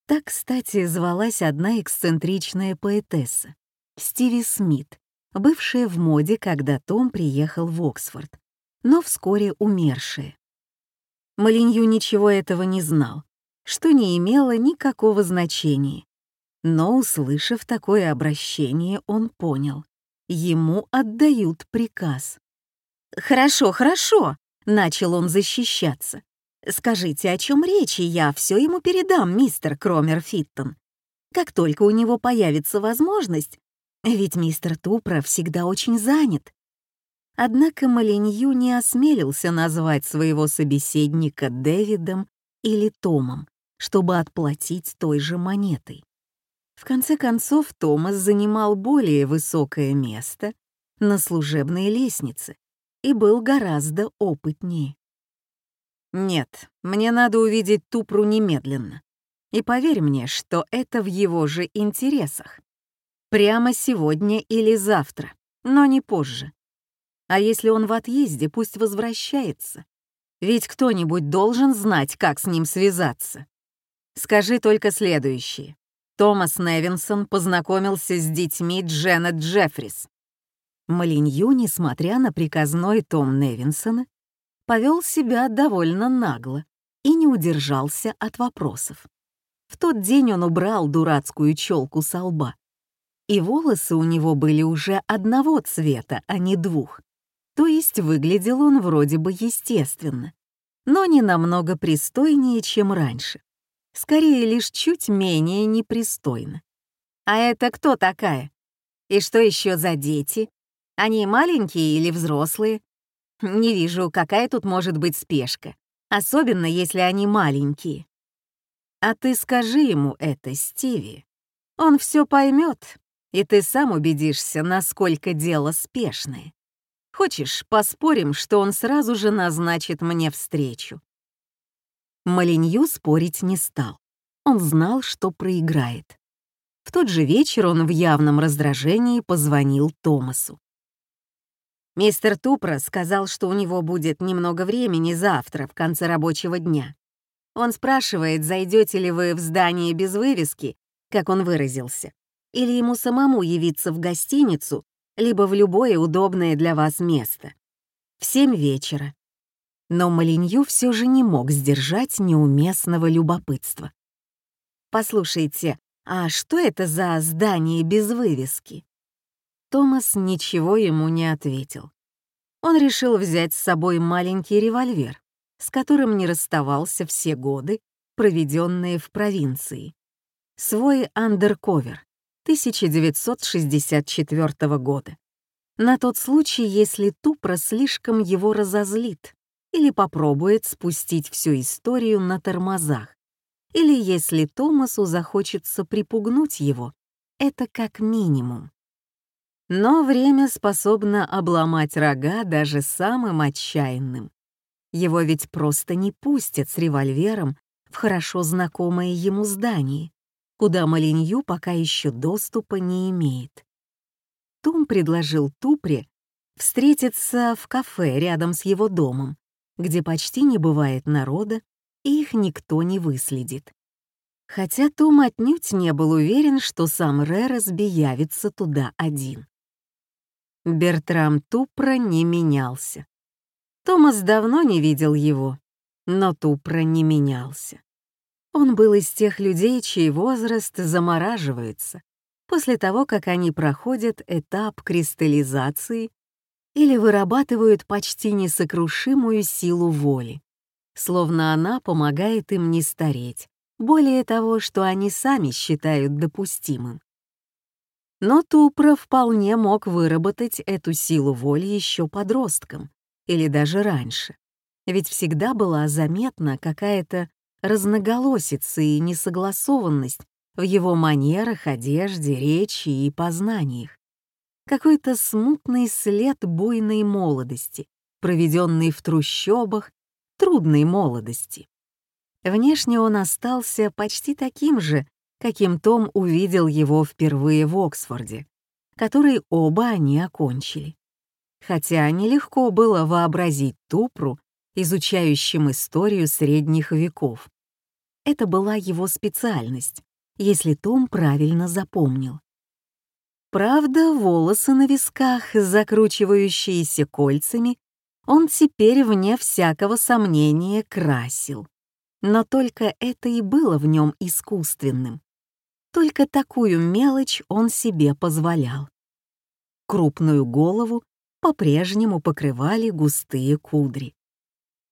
Так, кстати, звалась одна эксцентричная поэтесса — Стиви Смит, бывшая в моде, когда Том приехал в Оксфорд, но вскоре умершая. Малинью ничего этого не знал, что не имело никакого значения. Но, услышав такое обращение, он понял. Ему отдают приказ. «Хорошо, хорошо», — начал он защищаться. «Скажите, о чем речь, и я все ему передам, мистер Кромер Фиттон. Как только у него появится возможность, ведь мистер Тупра всегда очень занят, Однако Малинью не осмелился назвать своего собеседника Дэвидом или Томом, чтобы отплатить той же монетой. В конце концов, Томас занимал более высокое место на служебной лестнице и был гораздо опытнее. «Нет, мне надо увидеть Тупру немедленно. И поверь мне, что это в его же интересах. Прямо сегодня или завтра, но не позже. А если он в отъезде, пусть возвращается. Ведь кто-нибудь должен знать, как с ним связаться. Скажи только следующее. Томас Невинсон познакомился с детьми Дженнет Джеффрис. Малинью, несмотря на приказной Том Невинсона, повел себя довольно нагло и не удержался от вопросов. В тот день он убрал дурацкую челку со лба. И волосы у него были уже одного цвета, а не двух. То есть выглядел он вроде бы естественно, но не намного пристойнее, чем раньше. Скорее, лишь чуть менее непристойно. А это кто такая? И что еще за дети? Они маленькие или взрослые? Не вижу, какая тут может быть спешка, особенно если они маленькие. А ты скажи ему это, Стиви. Он все поймет, и ты сам убедишься, насколько дело спешное. Хочешь, поспорим, что он сразу же назначит мне встречу?» Малинью спорить не стал. Он знал, что проиграет. В тот же вечер он в явном раздражении позвонил Томасу. Мистер Тупра сказал, что у него будет немного времени завтра, в конце рабочего дня. Он спрашивает, зайдете ли вы в здание без вывески, как он выразился, или ему самому явиться в гостиницу либо в любое удобное для вас место. В семь вечера. Но Малинью все же не мог сдержать неуместного любопытства. «Послушайте, а что это за здание без вывески?» Томас ничего ему не ответил. Он решил взять с собой маленький револьвер, с которым не расставался все годы, проведенные в провинции. Свой андерковер, 1964 года, На тот случай, если Тупра слишком его разозлит или попробует спустить всю историю на тормозах, или если Томасу захочется припугнуть его, это как минимум. Но время способно обломать рога даже самым отчаянным. Его ведь просто не пустят с револьвером в хорошо знакомое ему здание, куда Малинью пока еще доступа не имеет. Том предложил Тупре встретиться в кафе рядом с его домом, где почти не бывает народа, и их никто не выследит. Хотя Том отнюдь не был уверен, что сам Рересби явится туда один. Бертрам Тупра не менялся. Томас давно не видел его, но Тупра не менялся. Он был из тех людей, чей возраст замораживается после того, как они проходят этап кристаллизации или вырабатывают почти несокрушимую силу воли, словно она помогает им не стареть, более того, что они сами считают допустимым. Но Тупра вполне мог выработать эту силу воли еще подростком, или даже раньше. Ведь всегда была заметна какая-то разноголосица и несогласованность в его манерах, одежде, речи и познаниях. Какой-то смутный след буйной молодости, проведенный в трущобах, трудной молодости. Внешне он остался почти таким же, каким Том увидел его впервые в Оксфорде, который оба они окончили. Хотя нелегко было вообразить Тупру, изучающим историю средних веков. Это была его специальность, если Том правильно запомнил. Правда, волосы на висках, закручивающиеся кольцами, он теперь, вне всякого сомнения, красил. Но только это и было в нем искусственным. Только такую мелочь он себе позволял. Крупную голову по-прежнему покрывали густые кудри.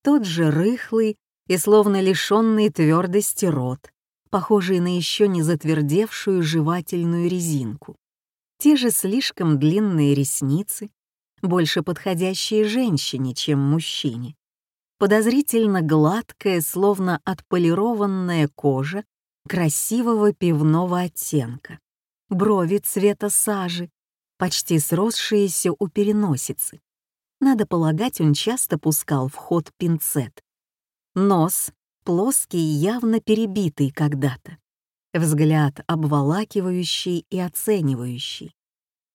Тот же рыхлый и словно лишенный твердости рот, похожий на еще не затвердевшую жевательную резинку. Те же слишком длинные ресницы, больше подходящие женщине, чем мужчине. Подозрительно гладкая, словно отполированная кожа красивого пивного оттенка, брови цвета сажи, почти сросшиеся у переносицы. Надо полагать, он часто пускал в ход пинцет. Нос плоский явно перебитый когда-то. Взгляд обволакивающий и оценивающий.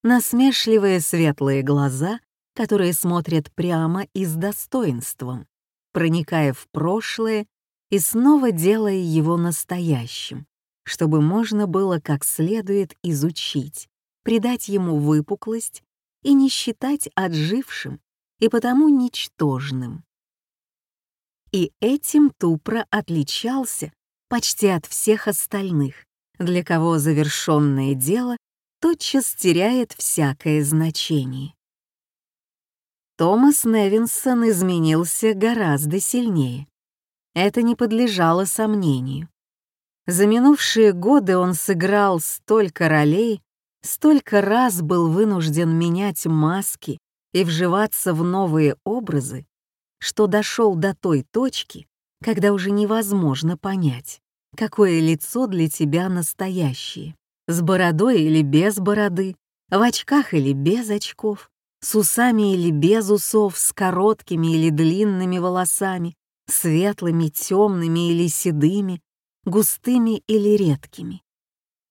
Насмешливые светлые глаза, которые смотрят прямо и с достоинством, проникая в прошлое и снова делая его настоящим, чтобы можно было как следует изучить, придать ему выпуклость и не считать отжившим и потому ничтожным. И этим Тупра отличался почти от всех остальных, для кого завершенное дело тотчас теряет всякое значение. Томас Невинсон изменился гораздо сильнее. Это не подлежало сомнению. За минувшие годы он сыграл столько ролей, столько раз был вынужден менять маски и вживаться в новые образы, что дошел до той точки, когда уже невозможно понять, какое лицо для тебя настоящее, с бородой или без бороды, в очках или без очков, с усами или без усов, с короткими или длинными волосами, светлыми, темными или седыми, густыми или редкими.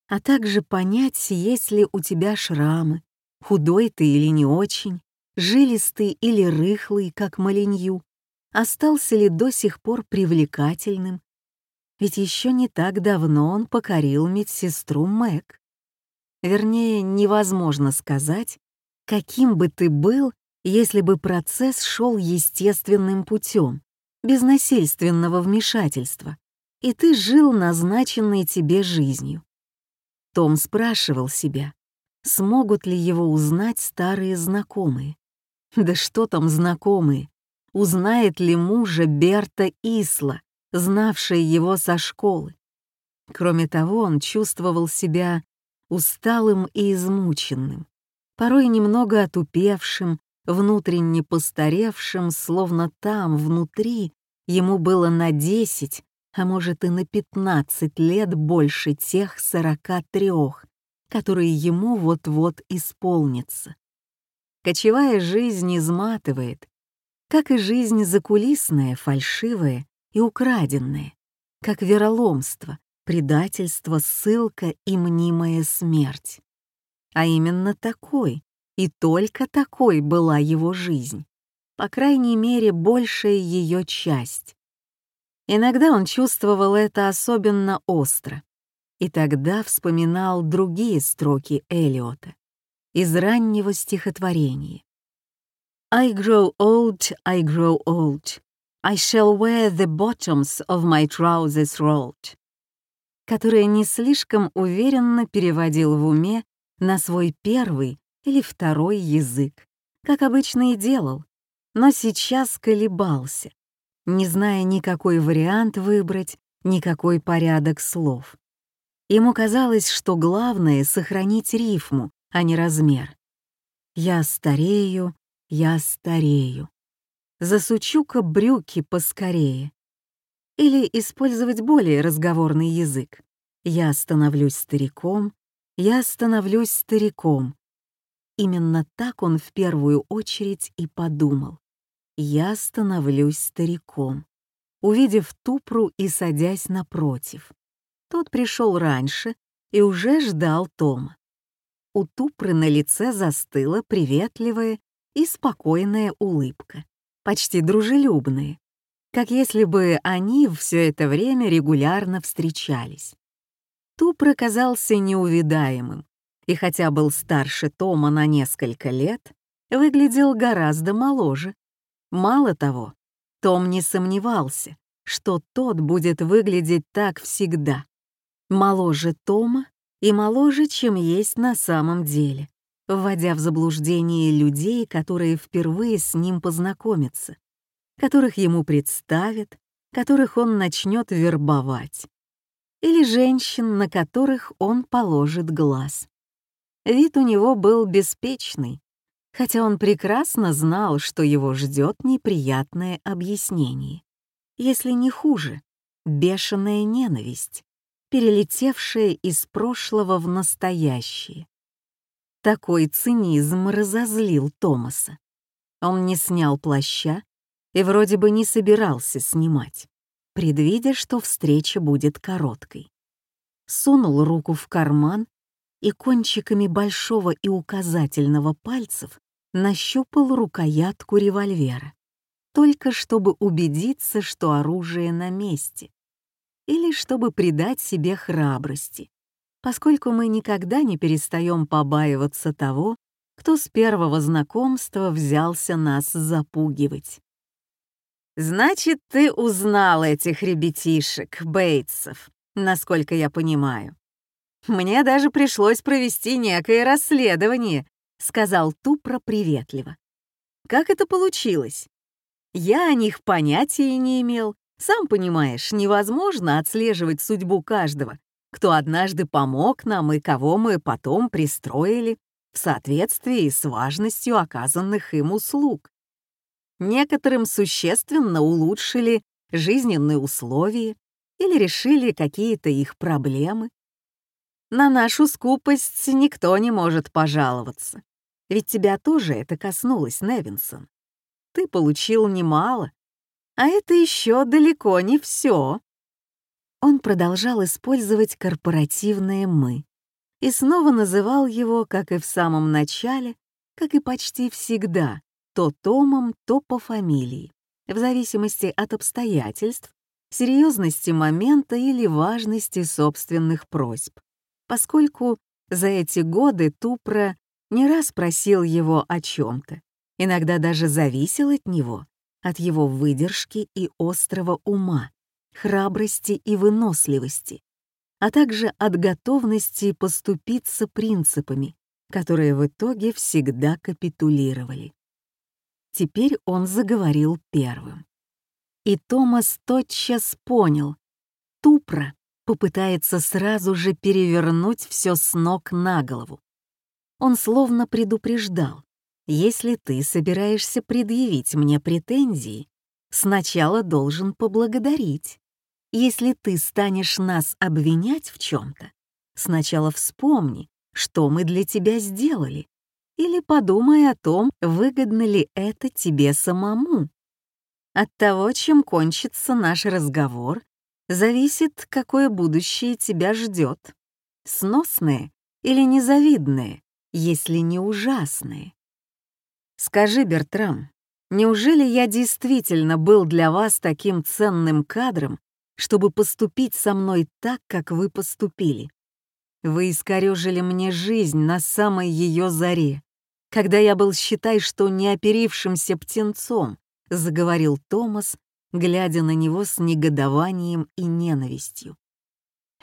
А также понять, есть ли у тебя шрамы, худой ты или не очень, жилистый или рыхлый, как маленью, остался ли до сих пор привлекательным, ведь еще не так давно он покорил медсестру Мэг. Вернее, невозможно сказать, каким бы ты был, если бы процесс шел естественным путем, без насильственного вмешательства, и ты жил назначенной тебе жизнью. Том спрашивал себя, смогут ли его узнать старые знакомые. Да что там знакомые? Узнает ли мужа Берта Исла, знавшая его со школы? Кроме того, он чувствовал себя усталым и измученным. порой немного отупевшим, внутренне постаревшим, словно там, внутри, ему было на десять, а может и на пятнадцать лет больше тех сорока трех, которые ему вот-вот исполнится. Кочевая жизнь изматывает, как и жизнь закулисная, фальшивая и украденная, как вероломство, предательство, ссылка и мнимая смерть. А именно такой, и только такой была его жизнь, по крайней мере, большая ее часть. Иногда он чувствовал это особенно остро, и тогда вспоминал другие строки Элиота из раннего стихотворения. «I grow old, I grow old, I shall wear the bottoms of my trousers rolled», которое не слишком уверенно переводил в уме на свой первый или второй язык, как обычно и делал, но сейчас колебался, не зная никакой вариант выбрать, никакой порядок слов. Ему казалось, что главное — сохранить рифму, а не размер. «Я старею, я старею». Засучу-ка брюки поскорее. Или использовать более разговорный язык. «Я становлюсь стариком, я становлюсь стариком». Именно так он в первую очередь и подумал я становлюсь стариком, увидев Тупру и садясь напротив. Тот пришел раньше и уже ждал Тома. У Тупры на лице застыла приветливая и спокойная улыбка, почти дружелюбная, как если бы они все это время регулярно встречались. Тупр казался неувидаемым, и хотя был старше Тома на несколько лет, выглядел гораздо моложе, Мало того, Том не сомневался, что тот будет выглядеть так всегда. Моложе Тома и моложе, чем есть на самом деле, вводя в заблуждение людей, которые впервые с ним познакомятся, которых ему представят, которых он начнет вербовать, или женщин, на которых он положит глаз. Вид у него был беспечный, хотя он прекрасно знал, что его ждет неприятное объяснение. Если не хуже, бешеная ненависть, перелетевшая из прошлого в настоящее. Такой цинизм разозлил Томаса. Он не снял плаща и вроде бы не собирался снимать, предвидя, что встреча будет короткой. Сунул руку в карман и кончиками большого и указательного пальцев нащупал рукоятку револьвера, только чтобы убедиться, что оружие на месте, или чтобы придать себе храбрости, поскольку мы никогда не перестаем побаиваться того, кто с первого знакомства взялся нас запугивать. «Значит, ты узнал этих ребятишек, Бейтсов, насколько я понимаю. Мне даже пришлось провести некое расследование, сказал Тупро приветливо. «Как это получилось? Я о них понятия не имел. Сам понимаешь, невозможно отслеживать судьбу каждого, кто однажды помог нам и кого мы потом пристроили в соответствии с важностью оказанных им услуг. Некоторым существенно улучшили жизненные условия или решили какие-то их проблемы. На нашу скупость никто не может пожаловаться. Ведь тебя тоже это коснулось, Невинсон. Ты получил немало, а это еще далеко не все. Он продолжал использовать корпоративное «мы» и снова называл его, как и в самом начале, как и почти всегда, то Томом, то по фамилии, в зависимости от обстоятельств, серьезности момента или важности собственных просьб, поскольку за эти годы Тупра не раз просил его о чем-то, иногда даже зависел от него, от его выдержки и острого ума, храбрости и выносливости, а также от готовности поступиться принципами, которые в итоге всегда капитулировали. Теперь он заговорил первым. И Томас тотчас понял, Тупра попытается сразу же перевернуть все с ног на голову, Он словно предупреждал. Если ты собираешься предъявить мне претензии, сначала должен поблагодарить. Если ты станешь нас обвинять в чем-то, сначала вспомни, что мы для тебя сделали, или подумай о том, выгодно ли это тебе самому. От того, чем кончится наш разговор, зависит, какое будущее тебя ждет. Сносное или незавидное, если не ужасное. Скажи, Бертрам, неужели я действительно был для вас таким ценным кадром, чтобы поступить со мной так, как вы поступили? Вы искорежили мне жизнь на самой ее заре, когда я был, считай, что неоперившимся птенцом, заговорил Томас, глядя на него с негодованием и ненавистью.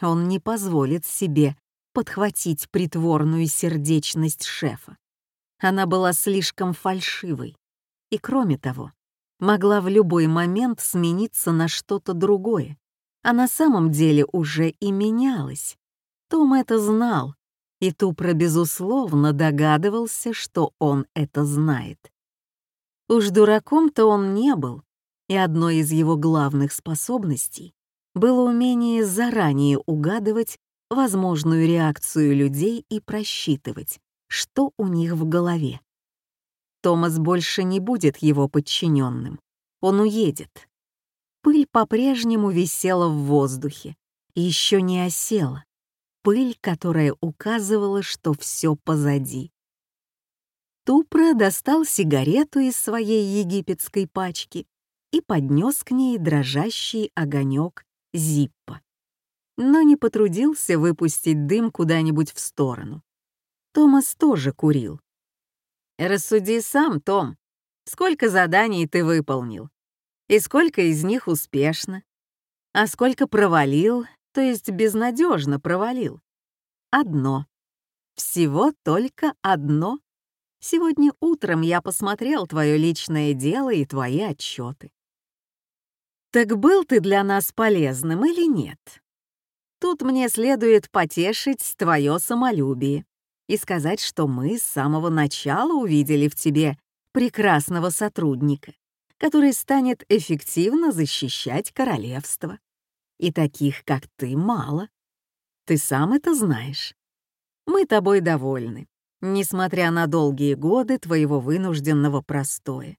Он не позволит себе подхватить притворную сердечность шефа. Она была слишком фальшивой. И кроме того, могла в любой момент смениться на что-то другое, а на самом деле уже и менялась. Том это знал, и Тупра, безусловно, догадывался, что он это знает. Уж дураком-то он не был, и одной из его главных способностей было умение заранее угадывать возможную реакцию людей и просчитывать, что у них в голове. Томас больше не будет его подчиненным. Он уедет. Пыль по-прежнему висела в воздухе, еще не осела. Пыль, которая указывала, что все позади. Тупра достал сигарету из своей египетской пачки и поднес к ней дрожащий огонек Зиппа. Но не потрудился выпустить дым куда-нибудь в сторону. Томас тоже курил. «Рассуди сам, Том. Сколько заданий ты выполнил? И сколько из них успешно? А сколько провалил, то есть безнадежно провалил? Одно. Всего только одно. Сегодня утром я посмотрел твое личное дело и твои отчеты. Так был ты для нас полезным или нет? Тут мне следует потешить твое самолюбие и сказать, что мы с самого начала увидели в тебе прекрасного сотрудника, который станет эффективно защищать королевство. И таких, как ты, мало. Ты сам это знаешь. Мы тобой довольны, несмотря на долгие годы твоего вынужденного простоя.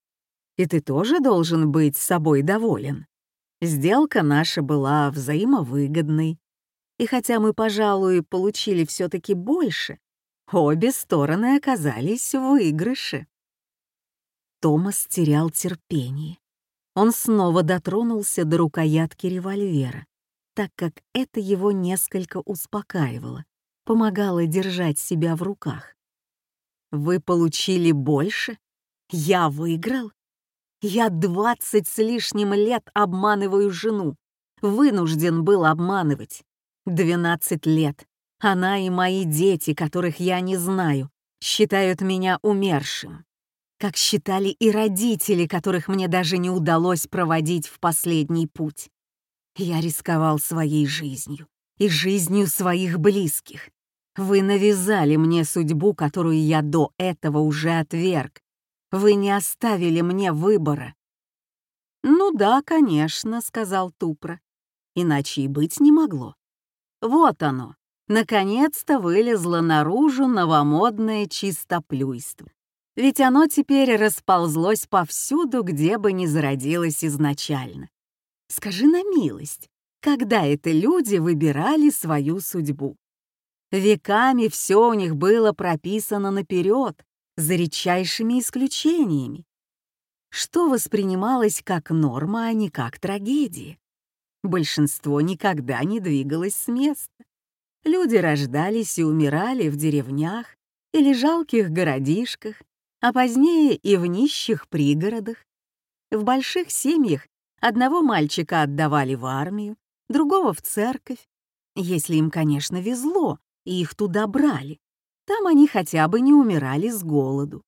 И ты тоже должен быть собой доволен. Сделка наша была взаимовыгодной. И хотя мы, пожалуй, получили все таки больше, Обе стороны оказались в выигрыше. Томас терял терпение. Он снова дотронулся до рукоятки револьвера, так как это его несколько успокаивало, помогало держать себя в руках. «Вы получили больше? Я выиграл? Я двадцать с лишним лет обманываю жену, вынужден был обманывать. Двенадцать лет она и мои дети, которых я не знаю, считают меня умершим. Как считали и родители, которых мне даже не удалось проводить в последний путь. Я рисковал своей жизнью и жизнью своих близких. Вы навязали мне судьбу, которую я до этого уже отверг. Вы не оставили мне выбора. «Ну да, конечно», — сказал Тупра. Иначе и быть не могло. Вот оно, наконец-то вылезло наружу новомодное чистоплюйство. Ведь оно теперь расползлось повсюду, где бы ни зародилось изначально. Скажи на милость, когда это люди выбирали свою судьбу? Веками все у них было прописано наперед, за редчайшими исключениями. Что воспринималось как норма, а не как трагедия? Большинство никогда не двигалось с места. Люди рождались и умирали в деревнях или жалких городишках, а позднее и в нищих пригородах. В больших семьях одного мальчика отдавали в армию, другого в церковь. Если им, конечно, везло, и их туда брали. Там они хотя бы не умирали с голоду.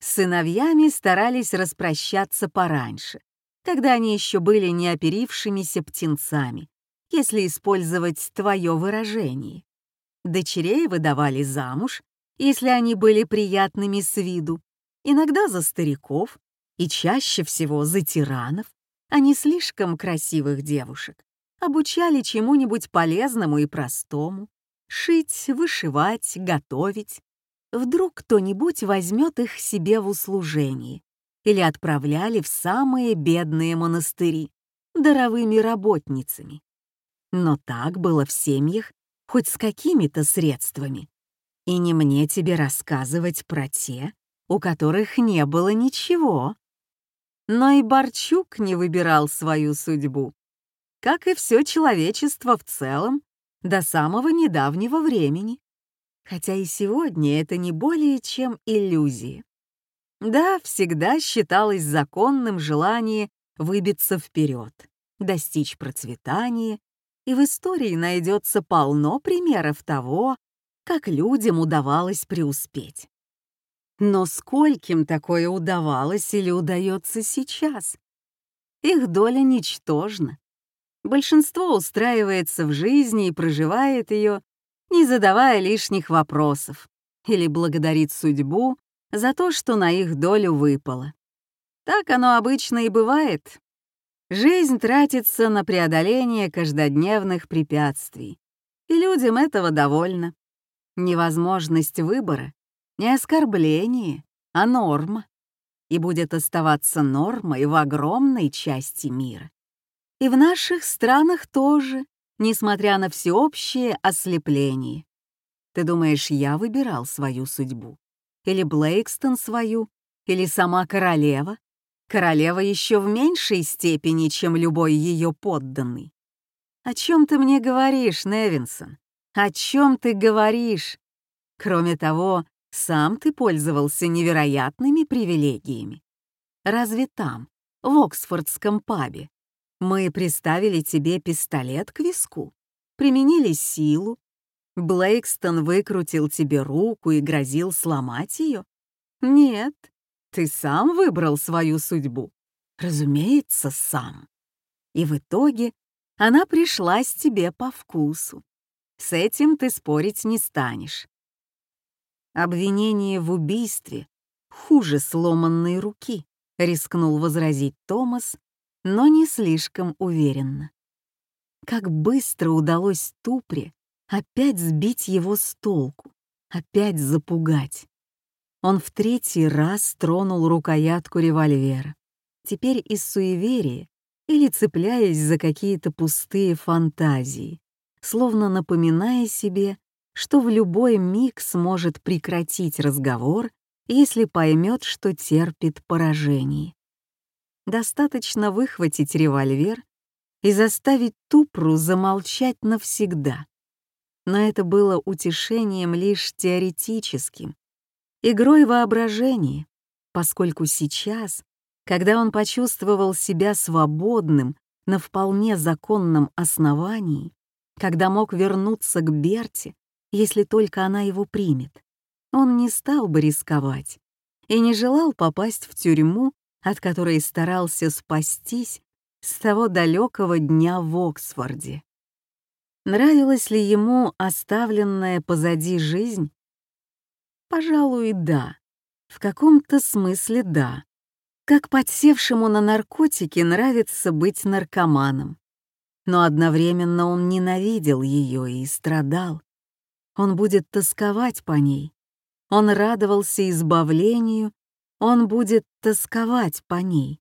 С сыновьями старались распрощаться пораньше, когда они еще были неоперившимися птенцами, если использовать твое выражение. Дочерей выдавали замуж если они были приятными с виду, иногда за стариков и чаще всего за тиранов, а не слишком красивых девушек, обучали чему-нибудь полезному и простому — шить, вышивать, готовить. Вдруг кто-нибудь возьмет их себе в услужение или отправляли в самые бедные монастыри даровыми работницами. Но так было в семьях хоть с какими-то средствами. И не мне тебе рассказывать про те, у которых не было ничего. Но и Борчук не выбирал свою судьбу, как и все человечество в целом до самого недавнего времени. Хотя и сегодня это не более чем иллюзии. Да, всегда считалось законным желание выбиться вперед, достичь процветания, и в истории найдется полно примеров того, как людям удавалось преуспеть. Но скольким такое удавалось или удается сейчас? Их доля ничтожна. Большинство устраивается в жизни и проживает ее, не задавая лишних вопросов, или благодарит судьбу за то, что на их долю выпало. Так оно обычно и бывает. Жизнь тратится на преодоление каждодневных препятствий, и людям этого довольно. Невозможность выбора — не оскорбление, а норма, и будет оставаться нормой в огромной части мира. И в наших странах тоже, несмотря на всеобщее ослепление. Ты думаешь, я выбирал свою судьбу? Или Блейкстон свою? Или сама королева? Королева еще в меньшей степени, чем любой ее подданный. О чем ты мне говоришь, Невинсон? О чем ты говоришь? Кроме того, сам ты пользовался невероятными привилегиями. Разве там, в Оксфордском пабе, мы приставили тебе пистолет к виску, применили силу, Блейкстон выкрутил тебе руку и грозил сломать ее? Нет, ты сам выбрал свою судьбу. Разумеется, сам. И в итоге она пришлась тебе по вкусу. С этим ты спорить не станешь. Обвинение в убийстве хуже сломанной руки, рискнул возразить Томас, но не слишком уверенно. Как быстро удалось Тупре опять сбить его с толку, опять запугать. Он в третий раз тронул рукоятку револьвера, теперь из суеверия или цепляясь за какие-то пустые фантазии, словно напоминая себе, что в любой миг сможет прекратить разговор, если поймет, что терпит поражение. Достаточно выхватить револьвер и заставить Тупру замолчать навсегда. Но это было утешением лишь теоретическим, игрой воображения, поскольку сейчас, когда он почувствовал себя свободным на вполне законном основании, когда мог вернуться к Берте, если только она его примет, он не стал бы рисковать и не желал попасть в тюрьму, от которой старался спастись с того далекого дня в Оксфорде. Нравилась ли ему оставленная позади жизнь? Пожалуй, да. В каком-то смысле да. Как подсевшему на наркотики нравится быть наркоманом. Но одновременно он ненавидел ее и страдал. Он будет тосковать по ней. Он радовался избавлению, он будет тосковать по ней.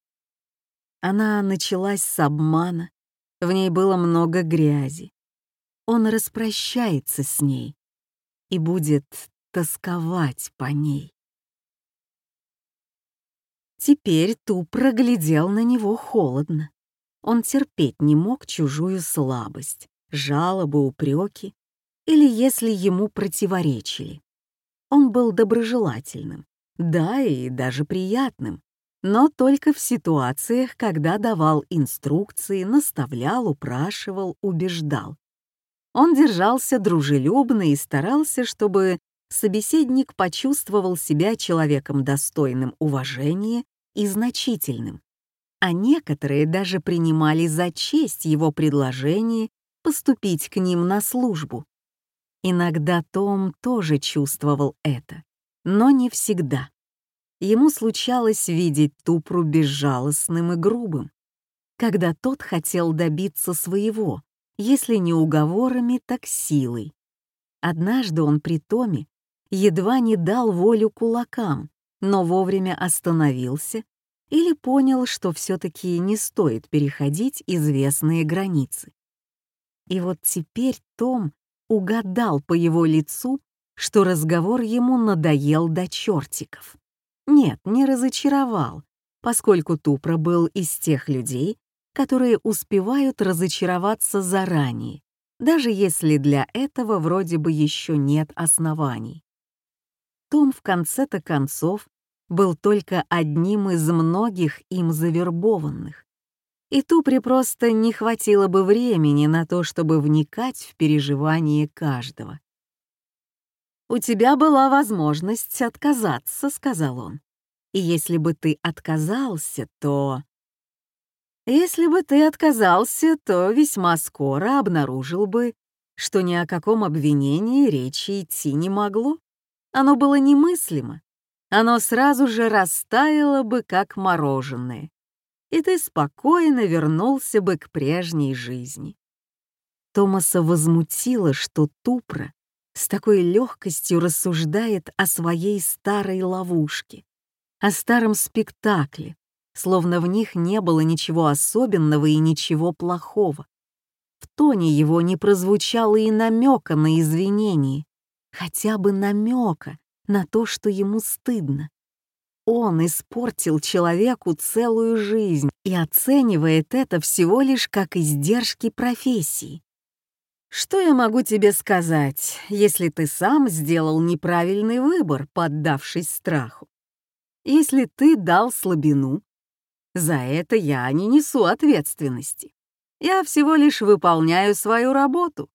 Она началась с обмана, в ней было много грязи он распрощается с ней и будет тосковать по ней. Теперь Ту проглядел на него холодно. Он терпеть не мог чужую слабость, жалобы, упреки или если ему противоречили. Он был доброжелательным, да и даже приятным, но только в ситуациях, когда давал инструкции, наставлял, упрашивал, убеждал. Он держался дружелюбно и старался, чтобы собеседник почувствовал себя человеком достойным уважения и значительным. А некоторые даже принимали за честь его предложение поступить к ним на службу. Иногда Том тоже чувствовал это, но не всегда. Ему случалось видеть Тупру безжалостным и грубым, когда тот хотел добиться своего, если не уговорами, так силой. Однажды он при Томе едва не дал волю кулакам, но вовремя остановился или понял, что все-таки не стоит переходить известные границы. И вот теперь Том угадал по его лицу, что разговор ему надоел до чертиков. Нет, не разочаровал, поскольку Тупра был из тех людей, которые успевают разочароваться заранее, даже если для этого вроде бы еще нет оснований. Том в конце-то концов был только одним из многих им завербованных. И Тупре просто не хватило бы времени на то, чтобы вникать в переживания каждого. «У тебя была возможность отказаться», — сказал он. «И если бы ты отказался, то...» «Если бы ты отказался, то весьма скоро обнаружил бы, что ни о каком обвинении речи идти не могло. Оно было немыслимо. Оно сразу же растаяло бы, как мороженое, и ты спокойно вернулся бы к прежней жизни. Томаса возмутило, что Тупра с такой легкостью рассуждает о своей старой ловушке, о старом спектакле, словно в них не было ничего особенного и ничего плохого. В тоне его не прозвучало и намека на извинение, хотя бы намека на то, что ему стыдно. Он испортил человеку целую жизнь и оценивает это всего лишь как издержки профессии. Что я могу тебе сказать, если ты сам сделал неправильный выбор, поддавшись страху? Если ты дал слабину, за это я не несу ответственности. Я всего лишь выполняю свою работу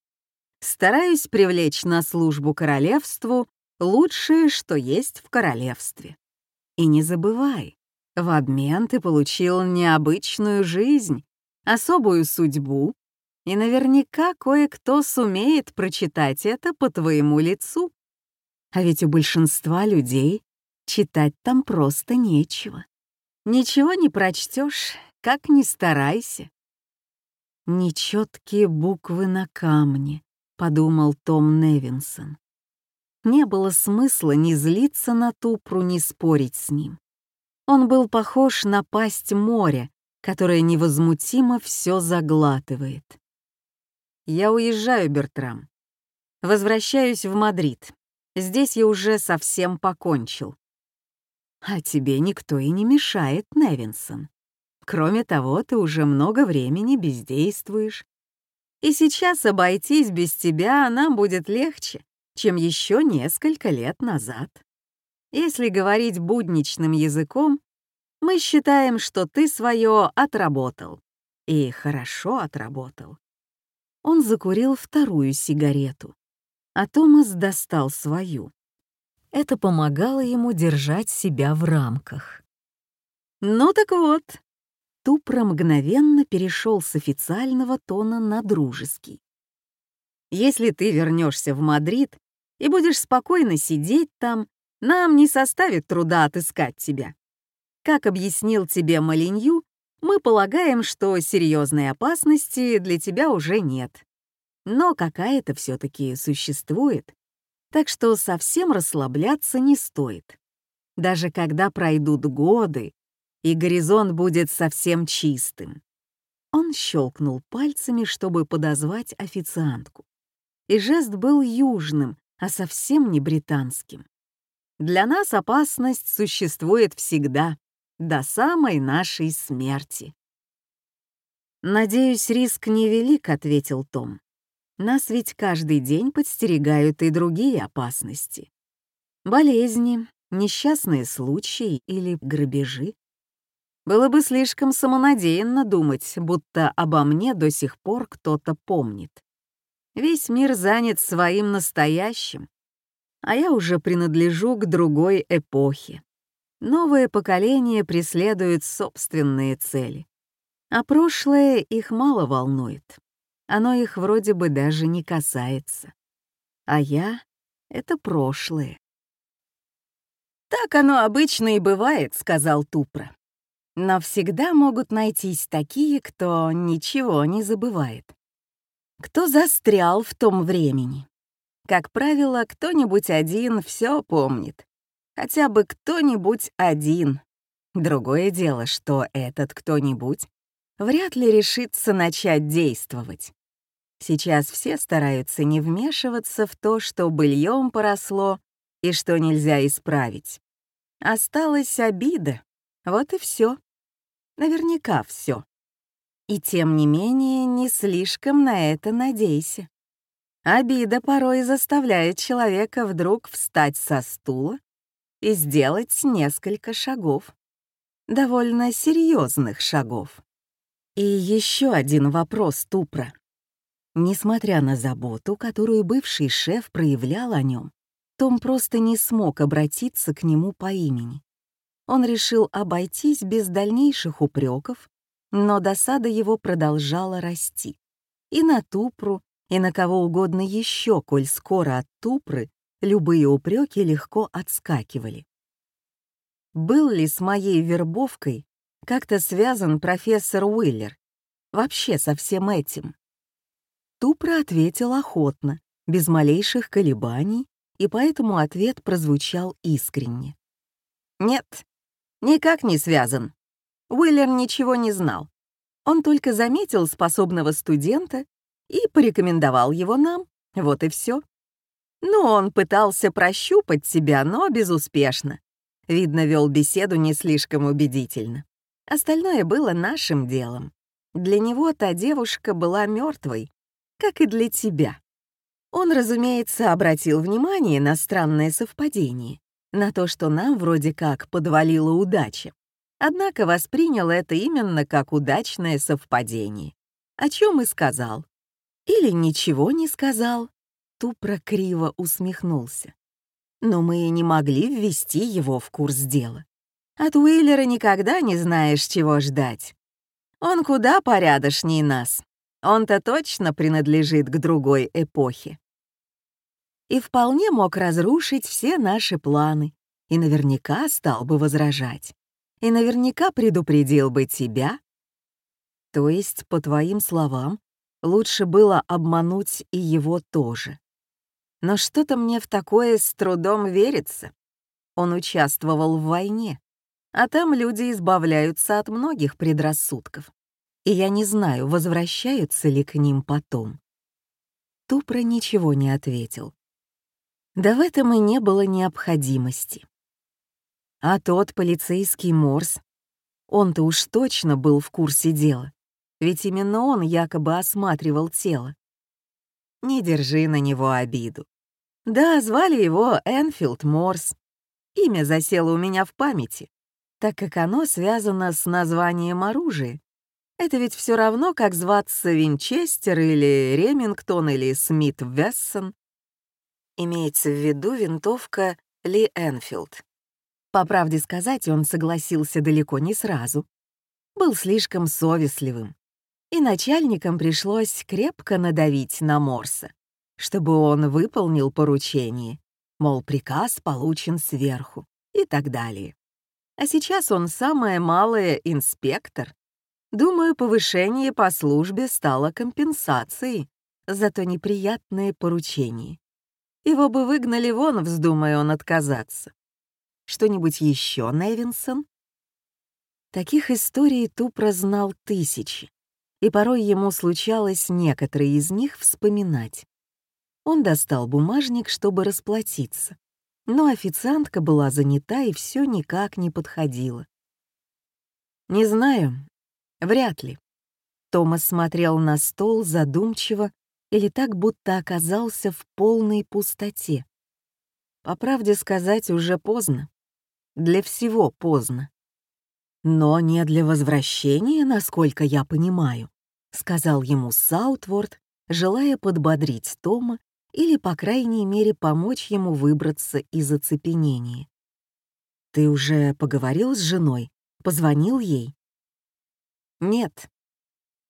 стараюсь привлечь на службу королевству лучшее, что есть в королевстве. И не забывай, в обмен ты получил необычную жизнь, особую судьбу, и наверняка кое-кто сумеет прочитать это по твоему лицу. А ведь у большинства людей читать там просто нечего. Ничего не прочтешь, как ни старайся. Нечеткие буквы на камне, — подумал Том Невинсон. Не было смысла ни злиться на Тупру, ни спорить с ним. Он был похож на пасть моря, которая невозмутимо все заглатывает. «Я уезжаю, Бертрам. Возвращаюсь в Мадрид. Здесь я уже совсем покончил». «А тебе никто и не мешает, Невинсон. Кроме того, ты уже много времени бездействуешь. И сейчас обойтись без тебя нам будет легче, чем еще несколько лет назад. Если говорить будничным языком, мы считаем, что ты свое отработал. И хорошо отработал. Он закурил вторую сигарету, а Томас достал свою. Это помогало ему держать себя в рамках. «Ну так вот, Тупро мгновенно перешел с официального тона на дружеский. «Если ты вернешься в Мадрид и будешь спокойно сидеть там, нам не составит труда отыскать тебя. Как объяснил тебе Малинью, мы полагаем, что серьезной опасности для тебя уже нет. Но какая-то все-таки существует, так что совсем расслабляться не стоит. Даже когда пройдут годы, и горизонт будет совсем чистым. Он щелкнул пальцами, чтобы подозвать официантку. И жест был южным, а совсем не британским. Для нас опасность существует всегда, до самой нашей смерти. «Надеюсь, риск невелик», — ответил Том. «Нас ведь каждый день подстерегают и другие опасности. Болезни, несчастные случаи или грабежи. Было бы слишком самонадеянно думать, будто обо мне до сих пор кто-то помнит. Весь мир занят своим настоящим, а я уже принадлежу к другой эпохе. Новое поколение преследует собственные цели, а прошлое их мало волнует. Оно их вроде бы даже не касается. а я — это прошлое. «Так оно обычно и бывает», — сказал Тупра. «Но всегда могут найтись такие, кто ничего не забывает. Кто застрял в том времени. Как правило, кто-нибудь один все помнит. Хотя бы кто-нибудь один. Другое дело, что этот кто-нибудь вряд ли решится начать действовать. Сейчас все стараются не вмешиваться в то, что быльем поросло и что нельзя исправить. Осталась обида. Вот и все. Наверняка все. И тем не менее, не слишком на это надейся. Обида порой заставляет человека вдруг встать со стула и сделать несколько шагов. Довольно серьезных шагов. И еще один вопрос Тупра. Несмотря на заботу, которую бывший шеф проявлял о нем, том просто не смог обратиться к нему по имени. Он решил обойтись без дальнейших упреков, но досада его продолжала расти. И на Тупру, и на кого угодно еще, коль скоро от Тупры любые упреки легко отскакивали. Был ли с моей вербовкой как-то связан профессор Уиллер? Вообще со всем этим? Тупра ответил охотно, без малейших колебаний, и поэтому ответ прозвучал искренне. «Нет, никак не связан. Уиллер ничего не знал. Он только заметил способного студента и порекомендовал его нам, вот и все. Ну, он пытался прощупать себя, но безуспешно. Видно, вел беседу не слишком убедительно. Остальное было нашим делом. Для него та девушка была мертвой, как и для тебя. Он, разумеется, обратил внимание на странное совпадение, на то, что нам вроде как подвалила удача. Однако воспринял это именно как удачное совпадение, о чем и сказал. Или ничего не сказал. Тупро криво усмехнулся. Но мы не могли ввести его в курс дела. От Уиллера никогда не знаешь, чего ждать. Он куда порядочнее нас. Он-то точно принадлежит к другой эпохе. И вполне мог разрушить все наши планы, и наверняка стал бы возражать, и наверняка предупредил бы тебя. То есть, по твоим словам, лучше было обмануть и его тоже. Но что-то мне в такое с трудом верится. Он участвовал в войне, а там люди избавляются от многих предрассудков и я не знаю, возвращаются ли к ним потом. Тупро ничего не ответил. Да в этом и не было необходимости. А тот полицейский Морс, он-то уж точно был в курсе дела, ведь именно он якобы осматривал тело. Не держи на него обиду. Да, звали его Энфилд Морс. Имя засело у меня в памяти, так как оно связано с названием оружия, это ведь все равно, как зваться Винчестер или Ремингтон или Смит Вессон. Имеется в виду винтовка Ли Энфилд. По правде сказать, он согласился далеко не сразу. Был слишком совестливым. И начальникам пришлось крепко надавить на Морса, чтобы он выполнил поручение, мол, приказ получен сверху и так далее. А сейчас он самое малое инспектор, Думаю, повышение по службе стало компенсацией за то неприятное поручение. Его бы выгнали вон, вздумая он отказаться. Что-нибудь еще, Невинсон? Таких историй Тупро знал тысячи, и порой ему случалось некоторые из них вспоминать. Он достал бумажник, чтобы расплатиться, но официантка была занята и все никак не подходила. «Не знаю, Вряд ли. Томас смотрел на стол задумчиво или так, будто оказался в полной пустоте. По правде сказать, уже поздно. Для всего поздно. Но не для возвращения, насколько я понимаю, сказал ему Саутворд, желая подбодрить Тома или, по крайней мере, помочь ему выбраться из оцепенения. «Ты уже поговорил с женой? Позвонил ей?» «Нет.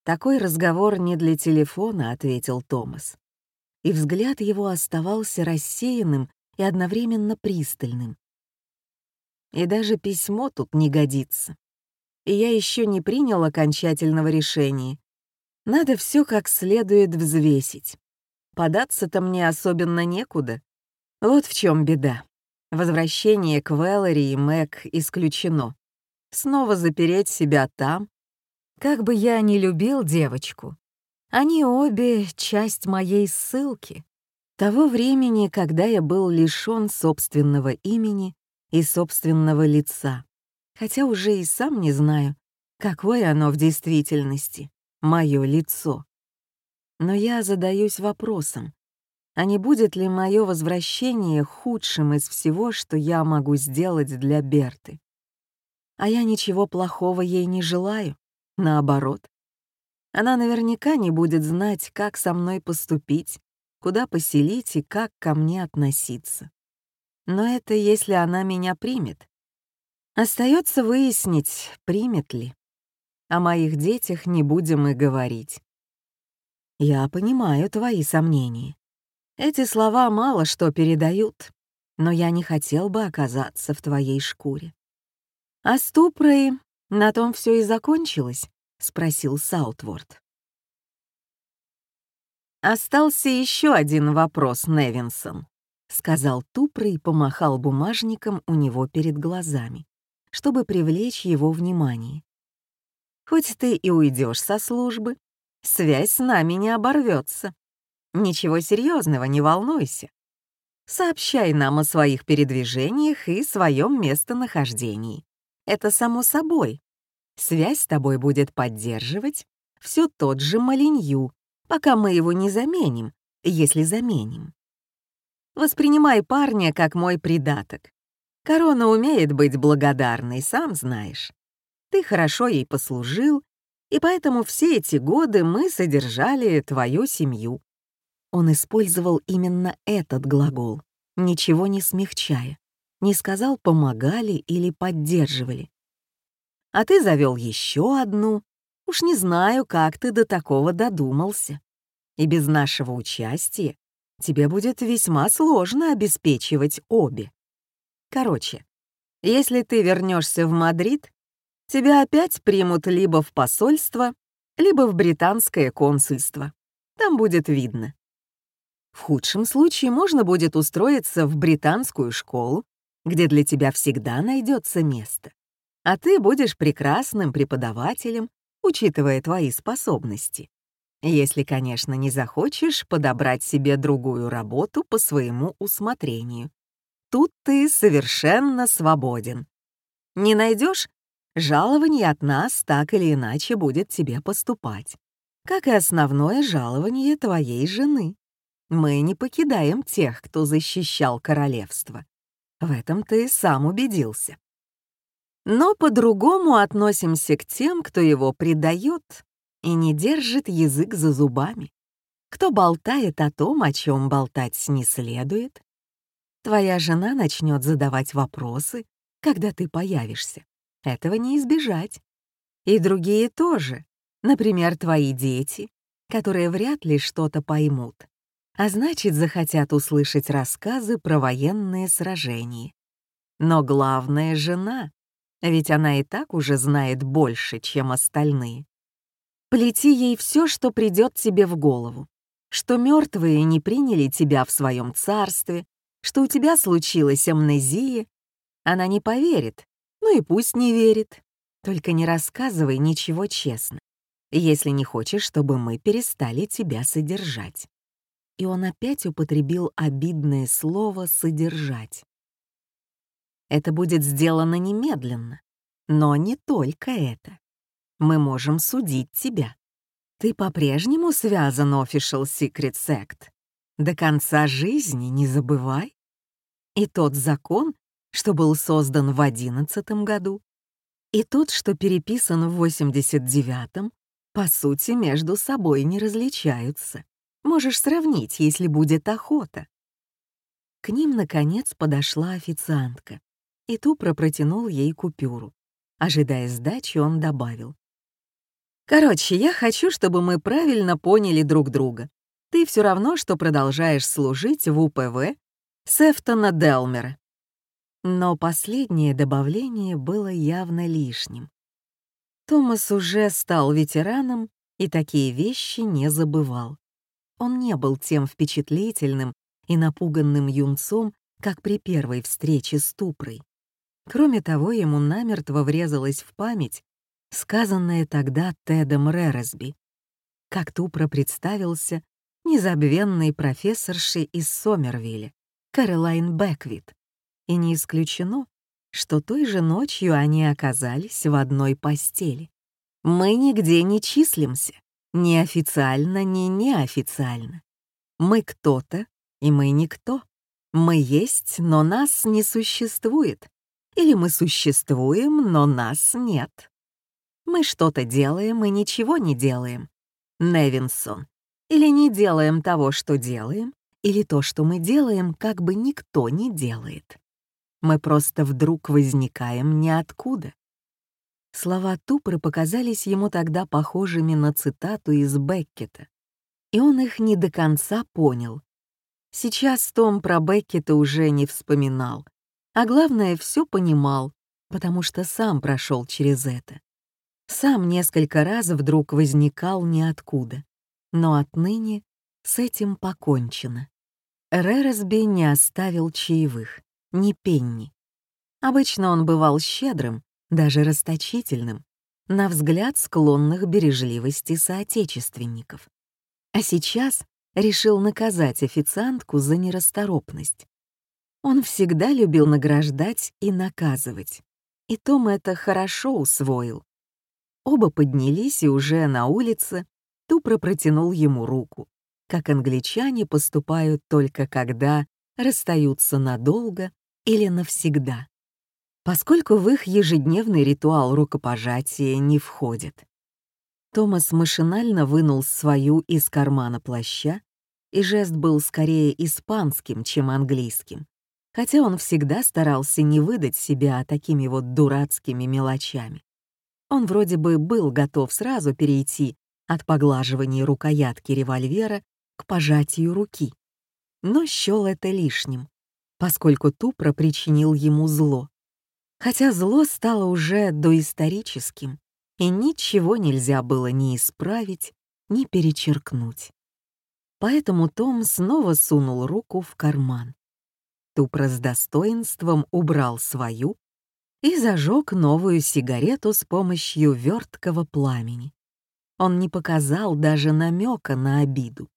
Такой разговор не для телефона», — ответил Томас. и взгляд его оставался рассеянным и одновременно пристальным. И даже письмо тут не годится. И я еще не принял окончательного решения. Надо все как следует взвесить. Податься-то мне особенно некуда. Вот в чем беда. Возвращение к Вэллори и Мэг исключено. Снова запереть себя там. Как бы я ни любил девочку, они обе — часть моей ссылки. Того времени, когда я был лишён собственного имени и собственного лица, хотя уже и сам не знаю, какое оно в действительности, мое лицо. Но я задаюсь вопросом, а не будет ли мое возвращение худшим из всего, что я могу сделать для Берты? А я ничего плохого ей не желаю, наоборот. Она наверняка не будет знать, как со мной поступить, куда поселить и как ко мне относиться. Но это если она меня примет. Остается выяснить, примет ли. О моих детях не будем и говорить. Я понимаю твои сомнения. Эти слова мало что передают, но я не хотел бы оказаться в твоей шкуре. А с на том все и закончилось, спросил Саутворд. Остался еще один вопрос, Невинсон. — сказал Тупра и помахал бумажником у него перед глазами, чтобы привлечь его внимание. «Хоть ты и уйдешь со службы, связь с нами не оборвется. Ничего серьезного, не волнуйся. Сообщай нам о своих передвижениях и своем местонахождении. Это само собой. Связь с тобой будет поддерживать все тот же Малинью, пока мы его не заменим, если заменим. Воспринимай парня как мой придаток. Корона умеет быть благодарной, сам знаешь. Ты хорошо ей послужил, и поэтому все эти годы мы содержали твою семью». Он использовал именно этот глагол, ничего не смягчая, не сказал «помогали» или «поддерживали». «А ты завел еще одну. Уж не знаю, как ты до такого додумался. И без нашего участия тебе будет весьма сложно обеспечивать обе. Короче, если ты вернешься в Мадрид, тебя опять примут либо в посольство, либо в британское консульство. Там будет видно. В худшем случае можно будет устроиться в британскую школу, где для тебя всегда найдется место. А ты будешь прекрасным преподавателем, учитывая твои способности. Если, конечно, не захочешь подобрать себе другую работу по своему усмотрению. Тут ты совершенно свободен. Не найдешь? Жалование от нас так или иначе будет тебе поступать, как и основное жалование твоей жены. Мы не покидаем тех, кто защищал королевство. В этом ты сам убедился. Но по-другому относимся к тем, кто его предает и не держит язык за зубами. Кто болтает о том, о чем болтать не следует? Твоя жена начнет задавать вопросы, когда ты появишься. Этого не избежать. И другие тоже. Например, твои дети, которые вряд ли что-то поймут, а значит, захотят услышать рассказы про военные сражения. Но главное — жена, ведь она и так уже знает больше, чем остальные. Плети ей все, что придет тебе в голову, что мертвые не приняли тебя в своем царстве, что у тебя случилась амнезия. Она не поверит, ну и пусть не верит. Только не рассказывай ничего честно, если не хочешь, чтобы мы перестали тебя содержать. И он опять употребил обидное слово «содержать». Это будет сделано немедленно, но не только это мы можем судить тебя. Ты по-прежнему связан Official Secret Sect. До конца жизни не забывай. И тот закон, что был создан в одиннадцатом году, и тот, что переписан в 89-м, по сути, между собой не различаются. Можешь сравнить, если будет охота. К ним, наконец, подошла официантка, и Тупро протянул ей купюру. Ожидая сдачи, он добавил. Короче, я хочу, чтобы мы правильно поняли друг друга. ты все равно, что продолжаешь служить в УПВ Сефтона Делмера. Но последнее добавление было явно лишним. Томас уже стал ветераном и такие вещи не забывал. Он не был тем впечатлительным и напуганным юнцом, как при первой встрече с Тупрой. Кроме того, ему намертво врезалось в память сказанное тогда Тедом Рересби. Как Тупра представился незабвенной профессоршей из Сомервилля, Кэролайн Бэквит. И не исключено, что той же ночью они оказались в одной постели. Мы нигде не числимся, ни официально, ни неофициально. Мы кто-то, и мы никто. Мы есть, но нас не существует. Или мы существуем, но нас нет. Мы что-то делаем и ничего не делаем. Невинсон. Или не делаем того, что делаем, или то, что мы делаем, как бы никто не делает. Мы просто вдруг возникаем ниоткуда. Слова Тупры показались ему тогда похожими на цитату из Беккета, и он их не до конца понял. Сейчас Том про Беккета уже не вспоминал, а главное, все понимал, потому что сам прошел через это. Сам несколько раз вдруг возникал ниоткуда, но отныне с этим покончено. Рересби не оставил чаевых, ни пенни. Обычно он бывал щедрым, даже расточительным, на взгляд склонных бережливости соотечественников. А сейчас решил наказать официантку за нерасторопность. Он всегда любил награждать и наказывать, и Том это хорошо усвоил. Оба поднялись и уже на улице Тупро протянул ему руку, как англичане поступают только когда расстаются надолго или навсегда, поскольку в их ежедневный ритуал рукопожатия не входит. Томас машинально вынул свою из кармана плаща, и жест был скорее испанским, чем английским, хотя он всегда старался не выдать себя такими вот дурацкими мелочами. Он вроде бы был готов сразу перейти от поглаживания рукоятки револьвера к пожатию руки, но счел это лишним, поскольку Тупро причинил ему зло. Хотя зло стало уже доисторическим, и ничего нельзя было ни исправить, ни перечеркнуть. Поэтому Том снова сунул руку в карман. Тупро с достоинством убрал свою и зажег новую сигарету с помощью верткого пламени. Он не показал даже намека на обиду.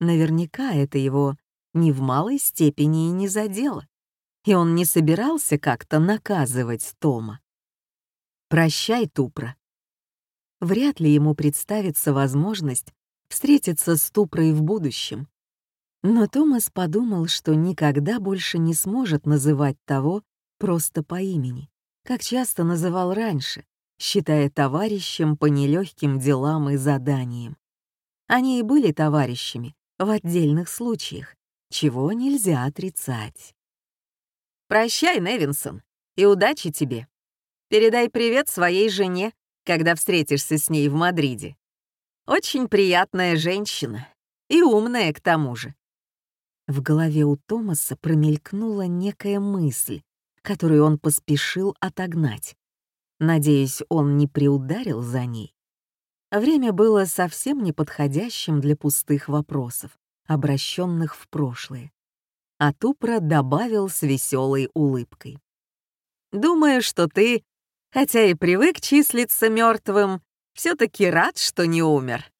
Наверняка это его ни в малой степени и не задело, и он не собирался как-то наказывать Тома. «Прощай, Тупра». Вряд ли ему представится возможность встретиться с Тупрой в будущем. Но Томас подумал, что никогда больше не сможет называть того просто по имени как часто называл раньше, считая товарищем по нелегким делам и заданиям. Они и были товарищами в отдельных случаях, чего нельзя отрицать. «Прощай, Невинсон, и удачи тебе. Передай привет своей жене, когда встретишься с ней в Мадриде. Очень приятная женщина и умная к тому же». В голове у Томаса промелькнула некая мысль, которую он поспешил отогнать. Надеюсь, он не приударил за ней. Время было совсем неподходящим для пустых вопросов, обращенных в прошлое. А Тупра добавил с веселой улыбкой. «Думаю, что ты, хотя и привык числиться мертвым, все-таки рад, что не умер.